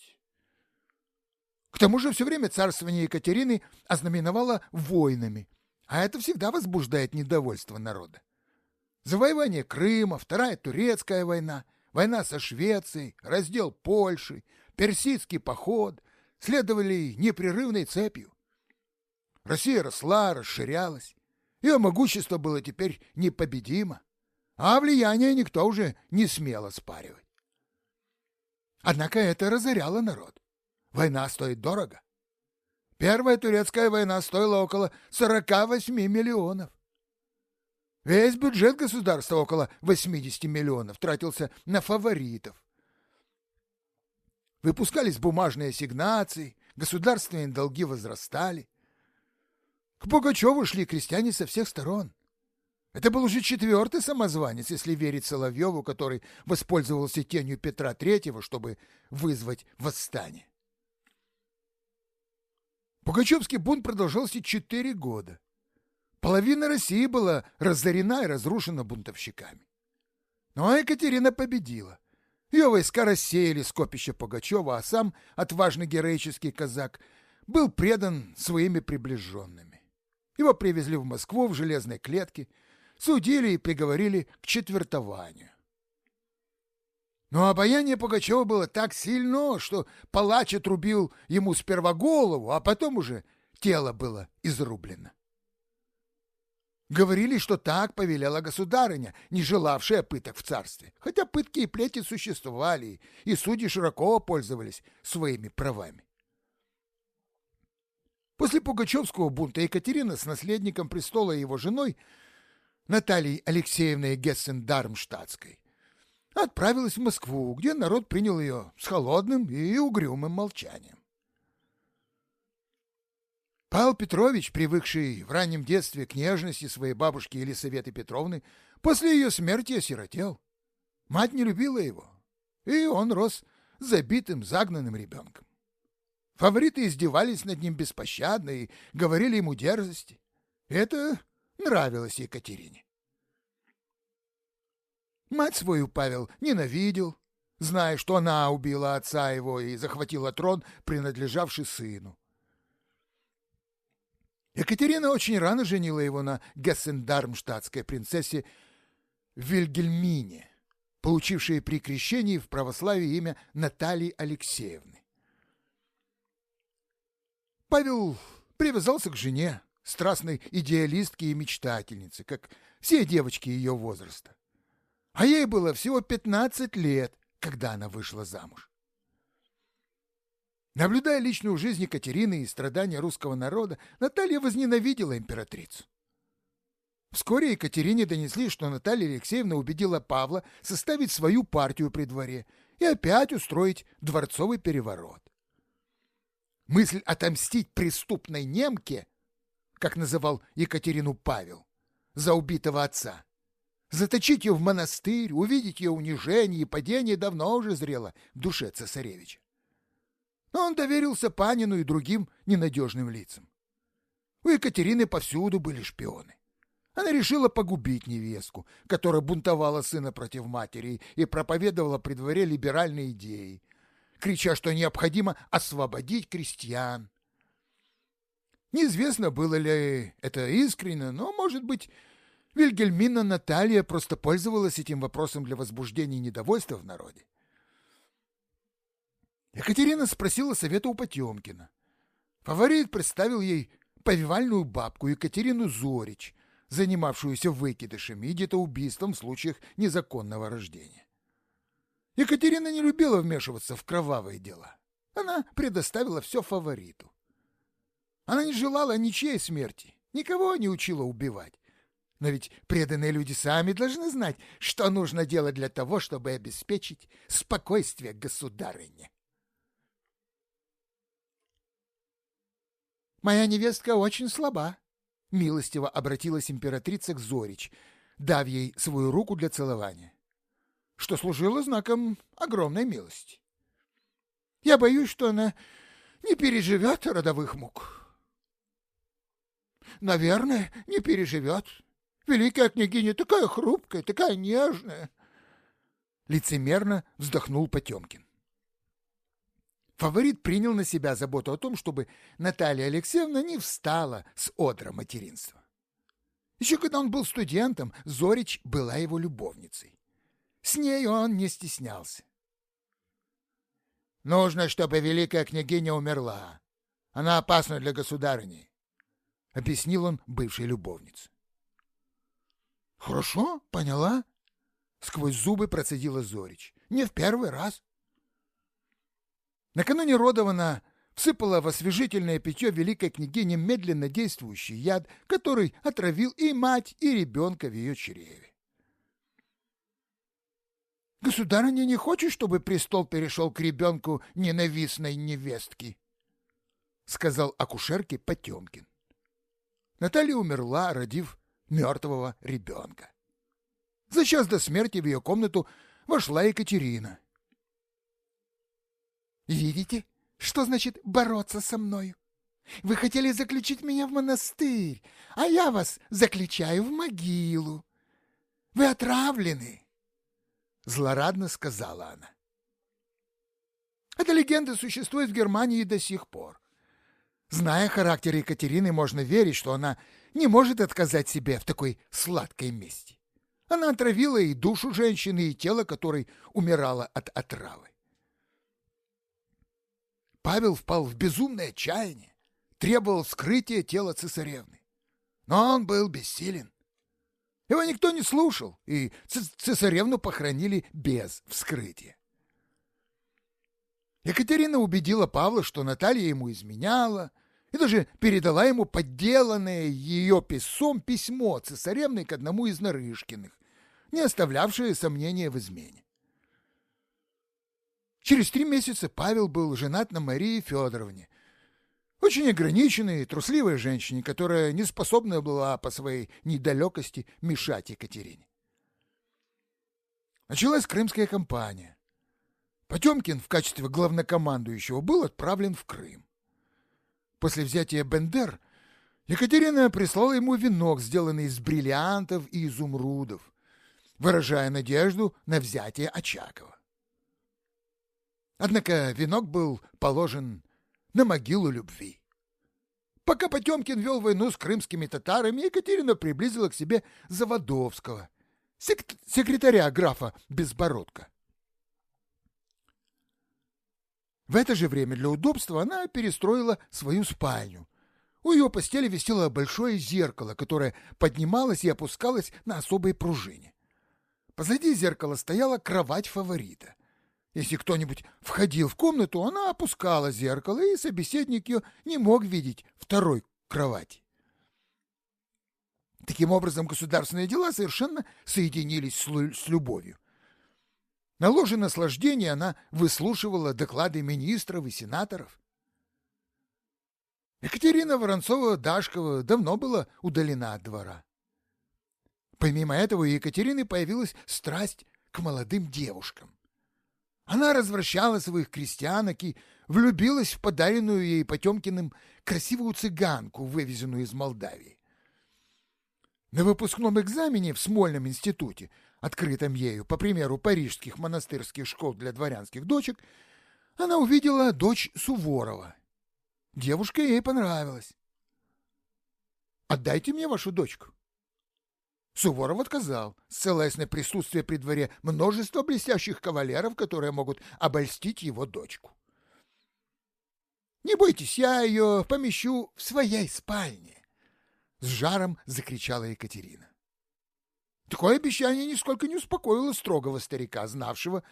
A: Тому же все время царствование Екатерины ознаменовало войнами, а это всегда возбуждает недовольство народа. Завоевание Крыма, Вторая Турецкая война, война со Швецией, раздел Польши, Персидский поход следовали непрерывной цепью. Россия росла, расширялась, ее могущество было теперь непобедимо, а влияние никто уже не смел оспаривать. Однако это разоряло народ. Война стоит дорого. Первая турецкая война стоила около 48 миллионов. Весь бюджет государства, около 80 миллионов, тратился на фаворитов. Выпускались бумажные ассигнации, государственные долги возрастали. К Пугачеву шли крестьяне со всех сторон. Это был уже четвертый самозванец, если верить Соловьеву, который воспользовался тенью Петра Третьего, чтобы вызвать восстание. Пугачевский бунт продолжался четыре года. Половина России была разорена и разрушена бунтовщиками. Но Екатерина победила. Ее войска рассеяли скопище Пугачева, а сам отважный героический казак был предан своими приближенными. Его привезли в Москву в железной клетке, судили и приговорили к четвертованию. Но обаяние Пугачева было так сильно, что палач отрубил ему сперва голову, а потом уже тело было изрублено. Говорили, что так повелела государыня, не желавшая пыток в царстве. Хотя пытки и плети существовали, и судьи широко пользовались своими правами. После Пугачевского бунта Екатерина с наследником престола и его женой Натальей Алексеевной Гессен-Дармштадтской отправилась в Москву, где народ принял ее с холодным и угрюмым молчанием. Павел Петрович, привыкший в раннем детстве к нежности своей бабушки Елисаветы Петровны, после ее смерти осиротел. Мать не любила его, и он рос забитым, загнанным ребенком. Фавориты издевались над ним беспощадно и говорили ему дерзости. Это нравилось Екатерине. Мать свою Павел ненавидел, зная, что она убила отца его и захватила трон, принадлежавший сыну. Екатерина очень рано женила его на гессендармштадтской принцессе Вильгельмине, получившей при крещении в православии имя Натальи Алексеевны. Павел привязался к жене, страстной идеалистке и мечтательнице, как все девочки ее возраста. А ей было всего 15 лет, когда она вышла замуж. Наблюдая личную жизнь Екатерины и страдания русского народа, Наталья возненавидела императрицу. Вскоре Екатерине донесли, что Наталья Алексеевна убедила Павла составить свою партию при дворе и опять устроить дворцовый переворот. Мысль отомстить преступной немке, как называл Екатерину Павел, за убитого отца, заточить ее в монастырь, увидеть ее унижение и падение давно уже зрело в душе цесаревича но он доверился Панину и другим ненадежным лицам. У Екатерины повсюду были шпионы. Она решила погубить невестку, которая бунтовала сына против матери и проповедовала при дворе либеральные идеи, крича, что необходимо освободить крестьян. Неизвестно, было ли это искренне, но, может быть, Вильгельмина Наталья просто пользовалась этим вопросом для возбуждения недовольства в народе. Екатерина спросила совета у Потемкина. Фаворит представил ей повивальную бабку Екатерину Зорич, занимавшуюся выкидышами и где-то убийством в случаях незаконного рождения. Екатерина не любила вмешиваться в кровавые дела. Она предоставила все фавориту. Она не желала ничьей смерти, никого не учила убивать. Но ведь преданные люди сами должны знать, что нужно делать для того, чтобы обеспечить спокойствие государыне. Моя невестка очень слаба. Милостиво обратилась императрица к Зорич, дав ей свою руку для целования, что служило знаком огромной милости. Я боюсь, что она не переживет родовых мук. наверное, не переживет. Великая княгиня такая хрупкая, такая нежная. Лицемерно вздохнул Потемкин. Фаворит принял на себя заботу о том, чтобы Наталья Алексеевна не встала с одра материнства. Еще когда он был студентом, Зорич была его любовницей. С ней он не стеснялся. «Нужно, чтобы великая княгиня умерла. Она опасна для государыни», — объяснил он бывшей любовнице. «Хорошо, поняла?» — сквозь зубы процедила Зорич. «Не в первый раз». Накануне родов она всыпала в освежительное питье великой княгине медленно действующий яд, который отравил и мать, и ребенка в ее чреве. Государыня не хочет, чтобы престол перешел к ребенку ненавистной невестки, — сказал акушерке Потемкин. Наталья умерла, родив мертвого ребенка. За час до смерти в ее комнату вошла Екатерина. «Видите, что значит бороться со мною? Вы хотели заключить меня в монастырь, а я вас заключаю в могилу. Вы отравлены!» Злорадно сказала она. Эта легенда существует в Германии до сих пор. Зная характер Екатерины, можно верить, что она не может отказать себе в такой сладкой мести. Она отравила и душу женщины, и тело которой умирало от отравы. Павел впал в безумное отчаяние, требовал вскрытия тела цесаревны. Но он был бессилен. Его никто не слушал, и цесаревну похоронили без вскрытия. Екатерина убедила Павла, что Наталья ему изменяла, и даже передала ему подделанное ее писом письмо цесаревны к одному из Нарышкиных, не оставлявшее сомнения в измене. Через три месяца Павел был женат на Марии Федоровне, очень ограниченной и трусливой женщине, которая не способна была по своей недалекости мешать Екатерине. Началась крымская кампания. Потемкин в качестве главнокомандующего был отправлен в Крым. После взятия Бендер Екатерина прислала ему венок, сделанный из бриллиантов и изумрудов, выражая надежду на взятие Очакова. Однако венок был положен на могилу любви. Пока Потемкин вел войну с крымскими татарами, Екатерина приблизила к себе Заводовского, сек секретаря графа Безбородка. В это же время для удобства она перестроила свою спальню. У ее постели висело большое зеркало, которое поднималось и опускалось на особой пружине. Позади зеркала стояла кровать фаворита. Если кто-нибудь входил в комнату, она опускала зеркало, и собеседник ее не мог видеть второй кровати. Таким образом, государственные дела совершенно соединились с любовью. На ложе наслаждения она выслушивала доклады министров и сенаторов. Екатерина Воронцова-Дашкова давно была удалена от двора. Помимо этого у Екатерины появилась страсть к молодым девушкам. Она развращала своих крестьянок и влюбилась в подаренную ей Потемкиным красивую цыганку, вывезенную из Молдавии. На выпускном экзамене в Смольном институте, открытом ею по примеру парижских монастырских школ для дворянских дочек, она увидела дочь Суворова. Девушка ей понравилась. «Отдайте мне вашу дочку», Суворов отказал, ссылаясь на присутствие при дворе множества блестящих кавалеров, которые могут обольстить его дочку. «Не бойтесь, я ее помещу в своей спальне!» С жаром закричала Екатерина. Такое обещание нисколько не успокоило строгого старика, знавшего,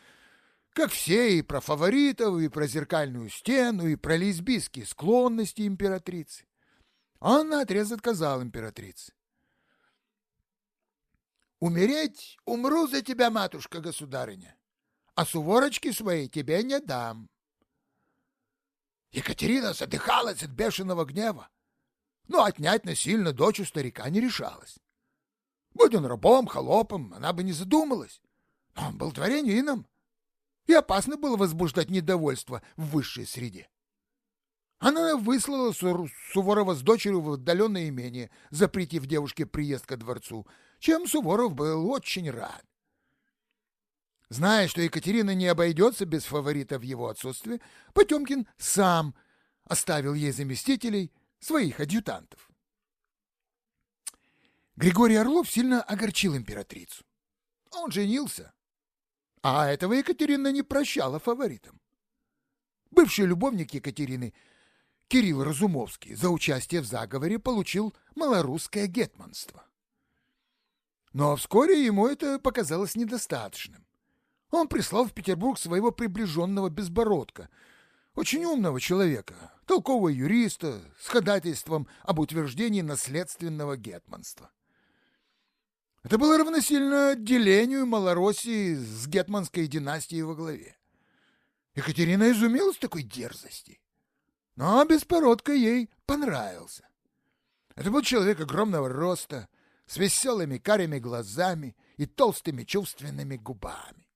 A: как все, и про фаворитов, и про зеркальную стену, и про лесбийские склонности императрицы. Он наотрез отказал императрице. Умереть умру за тебя, матушка-государыня, а суворочки своей тебе не дам. Екатерина задыхалась от бешеного гнева, но отнять насильно дочь у старика не решалась. Будь он рабом, холопом, она бы не задумалась, но он был дворянином, и опасно было возбуждать недовольство в высшей среде. Она выслала Суворова с дочерью в отдаленное имение, запретив девушке приезд ко дворцу, чем Суворов был очень рад. Зная, что Екатерина не обойдется без фаворита в его отсутствие, Потемкин сам оставил ей заместителей, своих адъютантов. Григорий Орлов сильно огорчил императрицу. Он женился, а этого Екатерина не прощала фаворитам. Бывший любовник Екатерины Кирилл Разумовский за участие в заговоре получил малорусское гетманство. Но вскоре ему это показалось недостаточным. Он прислал в Петербург своего приближенного Безбородка, очень умного человека, толкового юриста с ходатайством об утверждении наследственного гетманства. Это было равносильно отделению Малороссии с гетманской династией во главе. Екатерина изумилась такой дерзости. Но Беспородко ей понравился. Это был человек огромного роста, с веселыми карими глазами и толстыми чувственными губами.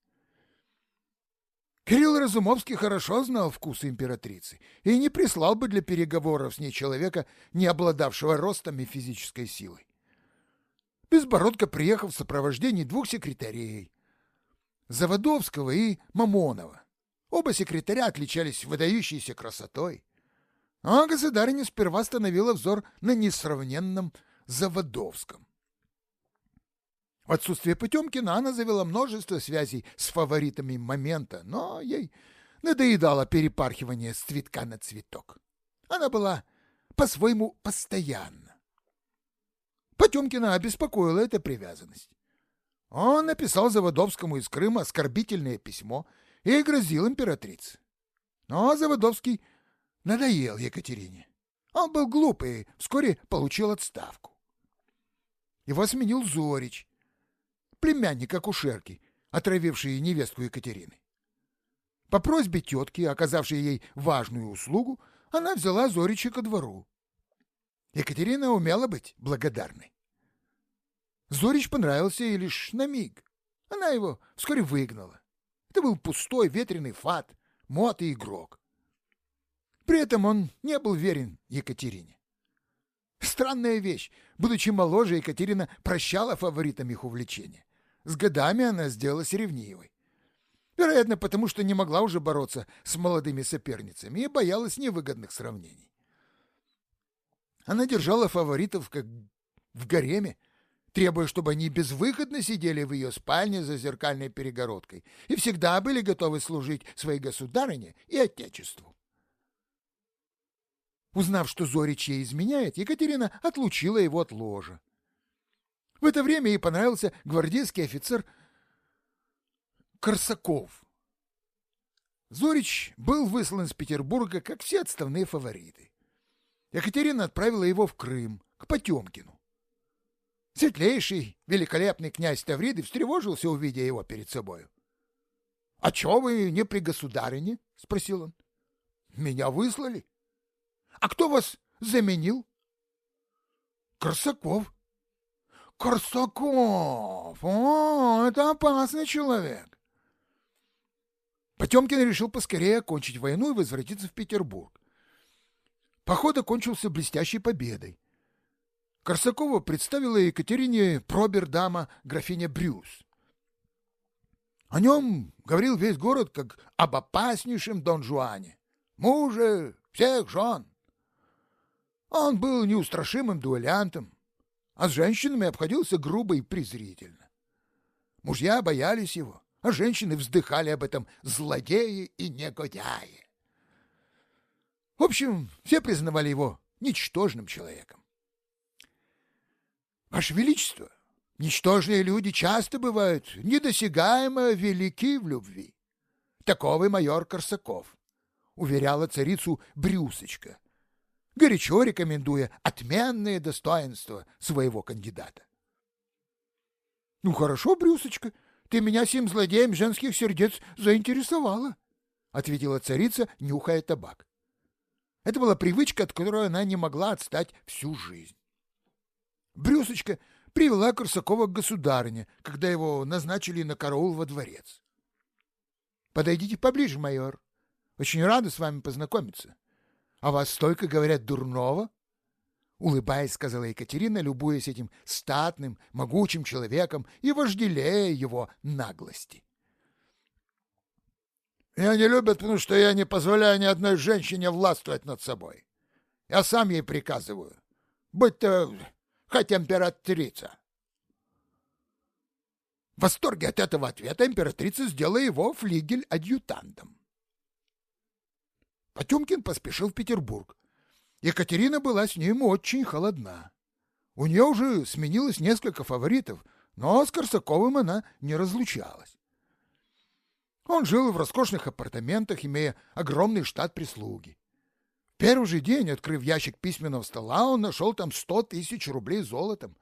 A: Кирилл Разумовский хорошо знал вкусы императрицы и не прислал бы для переговоров с ней человека, не обладавшего ростом и физической силой. Безбородко приехал в сопровождении двух секретарей – Заводовского и Мамонова. Оба секретаря отличались выдающейся красотой. А государыня сперва остановила взор на несравненном Заводовском. В отсутствие Потемкина она завела множество связей с фаворитами момента, но ей надоедало перепархивание с цветка на цветок. Она была по-своему постоянна. Потемкина обеспокоила эта привязанность. Он написал Заводовскому из Крыма оскорбительное письмо и грозил императрице. Но Заводовский надоел Екатерине. Он был глупый и вскоре получил отставку. Его сменил Зорич, племянник акушерки, отравивший невестку Екатерины. По просьбе тетки, оказавшей ей важную услугу, она взяла Зорича ко двору. Екатерина умела быть благодарной. Зорич понравился ей лишь на миг. Она его вскоре выгнала. Это был пустой ветреный фат, мот и игрок. При этом он не был верен Екатерине. Странная вещь. Будучи моложе, Екатерина прощала фаворитам их увлечения. С годами она сделалась ревнивой. Вероятно, потому что не могла уже бороться с молодыми соперницами и боялась невыгодных сравнений. Она держала фаворитов как в гареме, требуя, чтобы они безвыходно сидели в ее спальне за зеркальной перегородкой и всегда были готовы служить своей государыне и отечеству. Узнав, что Зорич ей изменяет, Екатерина отлучила его от ложа. В это время ей понравился гвардейский офицер Корсаков. Зорич был выслан из Петербурга, как все отставные фавориты. Екатерина отправила его в Крым, к Потемкину. Светлейший, великолепный князь Тавриды встревожился, увидя его перед собою. — А чего вы не при государине? — спросил он. — Меня выслали. — А кто вас заменил? — Корсаков. Корсаков! О, это опасный человек. Потемкин решил поскорее окончить войну и возвратиться в Петербург. Поход окончился блестящей победой. Корсакова представила Екатерине пробердама графиня Брюс. О нем говорил весь город как об опаснейшем Дон Жуане, муже всех жен. Он был неустрашимым дуэлянтом, а с женщинами обходился грубо и презрительно. Мужья боялись его, а женщины вздыхали об этом злодеи и негодяи. В общем, все признавали его ничтожным человеком. Ваше Величество, ничтожные люди часто бывают недосягаемо велики в любви. Таковый майор Корсаков, уверяла царицу Брюсочка, горячо рекомендуя отменные достоинства своего кандидата. — Ну хорошо, Брюсочка, ты меня сим злодеем женских сердец заинтересовала, — ответила царица, нюхая табак. Это была привычка, от которой она не могла отстать всю жизнь. Брюсочка привела Корсакова к государыне, когда его назначили на караул во дворец. — Подойдите поближе, майор. Очень рада с вами познакомиться. А вас столько говорят дурного? Улыбаясь, сказала Екатерина, любуясь этим статным, могучим человеком и вожделея его наглости.
B: Меня не любят, потому что я не позволяю ни одной женщине властвовать над собой. Я сам ей приказываю, будь то хоть императрица. В восторге от этого ответа императрица сделала его флигель адъютантом.
A: Потемкин поспешил в Петербург. Екатерина была с ним очень холодна. У нее уже сменилось несколько фаворитов, но с Корсаковым она не разлучалась. Он жил в роскошных апартаментах, имея огромный штат прислуги. В первый же день, открыв ящик письменного стола, он нашел там сто тысяч рублей золотом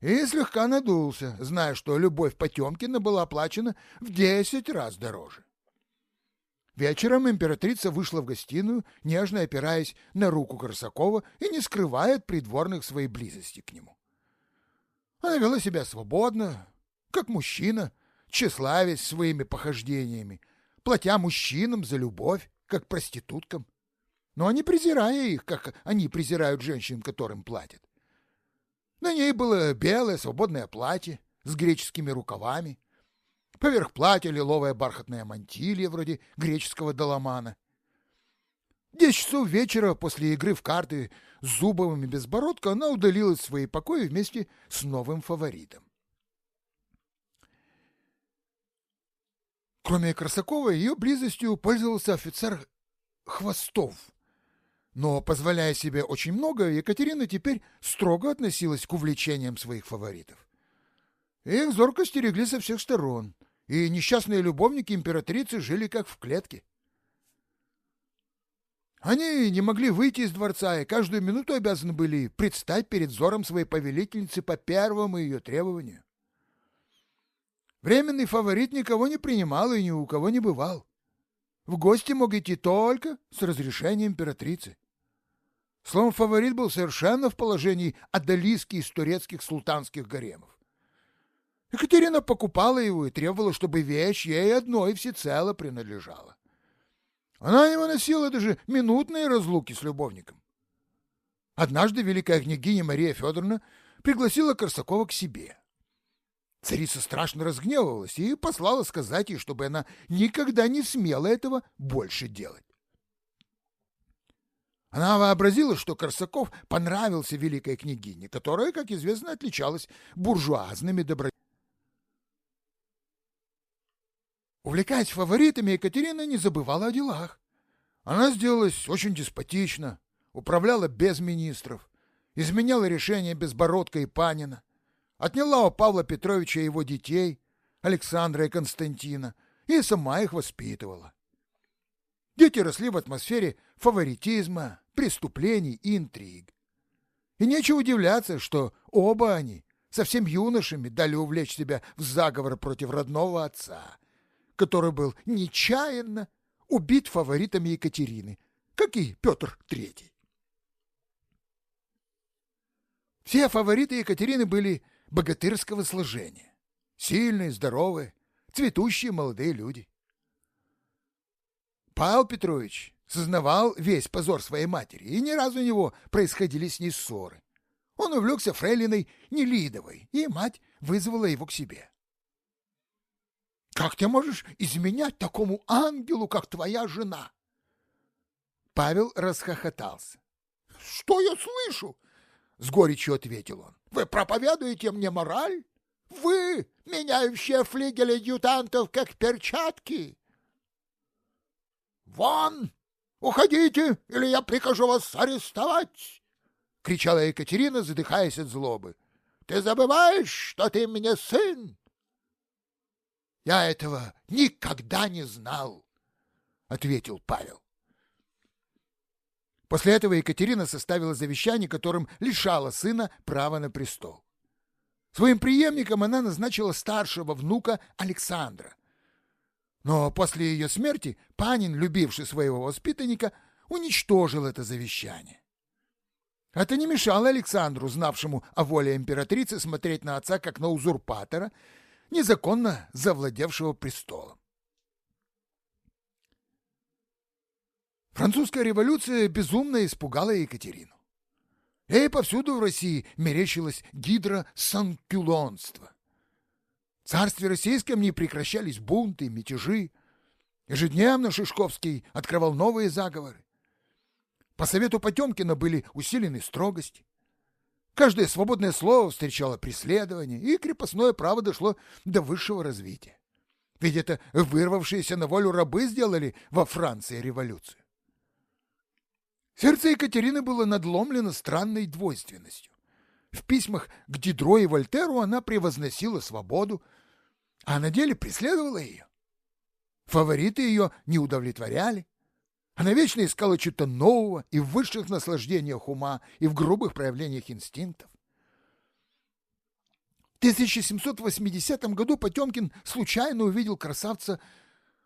A: и слегка надулся, зная, что любовь Потемкина была оплачена в десять раз дороже. Вечером императрица вышла в гостиную, нежно опираясь на руку Корсакова и не скрывая от придворных своей близости к нему. Она вела себя свободно, как мужчина, тщеславясь своими похождениями, платя мужчинам за любовь, как проституткам, но не презирая их, как они презирают женщин, которым платят. На ней было белое свободное платье с греческими рукавами, Поверх платья лиловая бархатная мантилья вроде греческого доломана. Десять часов вечера после игры в карты с Зубовым и Безбородко она удалилась в свои покои вместе с новым фаворитом. Кроме Красакова, ее близостью пользовался офицер Хвостов. Но, позволяя себе очень много, Екатерина теперь строго относилась к увлечениям своих фаворитов. Их зорко стерегли со всех сторон — и несчастные любовники императрицы жили как в клетке. Они не могли выйти из дворца и каждую минуту обязаны были предстать перед взором своей повелительницы по первому ее требованию. Временный фаворит никого не принимал и ни у кого не бывал. В гости мог идти только с разрешения императрицы. Словом, фаворит был совершенно в положении одолиски из турецких султанских гаремов. Екатерина покупала его и требовала, чтобы вещь ей одной всецело принадлежала. Она не выносила даже минутные разлуки с любовником. Однажды великая княгиня Мария Федоровна пригласила Корсакова к себе. Царица страшно разгневалась и послала сказать ей, чтобы она никогда не смела этого больше делать. Она вообразила, что Корсаков понравился великой княгине, которая, как известно, отличалась буржуазными добродетелями. Увлекаясь фаворитами, Екатерина не забывала о делах. Она сделалась очень деспотична, управляла без министров, изменяла решения Безбородка и Панина, отняла у Павла Петровича его детей, Александра и Константина, и сама их воспитывала. Дети росли в атмосфере фаворитизма, преступлений и интриг. И нечего удивляться, что оба они, совсем юношами, дали увлечь себя в заговор против родного отца – который был нечаянно убит фаворитами Екатерины, как и Петр III. Все фавориты Екатерины были богатырского сложения, сильные, здоровые, цветущие молодые люди. Павел Петрович сознавал весь позор своей матери, и ни разу у него происходили с ней ссоры. Он увлекся фрейлиной Нелидовой, и мать вызвала его к себе. Как ты можешь изменять такому ангелу, как твоя жена? Павел расхохотался. Что я слышу? С горечью ответил он. Вы проповедуете мне мораль? Вы, меняющие флигели адъютантов, как перчатки? Вон! Уходите, или я прикажу вас арестовать! кричала Екатерина, задыхаясь от злобы. Ты забываешь, что ты мне сын? Я этого никогда не знал, ответил Павел. После этого Екатерина составила завещание, которым лишала сына права на престол. Своим преемником она назначила старшего внука Александра. Но после ее смерти Панин, любивший своего воспитанника, уничтожил это завещание. Это не мешало Александру, знавшему о воле императрицы, смотреть на отца как на узурпатора незаконно завладевшего престолом. Французская революция безумно испугала Екатерину. Ей повсюду в России мерещилось гидросанкюлонство. В царстве российском не прекращались бунты, мятежи. Ежедневно Шишковский открывал новые заговоры. По совету Потемкина были усилены строгости. Каждое свободное слово встречало преследование, и крепостное право дошло до высшего развития. Ведь это вырвавшиеся на волю рабы сделали во Франции революцию. Сердце Екатерины было надломлено странной двойственностью. В письмах к Дидро и Вольтеру она превозносила свободу, а на деле преследовала ее. Фавориты ее не удовлетворяли. Она вечно искала что-то нового и в высших наслаждениях ума, и в грубых проявлениях инстинктов. В 1780 году Потемкин случайно увидел красавца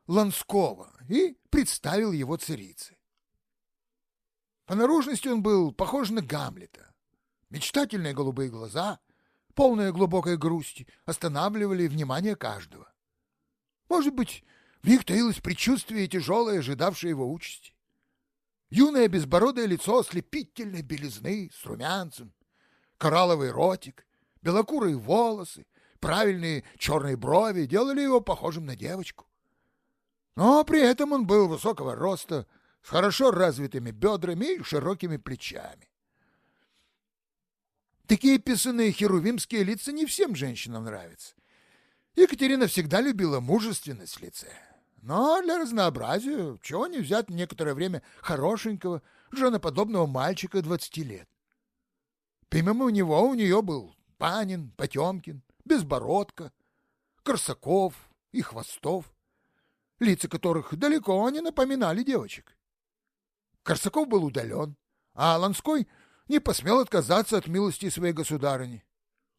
A: Ланского и представил его царице. По наружности он был похож на Гамлета. Мечтательные голубые глаза, полные глубокой грусти, останавливали внимание каждого. Может быть, в них таилось предчувствие тяжелое, ожидавшее его участи. Юное безбородое лицо ослепительной белизны с румянцем, коралловый ротик, белокурые волосы, правильные черные брови делали его похожим на девочку. Но при этом он был высокого роста, с хорошо развитыми бедрами и широкими плечами. Такие писанные херувимские лица не всем женщинам нравятся. Екатерина всегда любила мужественность в лице. Но для разнообразия чего не взять некоторое время хорошенького, женоподобного мальчика двадцати лет. Помимо него у нее был Панин, Потемкин, Безбородко, Корсаков и Хвостов, лица которых далеко не напоминали девочек. Корсаков был удален, а Ланской не посмел отказаться от милости своей государыни.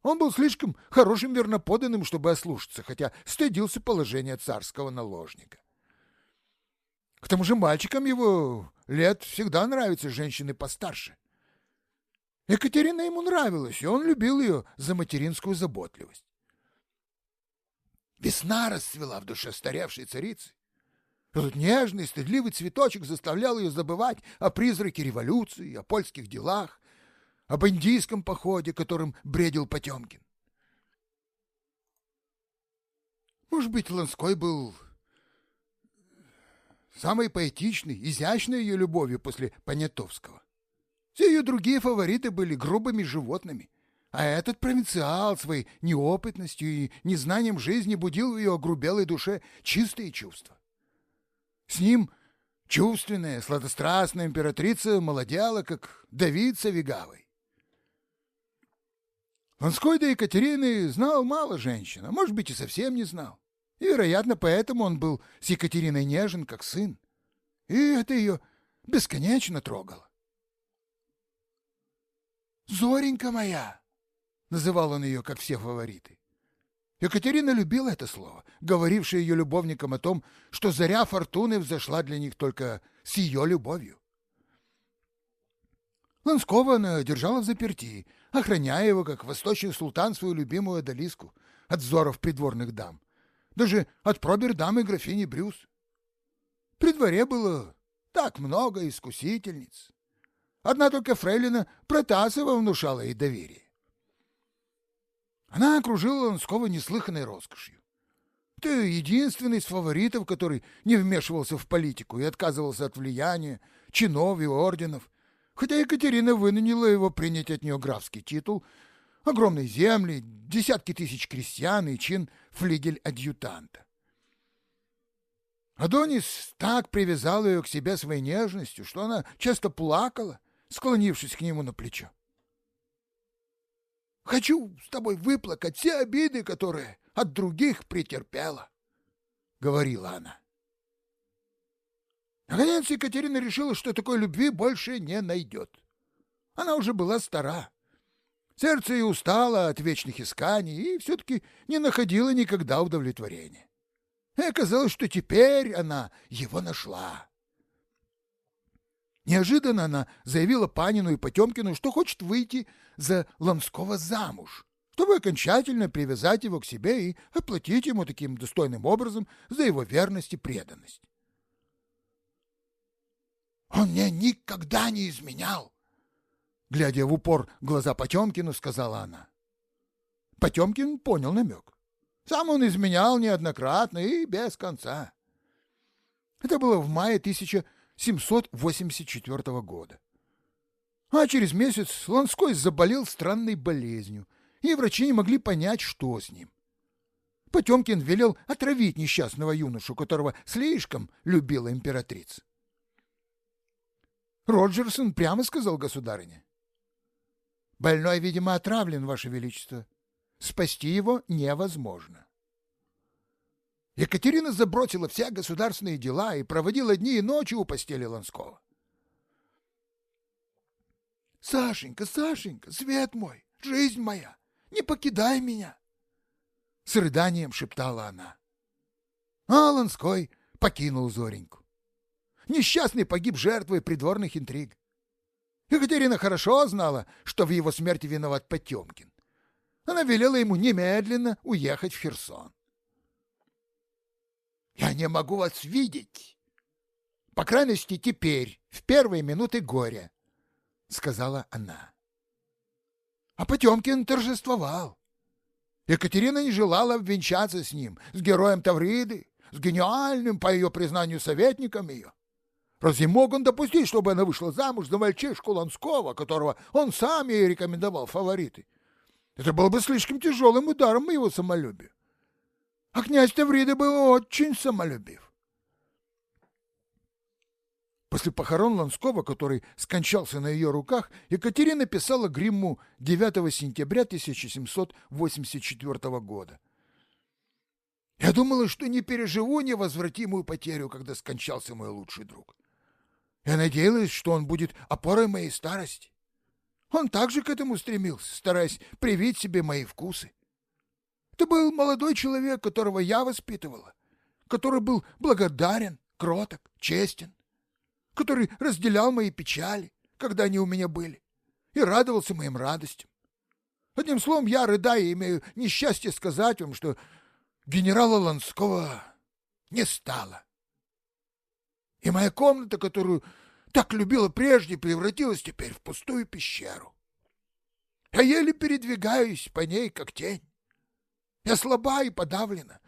A: Он был слишком хорошим верноподанным, чтобы ослушаться, хотя стыдился положения царского наложника. К тому же мальчикам его лет всегда нравятся женщины постарше. Екатерина ему нравилась, и он любил ее за материнскую заботливость. Весна расцвела в душе старевшей царицы. Этот нежный, стыдливый цветочек заставлял ее забывать о призраке революции, о польских делах, об индийском походе, которым бредил Потемкин. Может быть, Ланской был самой поэтичной, изящной ее любовью после Понятовского. Все ее другие фавориты были грубыми животными, а этот провинциал своей неопытностью и незнанием жизни будил в ее огрубелой душе чистые чувства. С ним чувственная, сладострастная императрица молодела, как Давид Савигавой. Ланской до Екатерины знал мало женщин, а может быть и совсем не знал. И, вероятно, поэтому он был с Екатериной нежен, как сын. И это ее бесконечно трогало. «Зоренька моя!» — называл он ее, как все фавориты. Екатерина любила это слово, говорившее ее любовникам о том, что заря фортуны взошла для них только с ее любовью. Ланского она держала в заперти, охраняя его, как восточный султан, свою любимую Адалиску, от взоров придворных дам, даже от пробер дамы графини Брюс. При дворе было так много искусительниц. Одна только фрейлина Протасова внушала ей доверие. Она окружила Ланского неслыханной роскошью. Это единственный из фаворитов, который не вмешивался в политику и отказывался от влияния, чинов и орденов, хотя Екатерина вынудила его принять от нее графский титул, огромные земли, десятки тысяч крестьян и чин флигель-адъютанта. Адонис так привязал ее к себе своей нежностью, что она часто плакала, склонившись к нему на плечо. Хочу с тобой выплакать все обиды, которые от других претерпела, — говорила она. Наконец Екатерина решила, что такой любви больше не найдет. Она уже была стара. Сердце ее устало от вечных исканий и все-таки не находила никогда удовлетворения. И оказалось, что теперь она его нашла. Неожиданно она заявила Панину и Потемкину, что хочет выйти за Ланского замуж, чтобы окончательно привязать его к себе и оплатить ему таким достойным образом за его верность и преданность.
B: Он мне никогда не изменял. Глядя в упор глаза Потемкину, сказала она. Потемкин понял намек. Сам он изменял неоднократно и без конца. Это было в мае 1784 года. А через месяц Ланской заболел странной болезнью, и врачи не могли понять, что с ним. Потемкин велел отравить несчастного юношу, которого слишком любила императрица. Роджерсон прямо сказал государыне. «Больной, видимо, отравлен, Ваше Величество. Спасти его невозможно». Екатерина забросила все государственные дела и проводила дни и ночи у постели Ланского. «Сашенька, Сашенька, свет мой, жизнь моя, не покидай меня!» С рыданием шептала она. А Ланской покинул Зореньку. Несчастный погиб жертвой придворных интриг. Екатерина хорошо знала, что в его смерти виноват Потемкин. Она велела ему немедленно уехать в Херсон. «Я не могу вас видеть, по крайности теперь, в первые минуты горя», — сказала она. А Потемкин торжествовал. Екатерина не желала обвенчаться с ним, с героем Тавриды, с гениальным, по ее признанию, советником ее. Разве мог он допустить, чтобы она вышла замуж за мальчишку Ланского, которого он сам ей рекомендовал фавориты? Это было бы слишком тяжелым ударом его самолюбию. А князь Таврида был очень самолюбив. После похорон Ланского, который скончался на ее руках, Екатерина писала Гримму 9 сентября 1784 года. «Я думала, что не переживу невозвратимую потерю, когда скончался мой лучший друг. Я надеялась, что он будет опорой моей старости. Он также к этому стремился, стараясь привить себе мои вкусы. Это был молодой человек, которого я воспитывала, который был благодарен, кроток, честен который разделял мои печали, когда они у меня были, и радовался моим радостям. Одним словом, я, рыдая, имею несчастье сказать вам, что генерала Ланского не стало. И моя комната, которую так любила прежде, превратилась теперь в пустую пещеру. Я еле передвигаюсь по ней, как тень. Я слаба и подавлена,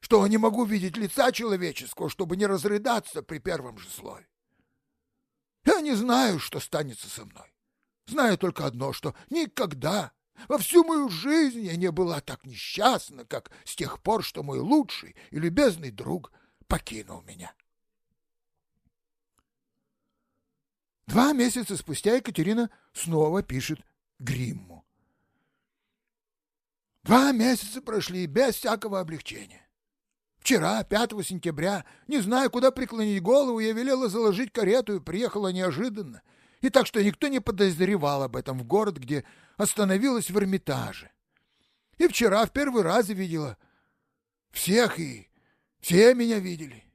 B: что не могу видеть лица человеческого, чтобы не разрыдаться при первом же слове. Я не знаю, что станется со мной. Знаю только одно, что никогда во всю мою жизнь я не была так несчастна, как с тех пор, что мой лучший и любезный друг покинул меня. Два месяца спустя Екатерина снова пишет Гримму. Два месяца прошли без всякого облегчения. Вчера, 5 сентября, не зная, куда преклонить голову, я велела заложить карету и приехала неожиданно. И так что никто не подозревал об этом в город, где остановилась в Эрмитаже. И вчера в первый раз видела всех, и все меня видели.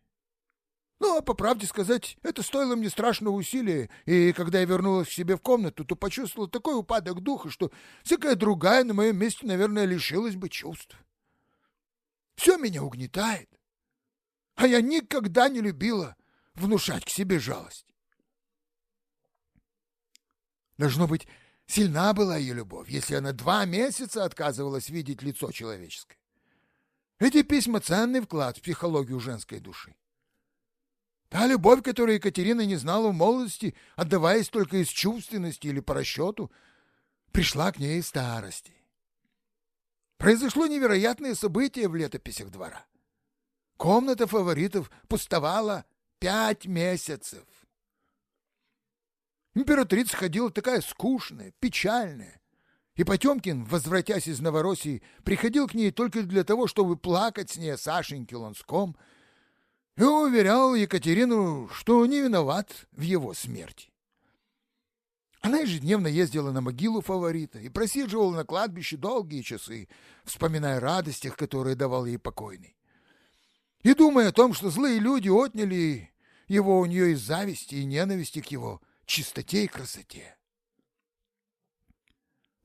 B: Ну, а по правде сказать, это стоило мне страшного усилия, и когда я вернулась к себе в комнату, то почувствовала такой упадок духа, что всякая другая на моем месте, наверное, лишилась бы чувств. Все меня угнетает. А я никогда не любила внушать к себе жалость. Должно быть, сильна была ее любовь, если она два месяца отказывалась видеть лицо человеческое. Эти письма — ценный вклад в психологию женской души. Та любовь, которую Екатерина не знала в молодости, отдаваясь только из чувственности или по расчету, пришла к ней в старости. Произошло невероятное событие в летописях двора. Комната фаворитов пустовала пять месяцев. Императрица ходила такая скучная, печальная. И Потемкин, возвратясь из Новороссии, приходил к ней только для того, чтобы плакать с ней о Сашеньке Ланском, и уверял Екатерину, что не виноват в его смерти. Она ежедневно ездила на могилу фаворита и просиживала на кладбище долгие часы, вспоминая радостях, которые давал ей покойный. И думая о том, что злые люди отняли его у нее из зависти и ненависти к его чистоте и красоте.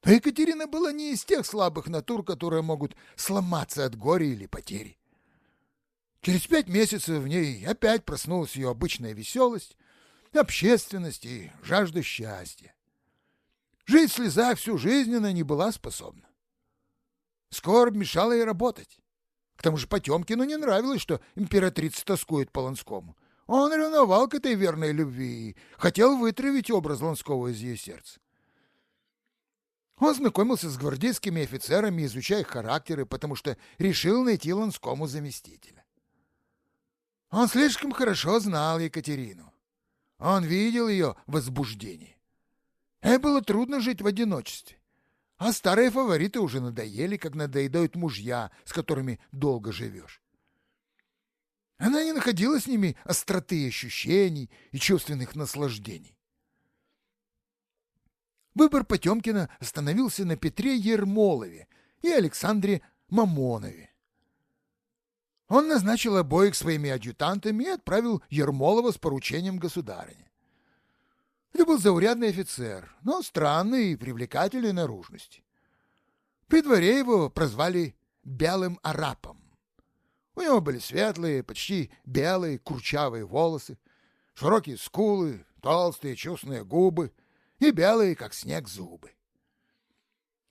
B: Но Екатерина была не из тех слабых натур, которые могут сломаться от горя или потери. Через пять месяцев в ней опять проснулась ее обычная веселость, общественность и жажду счастья. Жить в слезах всю жизнь она не была способна. Скорбь мешала ей работать. К тому же Потемкину не нравилось, что императрица тоскует по Ланскому. Он ревновал к этой верной любви и хотел вытравить образ Ланского из ее сердца. Он знакомился с гвардейскими офицерами, изучая их характеры, потому что решил найти Ланскому заместителя. Он слишком хорошо знал Екатерину. Он видел ее возбуждение. Ей было трудно жить в одиночестве. А старые фавориты уже надоели, как надоедают мужья, с которыми долго живешь. Она не находила с ними остроты ощущений и чувственных наслаждений. Выбор Потемкина остановился на Петре Ермолове и Александре Мамонове. Он назначил обоих своими адъютантами и отправил Ермолова с поручением государыни. Это был заурядный офицер, но странный и привлекательной наружности. При дворе его прозвали «белым арапом». У него были светлые, почти белые, курчавые волосы, широкие скулы, толстые честные губы и белые, как снег, зубы.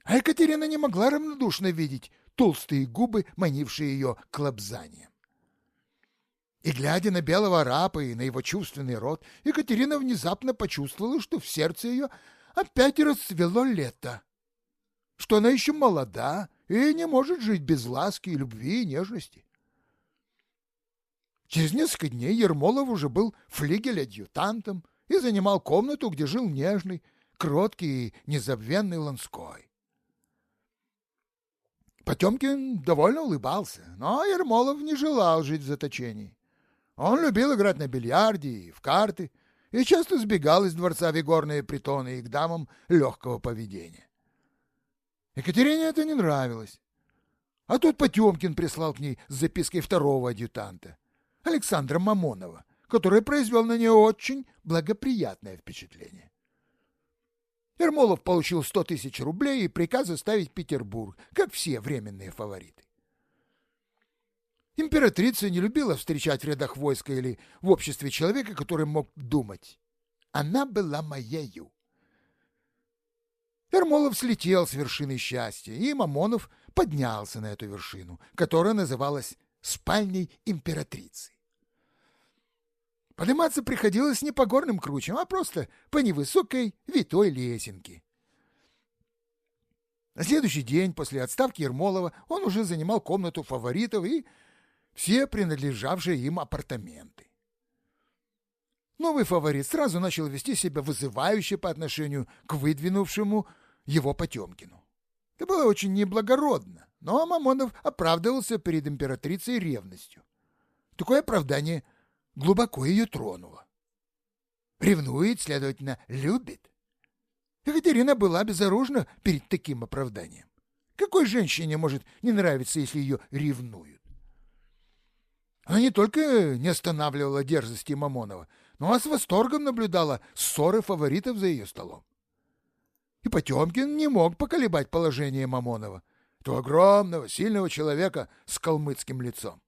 B: А Екатерина не могла равнодушно видеть толстые губы, манившие ее к лобзаниям. И, глядя на белого арапа и на его чувственный рот, Екатерина внезапно почувствовала, что в сердце ее опять расцвело лето, что она еще молода и не может жить без ласки, любви и нежности. Через несколько дней Ермолов уже был флигель-адъютантом и занимал комнату, где жил нежный, кроткий и незабвенный Ланской. Потемкин довольно улыбался, но Ермолов не желал жить в заточении. Он любил играть на бильярде и в карты, и часто сбегал из дворца в игорные притоны и к дамам легкого поведения. Екатерине это не нравилось. А тут Потемкин прислал к ней с запиской второго адъютанта, Александра Мамонова, который произвел на нее очень благоприятное впечатление. Ермолов получил сто тысяч рублей и приказ оставить Петербург, как все временные фавориты. Императрица не любила встречать в рядах войска или в обществе человека, который мог думать. Она была моею. Ермолов слетел с вершины счастья, и Мамонов поднялся на эту вершину, которая называлась спальней императрицы. Подниматься приходилось не по горным кручам, а просто по невысокой витой лесенке. На следующий день после отставки Ермолова он уже занимал комнату фаворитов и все принадлежавшие им апартаменты. Новый фаворит сразу начал вести себя вызывающе по отношению к выдвинувшему его Потемкину. Это было очень неблагородно, но Мамонов оправдывался перед императрицей ревностью. Такое оправдание глубоко ее тронуло. Ревнует, следовательно, любит. Екатерина была безоружна перед таким оправданием. Какой женщине может не нравиться, если ее ревнуют? Она не только не останавливала дерзости Мамонова, но с восторгом наблюдала ссоры фаворитов за ее столом. И Потемкин не мог поколебать положение Мамонова, то огромного, сильного человека с калмыцким лицом.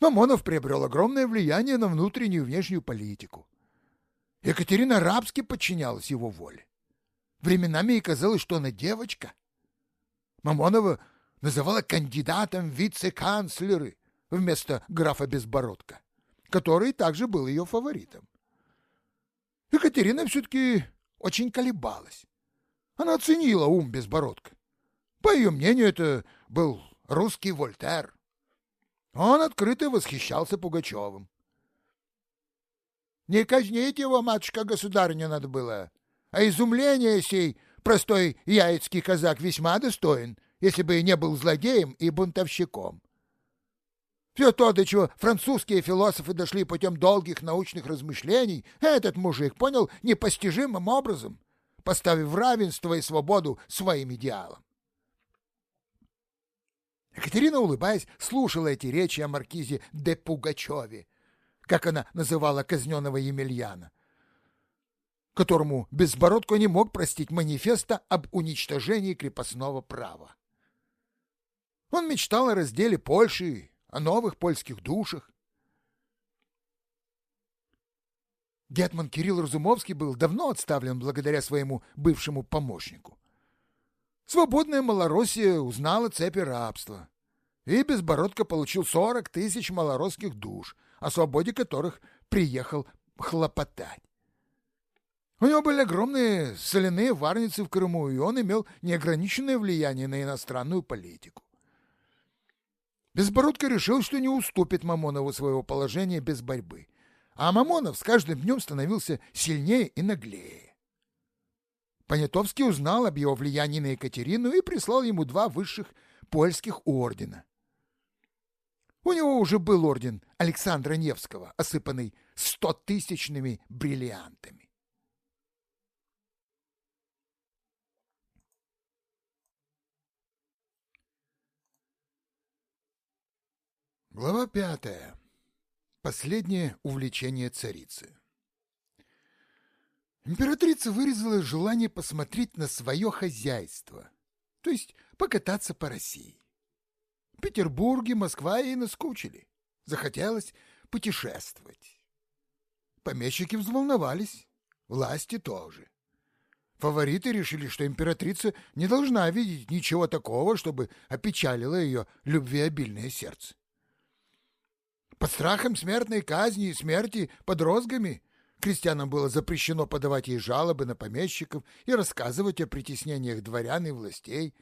B: Мамонов приобрел огромное влияние на внутреннюю и внешнюю политику. Екатерина рабски подчинялась его воле. Временами ей казалось, что она девочка. Мамонова называла кандидатом вице-канцлеры, вместо графа Безбородка, который также был ее фаворитом. Екатерина все-таки очень колебалась. Она оценила ум Безбородка. По ее мнению, это был русский Вольтер. Он открыто восхищался Пугачевым. Не казнить его, матушка-государыня, надо было, а изумление сей простой яицкий казак весьма достоин, если бы не был злодеем и бунтовщиком. Все то, до чего французские философы дошли путем долгих научных размышлений, этот мужик понял непостижимым образом, поставив равенство и свободу своим идеалам. Екатерина, улыбаясь, слушала эти речи о маркизе де Пугачеве, как она называла казненного Емельяна, которому Безбородко не мог простить манифеста об уничтожении крепостного права. Он мечтал о разделе Польши о новых польских душах.
A: Гетман Кирилл Разумовский был давно отставлен благодаря своему бывшему помощнику. Свободная Малороссия узнала цепи рабства, и Безбородко получил 40 тысяч малоросских душ, о свободе которых приехал хлопотать. У него были огромные соляные варницы в Крыму, и он имел неограниченное влияние на иностранную политику. Безбородко решил, что не уступит Мамонову своего положения без борьбы, а Мамонов с каждым днем становился сильнее и наглее. Понятовский узнал об его влиянии на Екатерину и прислал ему два высших польских ордена. У него уже был орден Александра Невского, осыпанный стотысячными бриллиантами. Глава пятая. Последнее увлечение царицы. Императрица выразила желание посмотреть на свое хозяйство, то есть покататься по России. В Петербурге, Москва ей наскучили. Захотелось путешествовать. Помещики взволновались, власти тоже. Фавориты решили, что императрица не должна видеть ничего такого, чтобы опечалило ее любвеобильное сердце. Под страхом смертной казни и смерти под розгами крестьянам было запрещено подавать ей жалобы на помещиков и рассказывать о притеснениях дворян и властей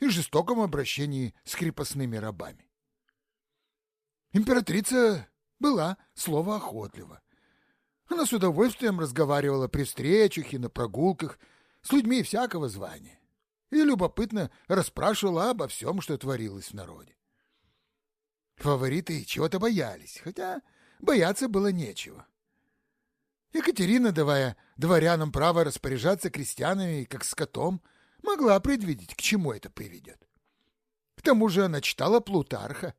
A: и жестоком обращении с крепостными рабами. Императрица была словоохотлива. Она с удовольствием разговаривала при встречах и на прогулках с людьми всякого звания и любопытно расспрашивала обо всем, что творилось в народе. Фавориты чего-то боялись, хотя бояться было нечего. Екатерина, давая дворянам право распоряжаться крестьянами как скотом, могла предвидеть, к чему это приведет. К тому же она читала Плутарха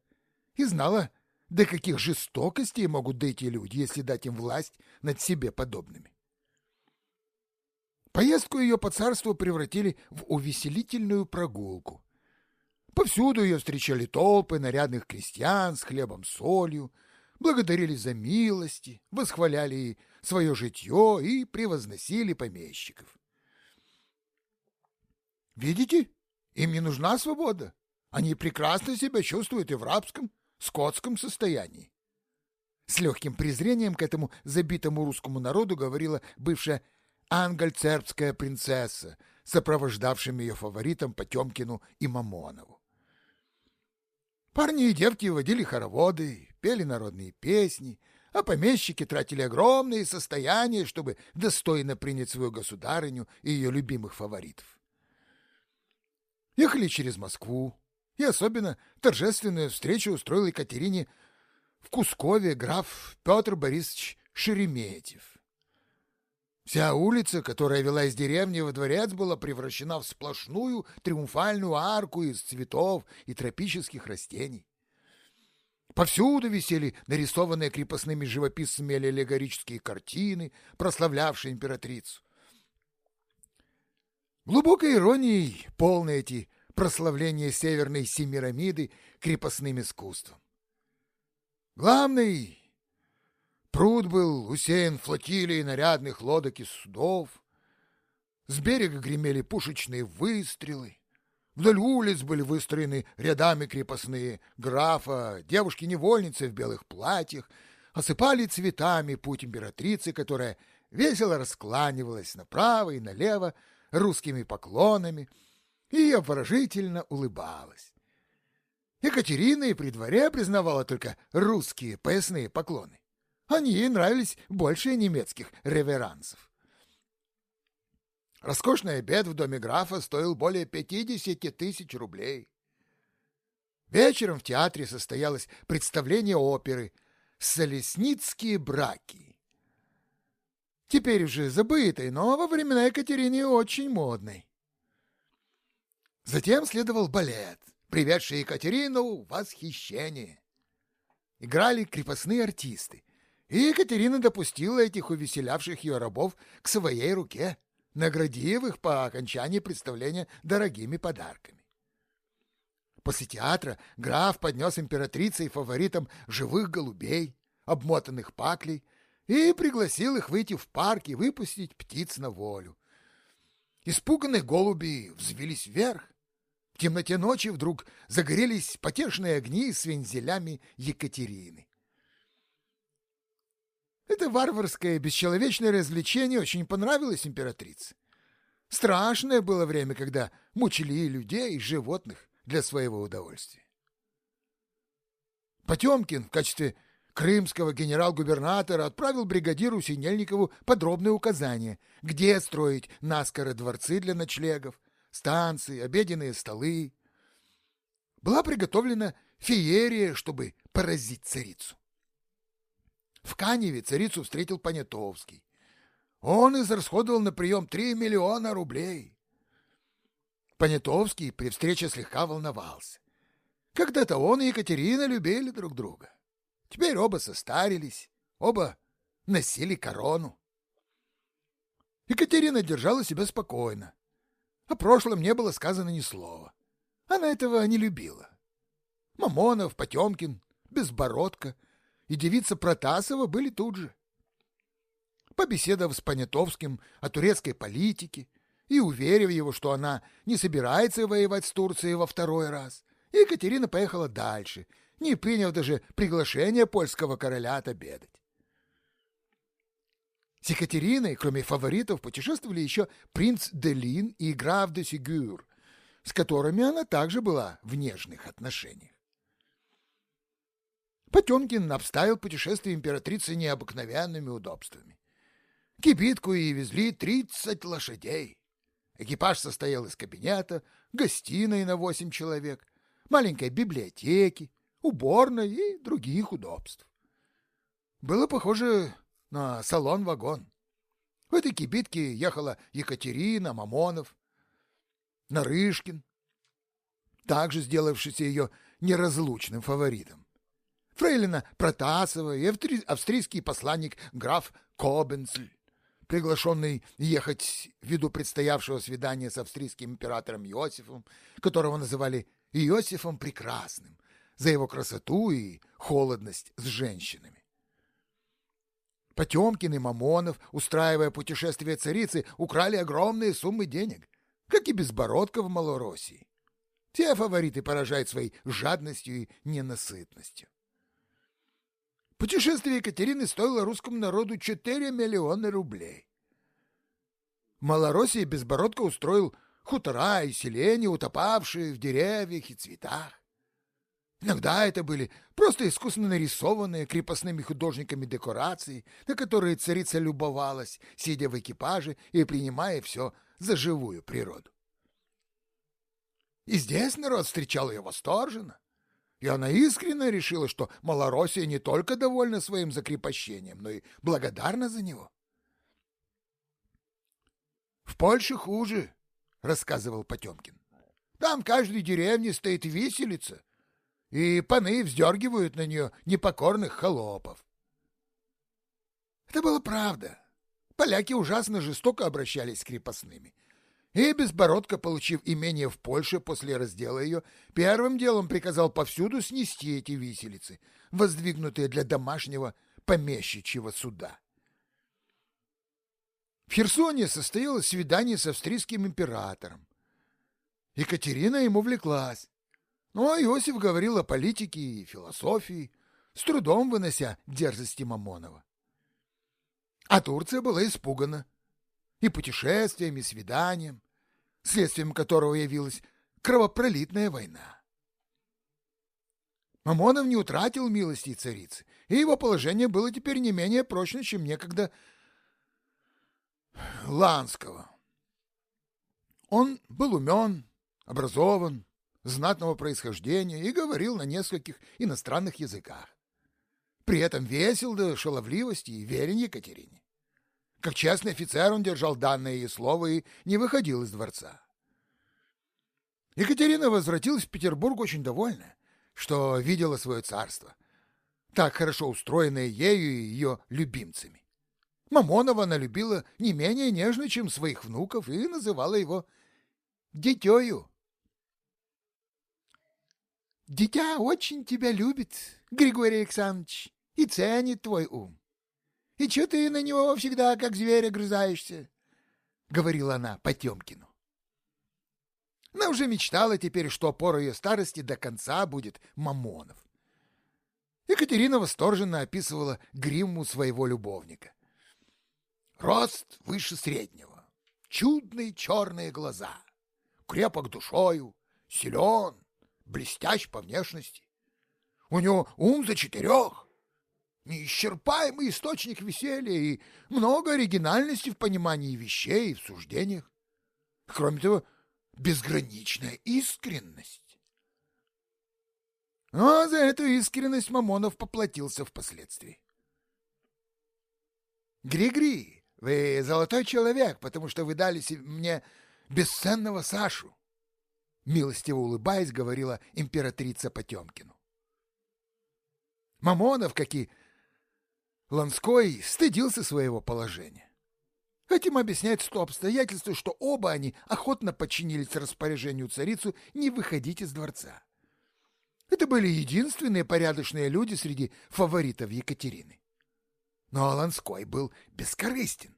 A: и знала, до каких жестокостей могут дойти люди, если дать им власть над себе подобными. Поездку ее по царству превратили в увеселительную прогулку. Повсюду ее встречали толпы нарядных крестьян с хлебом солью, благодарили за милости, восхваляли свое житье и превозносили помещиков. Видите, им не нужна свобода. Они прекрасно себя чувствуют и в рабском, скотском состоянии. С легким презрением к этому забитому русскому народу говорила бывшая ангельцербская принцесса, сопровождавшим ее фаворитом Потемкину и Мамонову. Парни и девки водили хороводы, пели народные песни, а помещики тратили огромные состояния, чтобы достойно принять свою государыню и ее любимых фаворитов. Ехали через Москву, и особенно торжественную встречу устроил Екатерине в Кускове граф Петр Борисович Шереметьев. Вся улица, которая вела из деревни во дворец, была превращена в сплошную триумфальную арку из цветов и тропических растений. Повсюду висели нарисованные крепостными живописцами аллегорические картины, прославлявшие императрицу. Глубокой иронией полны эти прославления северной Семирамиды крепостным искусством. Главный Пруд был усеян флотилией нарядных лодок и судов. С берега гремели пушечные выстрелы. Вдоль улиц были выстроены рядами крепостные графа, девушки-невольницы в белых платьях, осыпали цветами путь императрицы, которая весело раскланивалась направо и налево русскими поклонами и обворожительно улыбалась. Екатерина и при дворе признавала только русские поясные поклоны. Они ей нравились больше немецких реверансов. Роскошный обед в доме графа стоил более 50 тысяч рублей. Вечером в театре состоялось представление оперы «Солесницкие браки». Теперь уже забытой, но во времена Екатерины очень модной. Затем следовал балет, приведший Екатерину в восхищение. Играли крепостные артисты, и Екатерина допустила этих увеселявших ее рабов к своей руке, наградив их по окончании представления дорогими подарками. После театра граф поднес императрице и фаворитам живых голубей, обмотанных паклей,
B: и пригласил их выйти в парк и выпустить птиц на волю. Испуганные голуби взвились вверх. В темноте ночи вдруг загорелись потешные огни с вензелями Екатерины. Это варварское бесчеловечное развлечение очень понравилось императрице. Страшное было время, когда мучили людей и животных для своего удовольствия. Потемкин в качестве крымского генерал-губернатора отправил бригадиру Синельникову подробные указания, где строить наскоро дворцы для ночлегов, станции, обеденные столы. Была приготовлена феерия, чтобы поразить царицу. В Каневе царицу встретил Понятовский. Он израсходовал на прием три миллиона рублей. Понятовский при встрече слегка волновался. Когда-то он и Екатерина любили друг друга. Теперь оба состарились, оба носили корону. Екатерина держала себя спокойно. О прошлом не было сказано ни слова. Она этого не любила. Мамонов, Потемкин, Безбородко и девица Протасова были тут же. Побеседовав с Понятовским о турецкой политике и уверив его, что она не собирается воевать с Турцией во второй раз, Екатерина поехала дальше, не приняв даже приглашение польского короля отобедать. С Екатериной, кроме фаворитов, путешествовали еще принц Делин и граф де Сигюр, с которыми она также была в нежных отношениях. Потемкин обставил путешествие императрицы необыкновенными удобствами. Кибитку и везли тридцать лошадей. Экипаж состоял из кабинета, гостиной на восемь человек, маленькой библиотеки, уборной и других удобств. Было похоже на салон-вагон. В этой кибитке ехала Екатерина, Мамонов, Нарышкин, также сделавшийся ее неразлучным фаворитом. Фрейлина Протасова и австрийский посланник граф Кобенцль, приглашенный ехать ввиду предстоявшего свидания с австрийским императором Иосифом, которого называли Иосифом Прекрасным, за его красоту и холодность с женщинами. Потемкин и Мамонов, устраивая путешествие царицы, украли огромные суммы денег, как и Безбородко в Малороссии. Все фавориты поражают своей жадностью и ненасытностью. Путешествие Екатерины стоило русскому народу 4 миллиона рублей. В Малороссии Безбородко устроил хутора и селения, утопавшие в деревьях и цветах. Иногда это были просто искусно нарисованные крепостными художниками декорации, на которые царица любовалась, сидя в экипаже и принимая все за живую природу. И здесь народ встречал ее восторженно, и она искренне решила, что Малороссия не только довольна своим закрепощением, но и благодарна за него. «В Польше хуже», — рассказывал Потемкин. «Там в каждой деревне стоит виселица, и паны вздергивают на нее непокорных холопов. Это было правда. Поляки ужасно жестоко обращались с крепостными. И Безбородко, получив имение в Польше после раздела ее, первым делом приказал повсюду снести эти виселицы, воздвигнутые для домашнего помещичьего суда. В Херсоне состоялось свидание с австрийским императором. Екатерина ему влеклась. Но Иосиф говорил о политике и философии, с трудом вынося дерзости Мамонова. А Турция была испугана и путешествием, и свиданием, следствием которого явилась кровопролитная война. Мамонов не утратил милости царицы, и его положение было теперь не менее прочно, чем некогда Ланского. Он был умен, образован, знатного происхождения и говорил на нескольких иностранных языках. При этом весел до шаловливости и верен Екатерине. Как частный офицер он держал данное слово и не выходил из дворца. Екатерина возвратилась в Петербург очень довольна, что видела свое царство, так хорошо устроенное ею и ее любимцами. Мамонова она любила не менее нежно, чем своих внуков, и называла его «дитёю». Дитя очень тебя любит, Григорий Александрович, и ценит твой ум. И че ты на него всегда как зверь огрызаешься? — говорила она Потемкину. Она уже мечтала теперь, что опора ее старости до конца будет Мамонов. Екатерина восторженно описывала гримму своего любовника. Рост выше среднего, чудные черные глаза, крепок душою, силен, блестящ по внешности. У него ум за четырех, неисчерпаемый источник веселья и много оригинальности в понимании вещей и в суждениях. Кроме того, безграничная искренность. Но за эту искренность Мамонов поплатился впоследствии. Гри-гри, вы золотой человек, потому что вы дали мне бесценного Сашу, милостиво улыбаясь, говорила императрица Потемкину. Мамонов, как и Ланской, стыдился своего положения. Этим объясняется то обстоятельство, что оба они охотно подчинились распоряжению царицу не выходить из дворца. Это были единственные порядочные люди среди фаворитов Екатерины. Но Ланской был бескорыстен.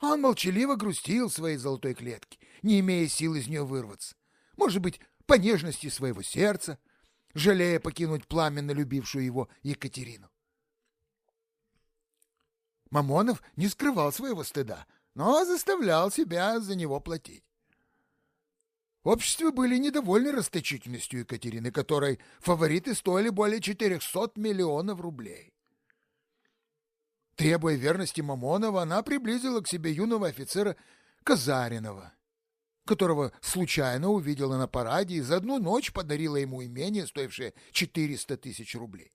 B: Он молчаливо грустил в своей золотой клетке, не имея сил из нее вырваться. Может быть, по нежности своего сердца, жалея покинуть пламенно любившую его Екатерину. Мамонов не скрывал своего стыда, но заставлял себя за него платить. Общество были недовольны расточительностью Екатерины, которой фавориты стоили более 400 миллионов рублей. Требуя верности Мамонова, она приблизила к себе юного офицера Казаринова, которого случайно увидела на параде и за одну ночь подарила ему имение, стоившее 400 тысяч рублей.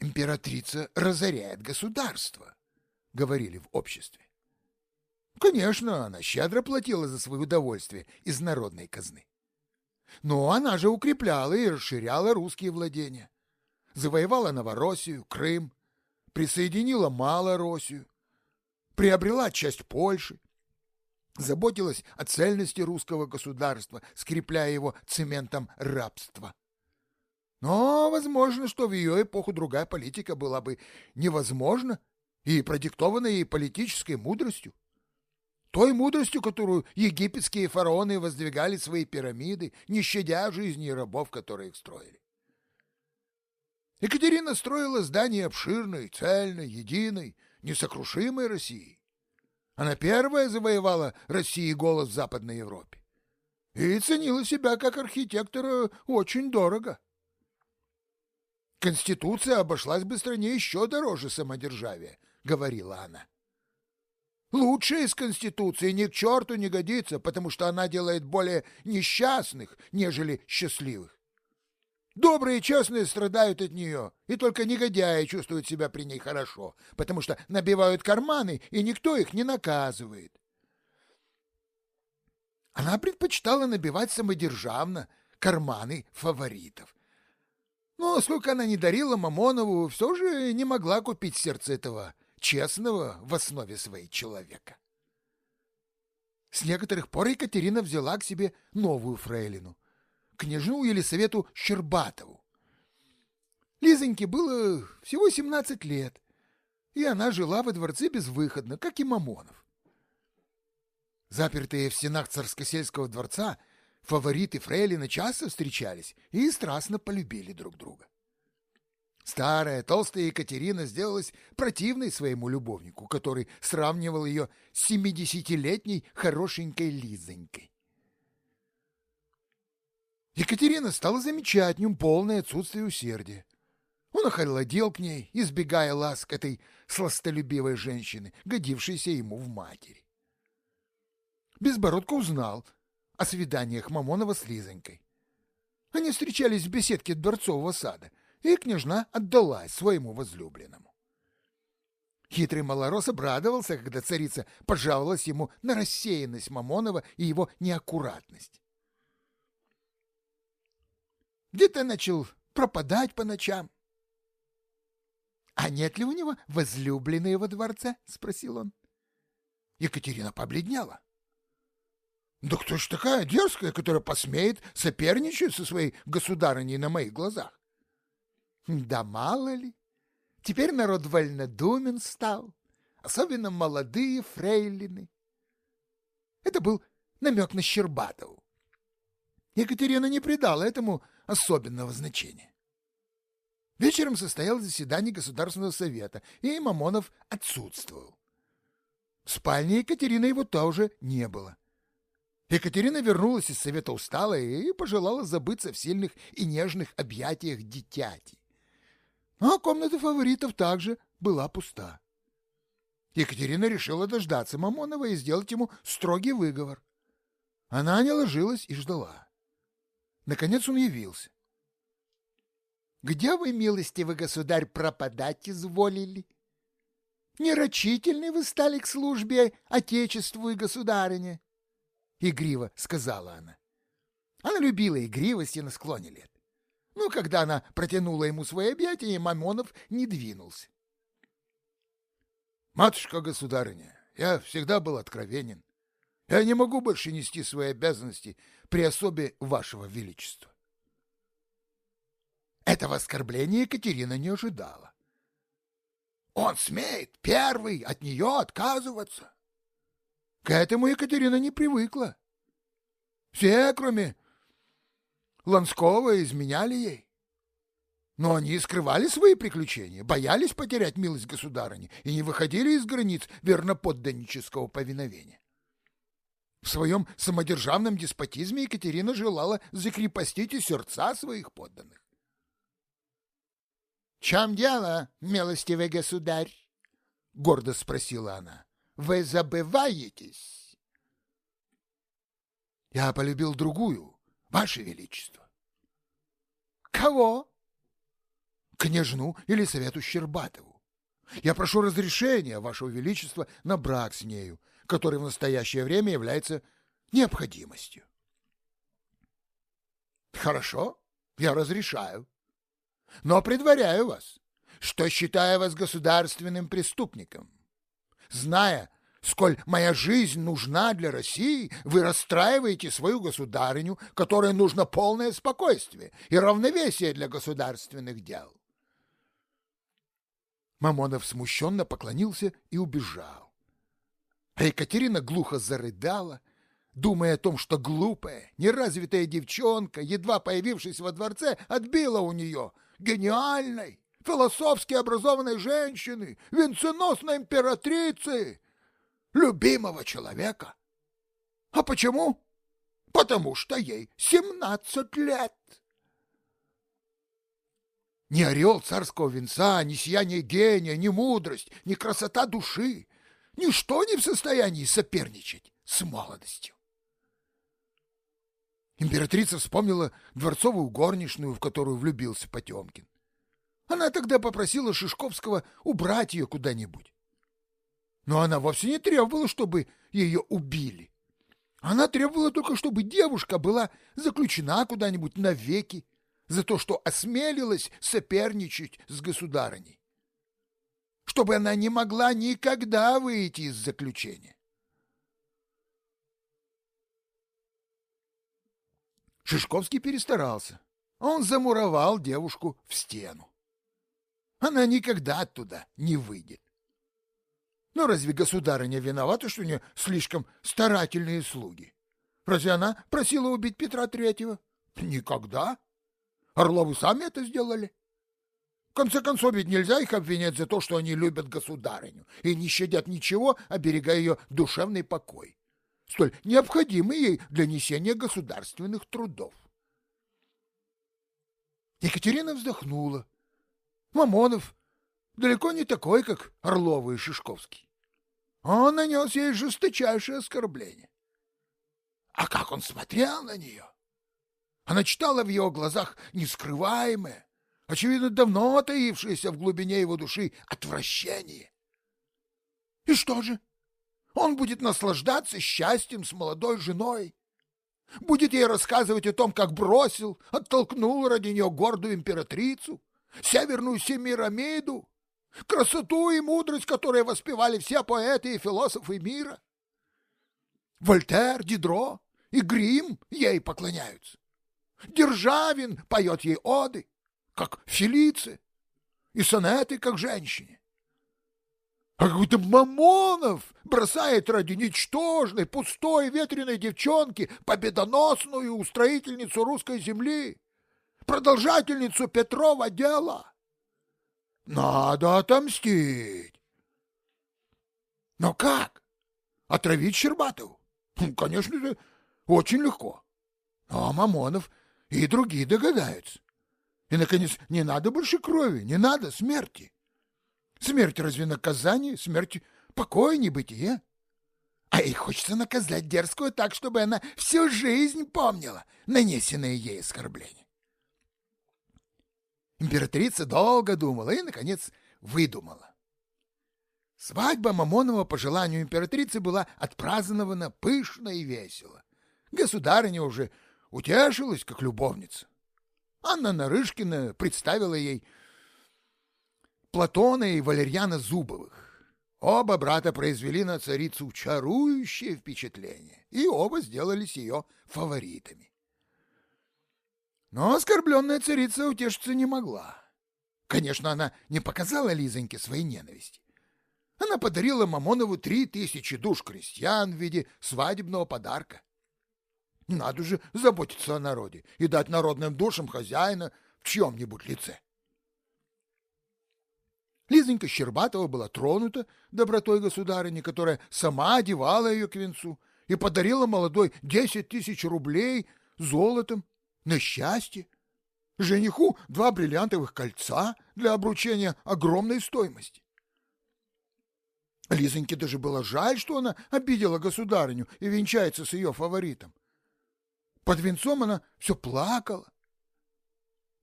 B: Императрица разоряет государство, говорили в обществе. Конечно, она щедро платила за свое удовольствие из народной казны. Но она же укрепляла и расширяла русские владения. Завоевала Новороссию, Крым, присоединила Малороссию, приобрела часть Польши, заботилась о цельности русского государства, скрепляя его цементом рабства. Но возможно, что в ее эпоху другая политика была бы невозможна и продиктована ей политической мудростью. Той мудростью, которую египетские фараоны воздвигали свои пирамиды, не щадя жизни рабов, которые их строили. Екатерина строила здание обширной, цельной, единой, несокрушимой России. Она первая завоевала России голос в Западной Европе и ценила себя как архитектора очень дорого. Конституция обошлась бы стране еще дороже самодержавия, говорила она. Лучшая из Конституции ни к черту не годится, потому что она делает более несчастных, нежели счастливых. Добрые и честные страдают от нее, и только негодяи чувствуют себя при ней хорошо, потому что набивают карманы, и никто их не наказывает. Она предпочитала набивать самодержавно карманы фаворитов, но сколько она не дарила Мамонову, все же не могла купить сердце этого честного в основе своей человека. С некоторых пор Екатерина взяла к себе новую фрейлину, княжну Елисавету Щербатову. Лизоньке было всего 17 лет, и она жила во дворце безвыходно, как и Мамонов. Запертые в стенах царско-сельского дворца – Фавориты Фрейлина часто встречались и страстно полюбили друг друга. Старая толстая Екатерина сделалась противной своему любовнику, который сравнивал ее с семидесятилетней хорошенькой Лизонькой. Екатерина стала замечать в нем полное отсутствие усердия. Он охолодел к ней, избегая ласк этой сластолюбивой женщины, годившейся ему в матери. Безбородко узнал, о свиданиях Мамонова с Лизонькой. Они встречались в беседке Дворцового сада, и княжна отдалась своему возлюбленному. Хитрый малорос обрадовался, когда царица пожаловалась ему на рассеянность Мамонова и его неаккуратность. Где-то начал пропадать по ночам. — А нет ли у него возлюбленной во дворце? — спросил он. Екатерина побледнела. Да кто ж такая дерзкая, которая посмеет соперничать со своей государыней на моих глазах? Да мало ли.
A: Теперь народ вольнодумен стал, особенно молодые фрейлины. Это был намек на Щербатову. Екатерина не придала этому особенного значения. Вечером состоялось заседание Государственного совета, и Мамонов отсутствовал. В спальне Екатерины его тоже не было. Екатерина вернулась из совета усталая и пожелала забыться в сильных и нежных объятиях дитяти. А комната фаворитов также была пуста. Екатерина решила дождаться Мамонова и сделать ему строгий выговор. Она не ложилась и ждала. Наконец он явился. — Где вы, милостивый государь, пропадать изволили? Нерочительный вы стали к службе Отечеству и государыне, — игриво сказала она. Она любила игривости на склоне лет. Ну, когда она протянула ему свои объятия, Мамонов не двинулся.
B: Матушка-государыня, я всегда был откровенен. Я не могу больше нести свои обязанности при особе вашего величества.
A: Этого оскорбления Екатерина не ожидала.
B: Он смеет первый от нее отказываться.
A: К этому Екатерина не привыкла. Все, кроме Ланского, изменяли ей. Но они скрывали свои приключения, боялись потерять милость государыни и не выходили из границ верноподданнического повиновения. В своем самодержавном деспотизме Екатерина желала закрепостить и сердца своих подданных. — Чем дело, милостивый государь? — гордо спросила она. — Вы забываетесь? — Я полюбил другую, ваше величество. — Кого? княжну или совету Щербатову. Я прошу разрешения, Вашего Величества, на брак с нею, который в настоящее время является необходимостью. Хорошо, я разрешаю. Но предваряю вас, что считаю вас государственным преступником. Зная, сколь моя жизнь нужна для России, вы расстраиваете свою государыню, которой нужно полное спокойствие и равновесие для государственных дел. Мамонов смущенно поклонился и убежал. А Екатерина глухо зарыдала, думая о том, что глупая, неразвитая девчонка, едва появившись во дворце, отбила у нее гениальной, философски образованной женщины, венценосной императрицы, любимого человека. А почему? Потому что ей семнадцать лет. Ни орел царского венца, ни сияние гения, ни мудрость, ни красота души, ничто не в состоянии соперничать с молодостью. Императрица вспомнила дворцовую горничную, в которую влюбился Потемкин. Она тогда попросила Шишковского убрать ее куда-нибудь. Но она вовсе не требовала, чтобы ее убили. Она требовала только, чтобы девушка была заключена куда-нибудь навеки, за то, что осмелилась соперничать с государыней, чтобы она не могла никогда выйти из заключения. Шишковский перестарался. Он замуровал девушку в стену. Она никогда оттуда не выйдет. Но разве государыня виновата, что у нее слишком старательные слуги? Разве она просила убить Петра Третьего? Никогда. Орловы сами это сделали. В конце концов, ведь нельзя их обвинять за то, что они любят государыню и не щадят ничего, оберегая ее душевный покой, столь необходимый ей для несения государственных трудов. Екатерина вздохнула. Мамонов далеко не такой, как Орловы и Шишковский. Он нанес ей жесточайшее оскорбление. А как он смотрел на нее! Она читала в его глазах нескрываемое, очевидно, давно таившееся в глубине его души отвращение. И что же? Он будет наслаждаться счастьем с молодой женой, будет ей рассказывать о том, как бросил, оттолкнул ради нее гордую императрицу, северную Семирамиду, красоту и мудрость, которые воспевали все поэты и философы мира. Вольтер, Дидро и Грим ей поклоняются. Державин поет ей оды, как Фелиция.
B: и сонеты, как женщине. А какой-то Мамонов бросает ради ничтожной, пустой, ветреной девчонки победоносную устроительницу русской земли, продолжательницу Петрова дела. Надо отомстить. Но как? Отравить Щербатову? Хм, конечно же, очень легко. А Мамонов и другие догадаются. И, наконец, не надо больше крови, не надо смерти. Смерть разве наказание? Смерть — покоя, небытие. А ей хочется наказать дерзкую так, чтобы она всю жизнь помнила нанесенное ей оскорбление. Императрица долго думала и, наконец, выдумала. Свадьба Мамонова по желанию императрицы была отпразднована пышно и весело. Государыня уже утешилась, как любовница. Анна Нарышкина представила ей Платона и Валерьяна Зубовых. Оба брата произвели на царицу чарующее впечатление, и оба сделались ее фаворитами. Но оскорбленная царица утешиться не могла. Конечно, она не показала Лизоньке своей ненависти. Она подарила Мамонову три тысячи душ крестьян в виде свадебного подарка. Надо же заботиться о народе и дать народным душам хозяина в чьем-нибудь лице. Лизонька Щербатова была тронута добротой государыни, которая сама одевала ее к венцу и подарила молодой десять тысяч рублей золотом на счастье. Жениху два бриллиантовых кольца для обручения огромной стоимости. Лизоньке даже было жаль, что она обидела государыню и венчается с ее фаворитом. Под венцом она все плакала.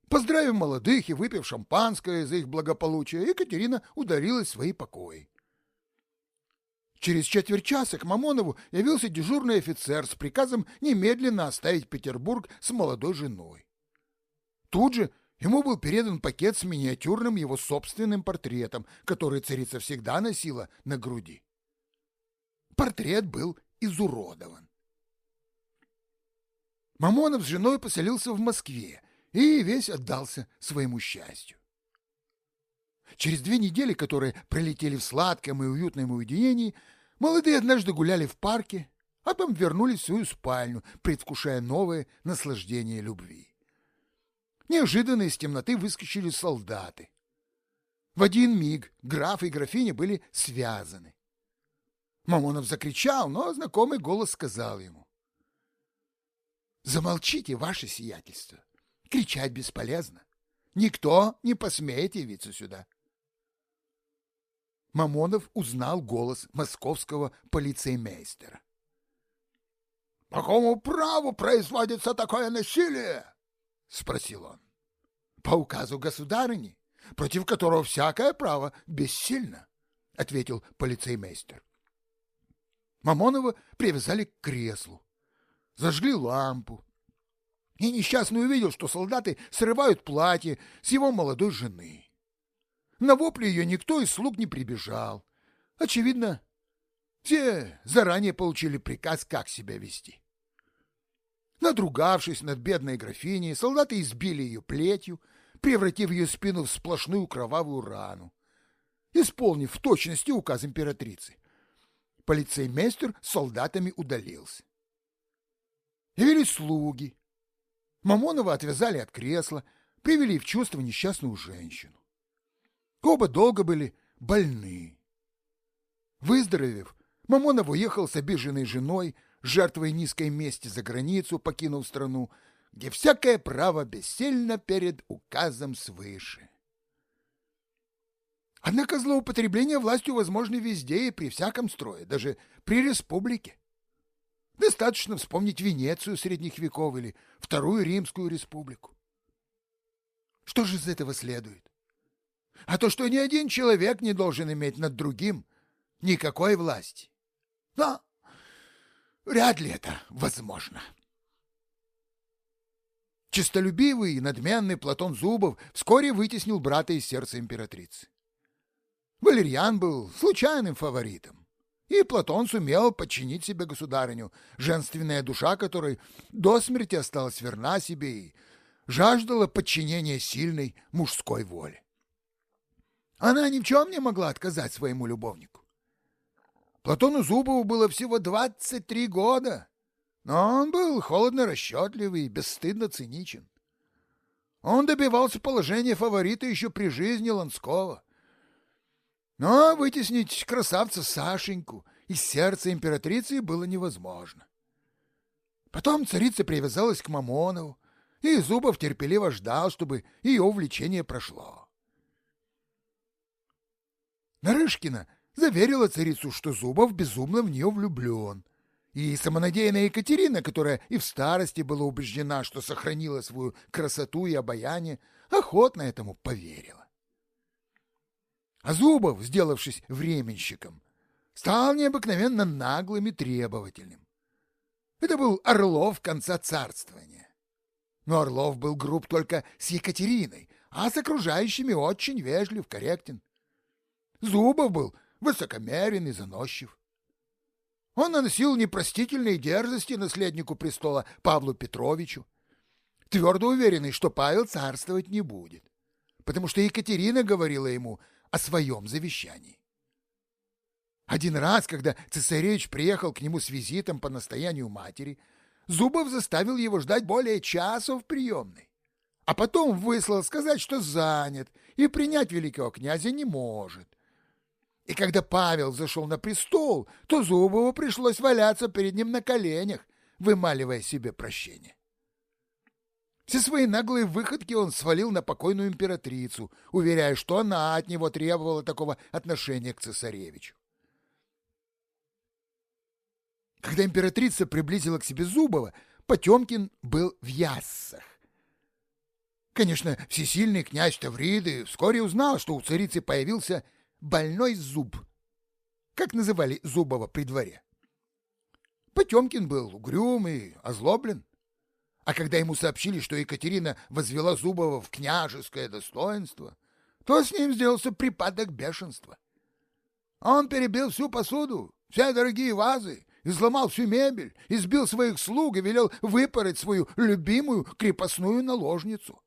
B: Поздравив молодых и выпив шампанское за их благополучие, Екатерина ударилась в свои покои. Через четверть часа к Мамонову явился дежурный офицер с приказом немедленно оставить Петербург с молодой женой. Тут же ему был передан пакет с миниатюрным его собственным портретом, который царица всегда носила на груди. Портрет был изуродован. Мамонов с женой поселился в Москве и весь отдался своему счастью. Через две недели, которые пролетели в сладком и уютном уединении, молодые однажды гуляли в парке, а потом вернулись в свою спальню, предвкушая новое наслаждение любви. Неожиданно из темноты выскочили солдаты. В один миг граф и графиня были связаны. Мамонов закричал, но знакомый голос сказал ему. Замолчите, ваше сиятельство. Кричать бесполезно. Никто не посмеет явиться сюда. Мамонов узнал голос московского полицеймейстера. — По какому праву производится такое насилие? — спросил он. — По указу государыни, против которого всякое право бессильно, — ответил полицеймейстер. Мамонова привязали к креслу зажгли лампу. И несчастный увидел, что солдаты срывают платье с его молодой жены. На вопли ее никто из слуг не прибежал. Очевидно, все заранее получили приказ, как себя вести. Надругавшись над бедной графиней, солдаты избили ее плетью, превратив ее спину в сплошную кровавую рану, исполнив в точности указ императрицы. Полицеймейстер с солдатами удалился. Явились слуги. Мамонова отвязали от кресла, привели в чувство несчастную женщину. Оба долго были больны. Выздоровев, Мамонов уехал с обиженной женой, жертвой низкой мести за границу, покинув страну, где всякое право бессильно перед указом свыше. Однако злоупотребление властью возможно везде и при всяком строе, даже при республике. Достаточно вспомнить Венецию средних веков или Вторую Римскую республику. Что же из этого следует? А то, что ни один человек не должен иметь над другим никакой власти. Но вряд ли это возможно. Чистолюбивый и надменный Платон Зубов вскоре вытеснил брата из сердца императрицы. Валерьян был случайным фаворитом. И Платон сумел подчинить себе государыню, женственная душа которой до смерти осталась верна себе и жаждала подчинения сильной мужской воли. Она ни в чем не могла отказать своему любовнику. Платону Зубову было всего 23 года, но он был холодно расчетливый и бесстыдно циничен. Он добивался положения фаворита еще при жизни Ланского. Но вытеснить красавца Сашеньку из сердца императрицы было невозможно. Потом царица привязалась к Мамонову, и Зубов терпеливо ждал, чтобы ее увлечение прошло. Нарышкина заверила царицу, что Зубов безумно в нее влюблен, и самонадеянная Екатерина, которая и в старости была убеждена, что сохранила свою красоту и обаяние, охотно этому поверила. А Зубов, сделавшись временщиком, стал необыкновенно наглым и требовательным. Это был Орлов конца царствования. Но Орлов был груб только с Екатериной, а с окружающими очень вежлив, корректен. Зубов был высокомерен и заносчив. Он наносил непростительные дерзости наследнику престола Павлу Петровичу, твердо уверенный, что Павел царствовать не будет, потому что Екатерина говорила ему о своем завещании. Один раз, когда цесаревич приехал к нему с визитом по настоянию матери, Зубов заставил его ждать более часа в приемной, а потом выслал сказать, что занят и принять великого князя не может. И когда Павел зашел на престол, то Зубову пришлось валяться перед ним на коленях, вымаливая себе прощение. Все свои наглые выходки он свалил на покойную императрицу, уверяя, что она от него требовала такого отношения к цесаревичу. Когда императрица приблизила к себе Зубова, Потемкин был в яссах. Конечно, всесильный князь Тавриды вскоре узнал, что у царицы появился больной зуб. Как называли Зубова при дворе? Потемкин был угрюм и озлоблен. А когда ему сообщили, что Екатерина возвела Зубова в княжеское достоинство, то с ним сделался припадок бешенства. Он перебил всю посуду, все дорогие вазы, изломал всю мебель, избил своих слуг и велел выпороть свою любимую крепостную наложницу.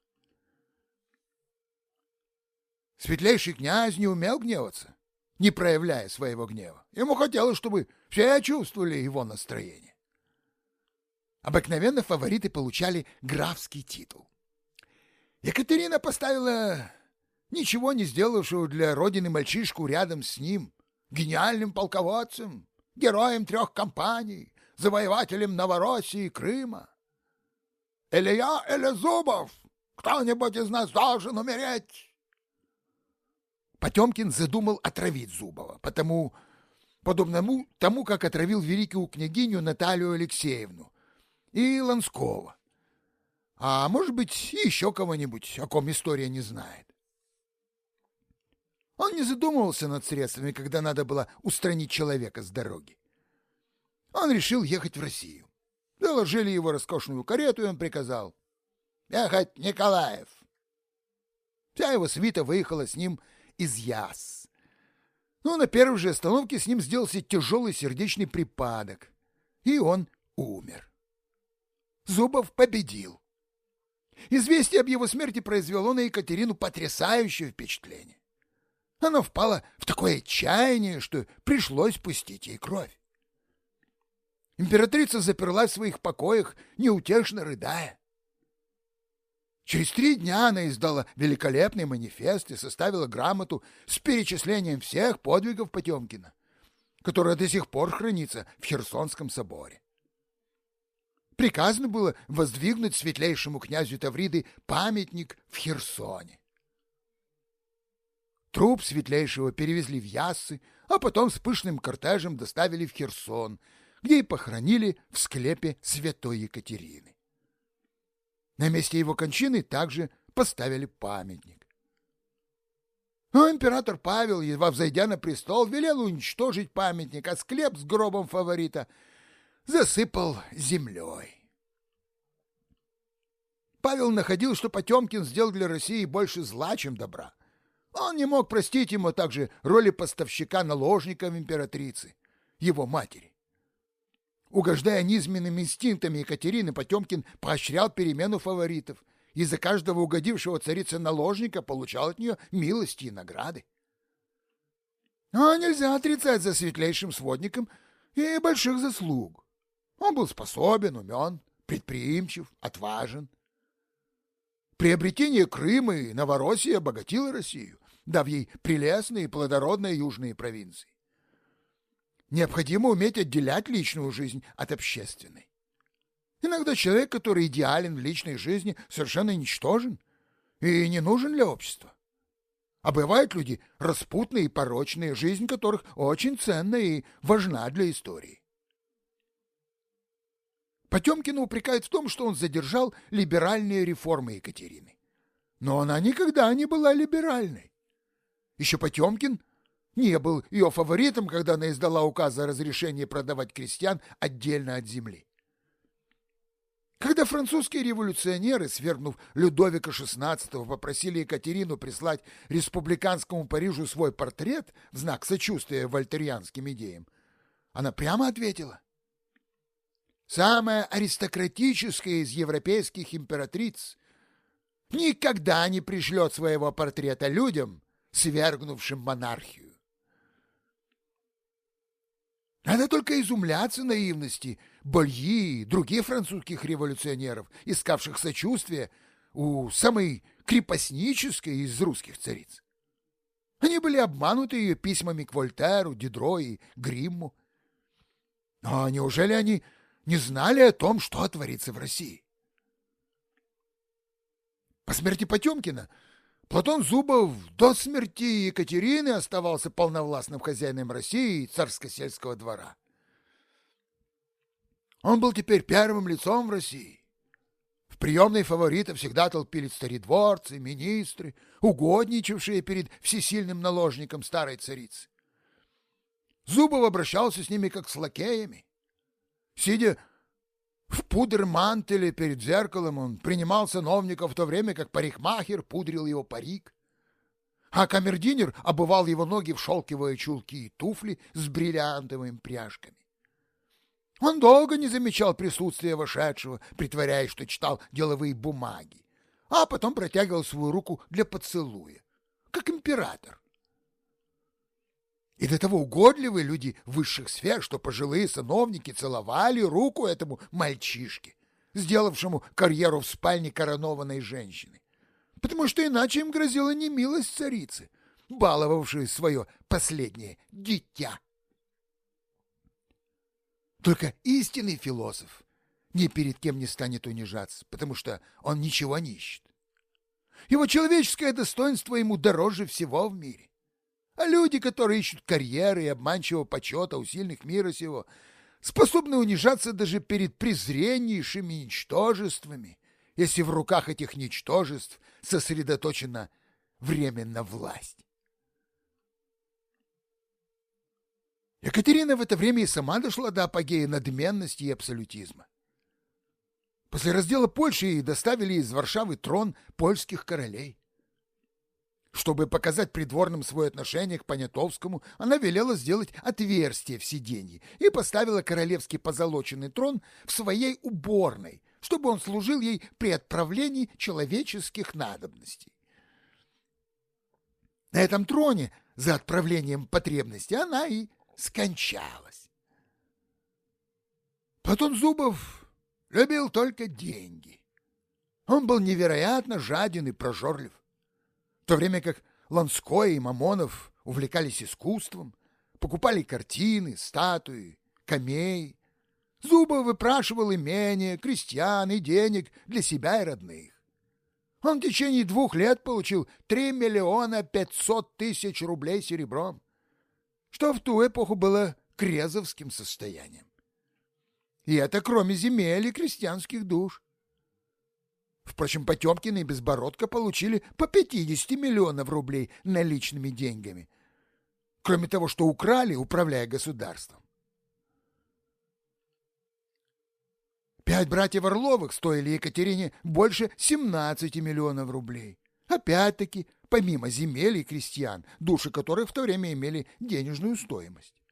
B: Светлейший князь не умел гневаться, не проявляя своего гнева. Ему хотелось, чтобы все чувствовали его настроение. Обыкновенно фавориты получали графский титул. Екатерина поставила ничего не сделавшего для родины мальчишку рядом с ним, гениальным полководцем, героем трех кампаний, завоевателем Новороссии и Крыма. Или я, или Зубов, кто-нибудь из нас должен умереть. Потемкин задумал отравить Зубова, потому, подобному тому, как отравил великую княгиню Наталью Алексеевну и Ланского. А может быть, еще кого-нибудь, о ком история не знает. Он не задумывался над средствами, когда надо было устранить человека с дороги. Он решил ехать в Россию. Доложили его роскошную карету, и он приказал «Ехать Николаев». Вся его свита выехала с ним из Яс. Но на первой же остановке с ним сделался тяжелый сердечный припадок, и он умер. Зубов победил. Известие об его смерти произвело на Екатерину потрясающее впечатление. Она впала в такое отчаяние, что пришлось пустить ей кровь. Императрица заперлась в своих покоях, неутешно рыдая. Через три дня она издала великолепный манифест и составила грамоту с перечислением всех подвигов Потемкина, которая до сих пор хранится в Херсонском соборе. Приказано было воздвигнуть светлейшему князю Тавриды памятник в Херсоне. Труп светлейшего перевезли в Яссы, а потом с пышным кортежем доставили в Херсон, где и похоронили в склепе святой Екатерины. На месте его кончины также поставили памятник. Но император Павел, едва взойдя на престол, велел уничтожить памятник, а склеп с гробом фаворита засыпал землей. Павел находил, что Потемкин сделал для России больше зла, чем добра. Он не мог простить ему также роли поставщика наложников императрицы, его матери. Угождая низменным инстинктами Екатерины, Потемкин поощрял перемену фаворитов и за каждого угодившего царицы наложника получал от нее милости и награды. Но нельзя отрицать за светлейшим сводником и больших заслуг. Он был способен, умен, предприимчив, отважен. Приобретение Крыма и Новороссии обогатило Россию, дав ей прелестные и плодородные южные провинции. Необходимо уметь отделять личную жизнь от общественной. Иногда человек, который идеален в личной жизни, совершенно ничтожен и не нужен для общества. А бывают люди распутные и порочные, жизнь которых очень ценна и важна для истории. Потемкина упрекают в том, что он задержал либеральные реформы Екатерины. Но она никогда не была либеральной. Еще Потемкин не был ее фаворитом, когда она издала указ о разрешении продавать крестьян отдельно от земли. Когда французские революционеры, свергнув Людовика XVI, попросили Екатерину прислать республиканскому Парижу свой портрет в знак сочувствия вольтерианским идеям, она прямо ответила. Самая аристократическая из европейских императриц никогда не пришлет своего портрета людям, свергнувшим монархию. Надо только изумляться наивности Больи и других французских революционеров, искавших сочувствия у самой крепостнической из русских цариц. Они были обмануты ее письмами к Вольтеру, Дидро и Гримму. Но неужели они не знали о том, что творится в России? По смерти Потемкина Платон Зубов до смерти Екатерины оставался полновластным хозяином России и царско-сельского двора. Он был теперь первым лицом в России. В приемной фаворита всегда толпились царедворцы, министры, угодничавшие перед всесильным наложником старой царицы. Зубов обращался с ними как с лакеями. Сидя в пудр-мантеле перед зеркалом он принимал сановника в то время, как парикмахер пудрил его парик. А камердинер обывал его ноги в шелковые чулки и туфли с бриллиантовыми пряжками. Он долго не замечал присутствия вошедшего, притворяясь, что читал деловые бумаги, а потом протягивал свою руку для поцелуя, как император. И до того угодливые люди высших сфер, что пожилые сановники целовали руку этому мальчишке, сделавшему карьеру в спальне коронованной женщины. Потому что иначе им грозила немилость царицы, баловавшей свое последнее дитя. Только истинный философ ни перед кем не станет унижаться, потому что он ничего не ищет. Его человеческое достоинство ему дороже всего в мире. А люди, которые ищут карьеры и обманчивого почета у сильных мира сего, способны унижаться даже перед презреннейшими ничтожествами, если в руках этих ничтожеств сосредоточена временно власть. Екатерина в это время и сама дошла до апогея надменности и абсолютизма. После раздела Польши ей доставили из Варшавы трон польских королей. Чтобы показать придворным свое отношение к Понятовскому, она велела сделать отверстие в сиденье и поставила королевский позолоченный трон в своей уборной, чтобы он служил ей при отправлении человеческих надобностей. На этом троне за отправлением потребностей она и скончалась. Платон Зубов любил только деньги. Он был невероятно жаден и прожорлив то время как Ланской и Мамонов увлекались искусством, покупали картины, статуи, камей. Зубов выпрашивал имения, крестьян и денег для себя и родных. Он в течение двух лет получил 3 миллиона 500 тысяч рублей серебром, что в ту эпоху было крезовским состоянием. И это кроме земель и крестьянских душ. Впрочем, Потемкин и Безбородко получили по 50 миллионов рублей наличными деньгами, кроме того, что украли, управляя государством. Пять братьев Орловых стоили Екатерине больше 17 миллионов рублей. Опять-таки, помимо земель и крестьян, души которых в то время имели денежную стоимость.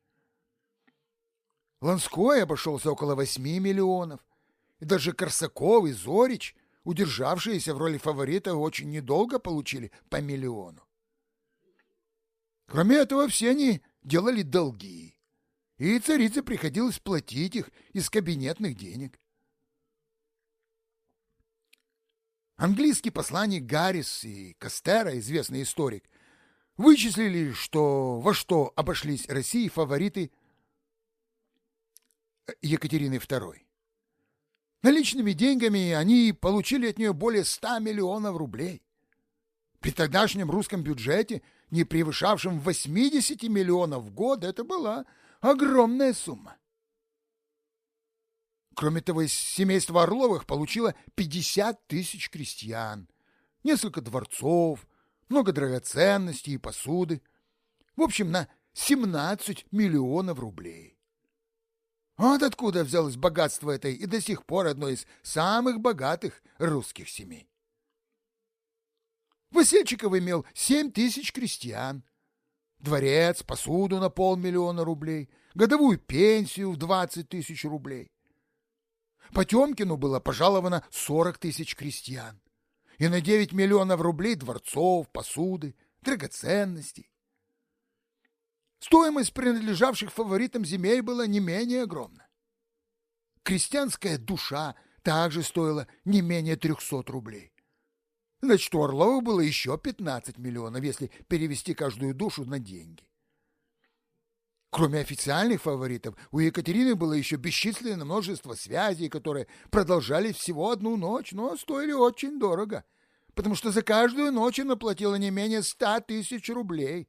B: Ланской обошелся около 8 миллионов, и даже Корсаков и Зорич – удержавшиеся в роли фаворита очень недолго получили по миллиону. Кроме этого, все они делали долги, и царице приходилось платить их из кабинетных денег. Английский посланник Гаррис и Кастера, известный историк, вычислили, что во что обошлись России фавориты Екатерины II. Наличными деньгами они получили от нее более 100 миллионов рублей. При тогдашнем русском бюджете, не превышавшем 80 миллионов в год, это была огромная сумма. Кроме того, семейство Орловых получило 50 тысяч крестьян, несколько дворцов, много драгоценностей и посуды. В общем, на 17 миллионов рублей. Вот откуда взялось богатство этой и до сих пор одной из самых богатых русских семей. Васильчиков имел семь тысяч крестьян, дворец, посуду на полмиллиона рублей, годовую пенсию в двадцать тысяч рублей. Потемкину было пожаловано сорок тысяч крестьян и на девять миллионов рублей дворцов, посуды, драгоценностей. Стоимость принадлежавших фаворитам земель была не менее огромна. Крестьянская душа также стоила не менее 300 рублей. Значит, у Орлова было еще 15 миллионов, если перевести каждую душу на деньги. Кроме официальных фаворитов, у Екатерины было еще бесчисленное множество связей, которые продолжались всего одну ночь, но стоили очень дорого, потому что за каждую ночь она платила не менее ста тысяч рублей,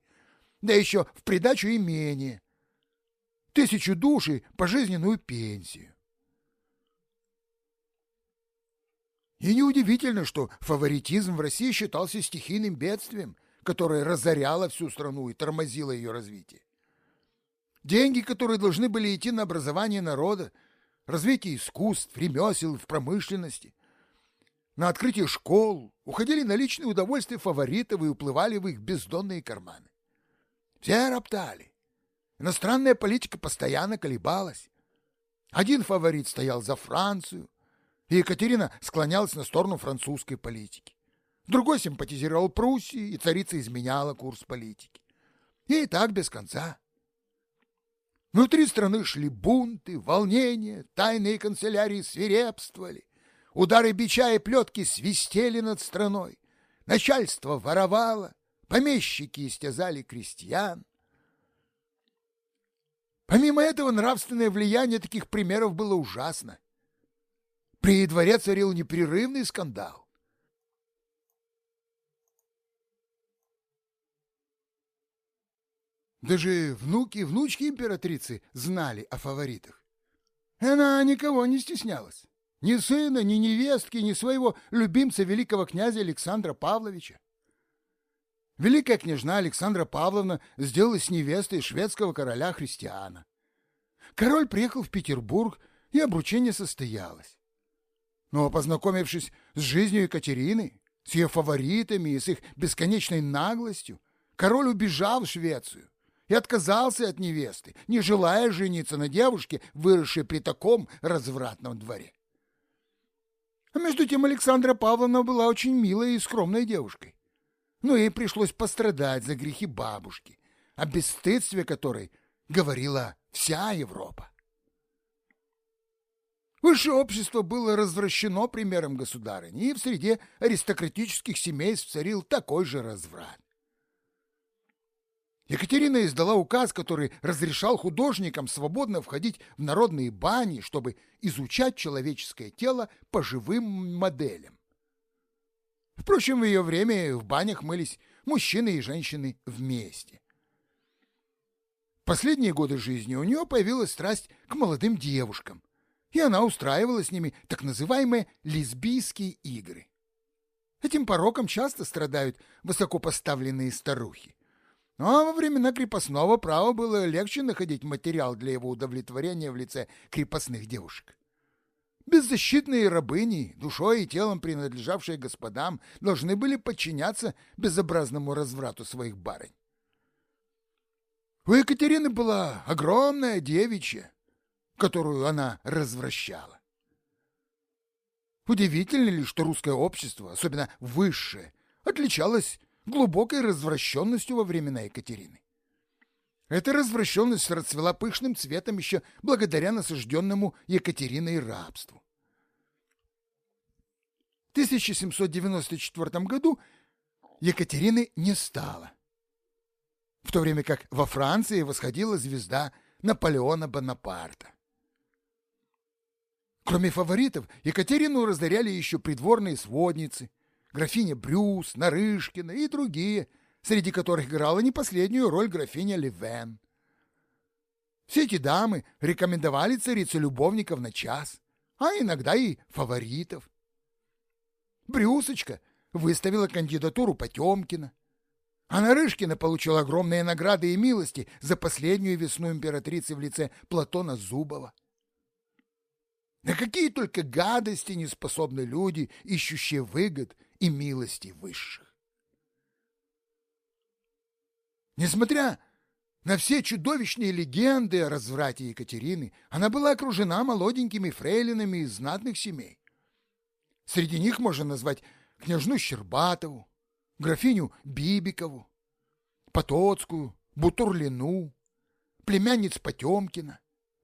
B: да еще в придачу имение, тысячу душ и пожизненную пенсию. И неудивительно, что фаворитизм в России считался стихийным бедствием, которое разоряло всю страну и тормозило ее развитие. Деньги, которые должны были идти на образование народа, развитие искусств, ремесел в промышленности, на открытие школ, уходили на личные удовольствия фаворитов и уплывали в их бездонные карманы. Все роптали. Иностранная политика постоянно колебалась. Один фаворит стоял за Францию, и Екатерина склонялась на сторону французской политики. Другой симпатизировал Пруссии, и царица изменяла курс политики. И так без конца. Внутри страны шли бунты, волнения, тайные канцелярии свирепствовали, удары бича и плетки свистели над страной, начальство воровало, помещики истязали крестьян. Помимо этого, нравственное влияние таких примеров было ужасно. При дворе царил непрерывный скандал. Даже внуки и внучки императрицы знали о фаворитах. Она никого не стеснялась. Ни сына, ни невестки, ни своего любимца великого князя Александра Павловича. Великая княжна Александра Павловна сделалась невестой шведского короля Христиана. Король приехал в Петербург, и обручение состоялось. Но, познакомившись с жизнью Екатерины, с ее фаворитами и с их бесконечной наглостью, король убежал в Швецию и отказался от невесты, не желая жениться на девушке, выросшей при таком развратном дворе. А между тем Александра Павловна была очень милой и скромной девушкой. Но ей пришлось пострадать за грехи бабушки, о бесстыдстве которой говорила вся Европа. Высшее общество было развращено примером государыни, и в среде аристократических семейств царил такой же разврат. Екатерина издала указ, который разрешал художникам свободно входить в народные бани, чтобы изучать человеческое тело по живым моделям. Впрочем, в ее время в банях мылись мужчины и женщины вместе. В последние годы жизни у нее появилась страсть к молодым девушкам, и она устраивала с ними так называемые лесбийские игры. Этим пороком часто страдают высокопоставленные старухи. Но во времена крепостного права было легче находить материал для его удовлетворения в лице крепостных девушек. Беззащитные рабыни, душой и телом принадлежавшие господам, должны были подчиняться безобразному разврату своих барынь. У Екатерины была огромная девичья, которую она развращала. Удивительно ли, что русское общество, особенно высшее, отличалось глубокой развращенностью во времена Екатерины?
A: Эта развращенность расцвела пышным цветом еще благодаря насажденному Екатериной рабству. В 1794 году Екатерины не стало, в то время как во Франции восходила звезда Наполеона Бонапарта. Кроме фаворитов, Екатерину раздаряли еще придворные сводницы, графиня Брюс, Нарышкина и другие, среди которых играла не последнюю роль графиня Ливен. Все эти дамы рекомендовали царицу любовников на час, а иногда и фаворитов. Брюсочка выставила кандидатуру Потемкина, а Нарышкина получила огромные награды и милости за последнюю весну императрицы в лице Платона Зубова. На какие только гадости не способны люди, ищущие выгод и милости высших. Несмотря на все чудовищные легенды о разврате Екатерины, она была окружена молоденькими фрейлинами из знатных семей. Среди них можно назвать княжну Щербатову, графиню Бибикову, Потоцкую, Бутурлину, племянниц Потемкина,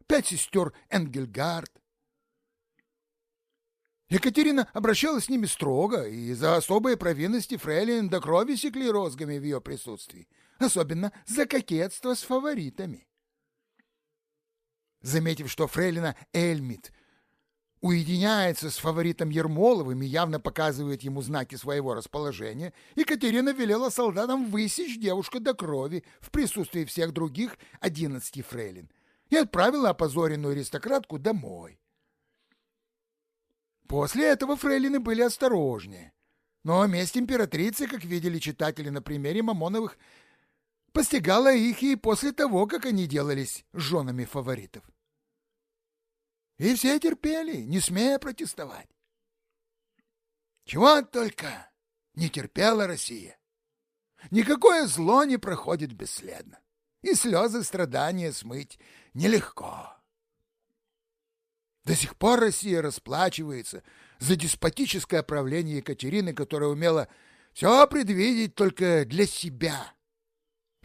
A: пять сестер Энгельгард, Екатерина обращалась с ними строго, и за особые провинности фрейлин до крови секли розгами в ее присутствии, особенно за кокетство с фаворитами. Заметив, что фрейлина Эльмит уединяется с фаворитом Ермоловым и явно показывает ему знаки своего расположения, Екатерина велела солдатам высечь девушку до крови в присутствии всех других одиннадцати фрейлин и отправила опозоренную аристократку домой. После этого фрейлины были осторожнее. Но месть императрицы, как видели читатели на примере Мамоновых, постигала их и после того, как они делались женами фаворитов. И все терпели, не смея протестовать. Чего только не терпела Россия. Никакое зло не проходит бесследно, и слезы страдания смыть нелегко. До сих пор Россия расплачивается за деспотическое правление Екатерины, которая умела все предвидеть только для себя,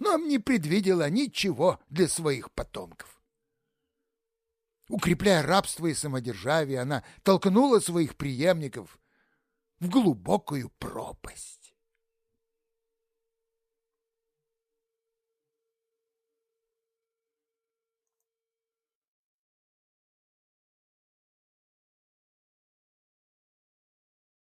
A: но не предвидела ничего для своих потомков. Укрепляя рабство и самодержавие, она толкнула своих преемников в глубокую пропасть.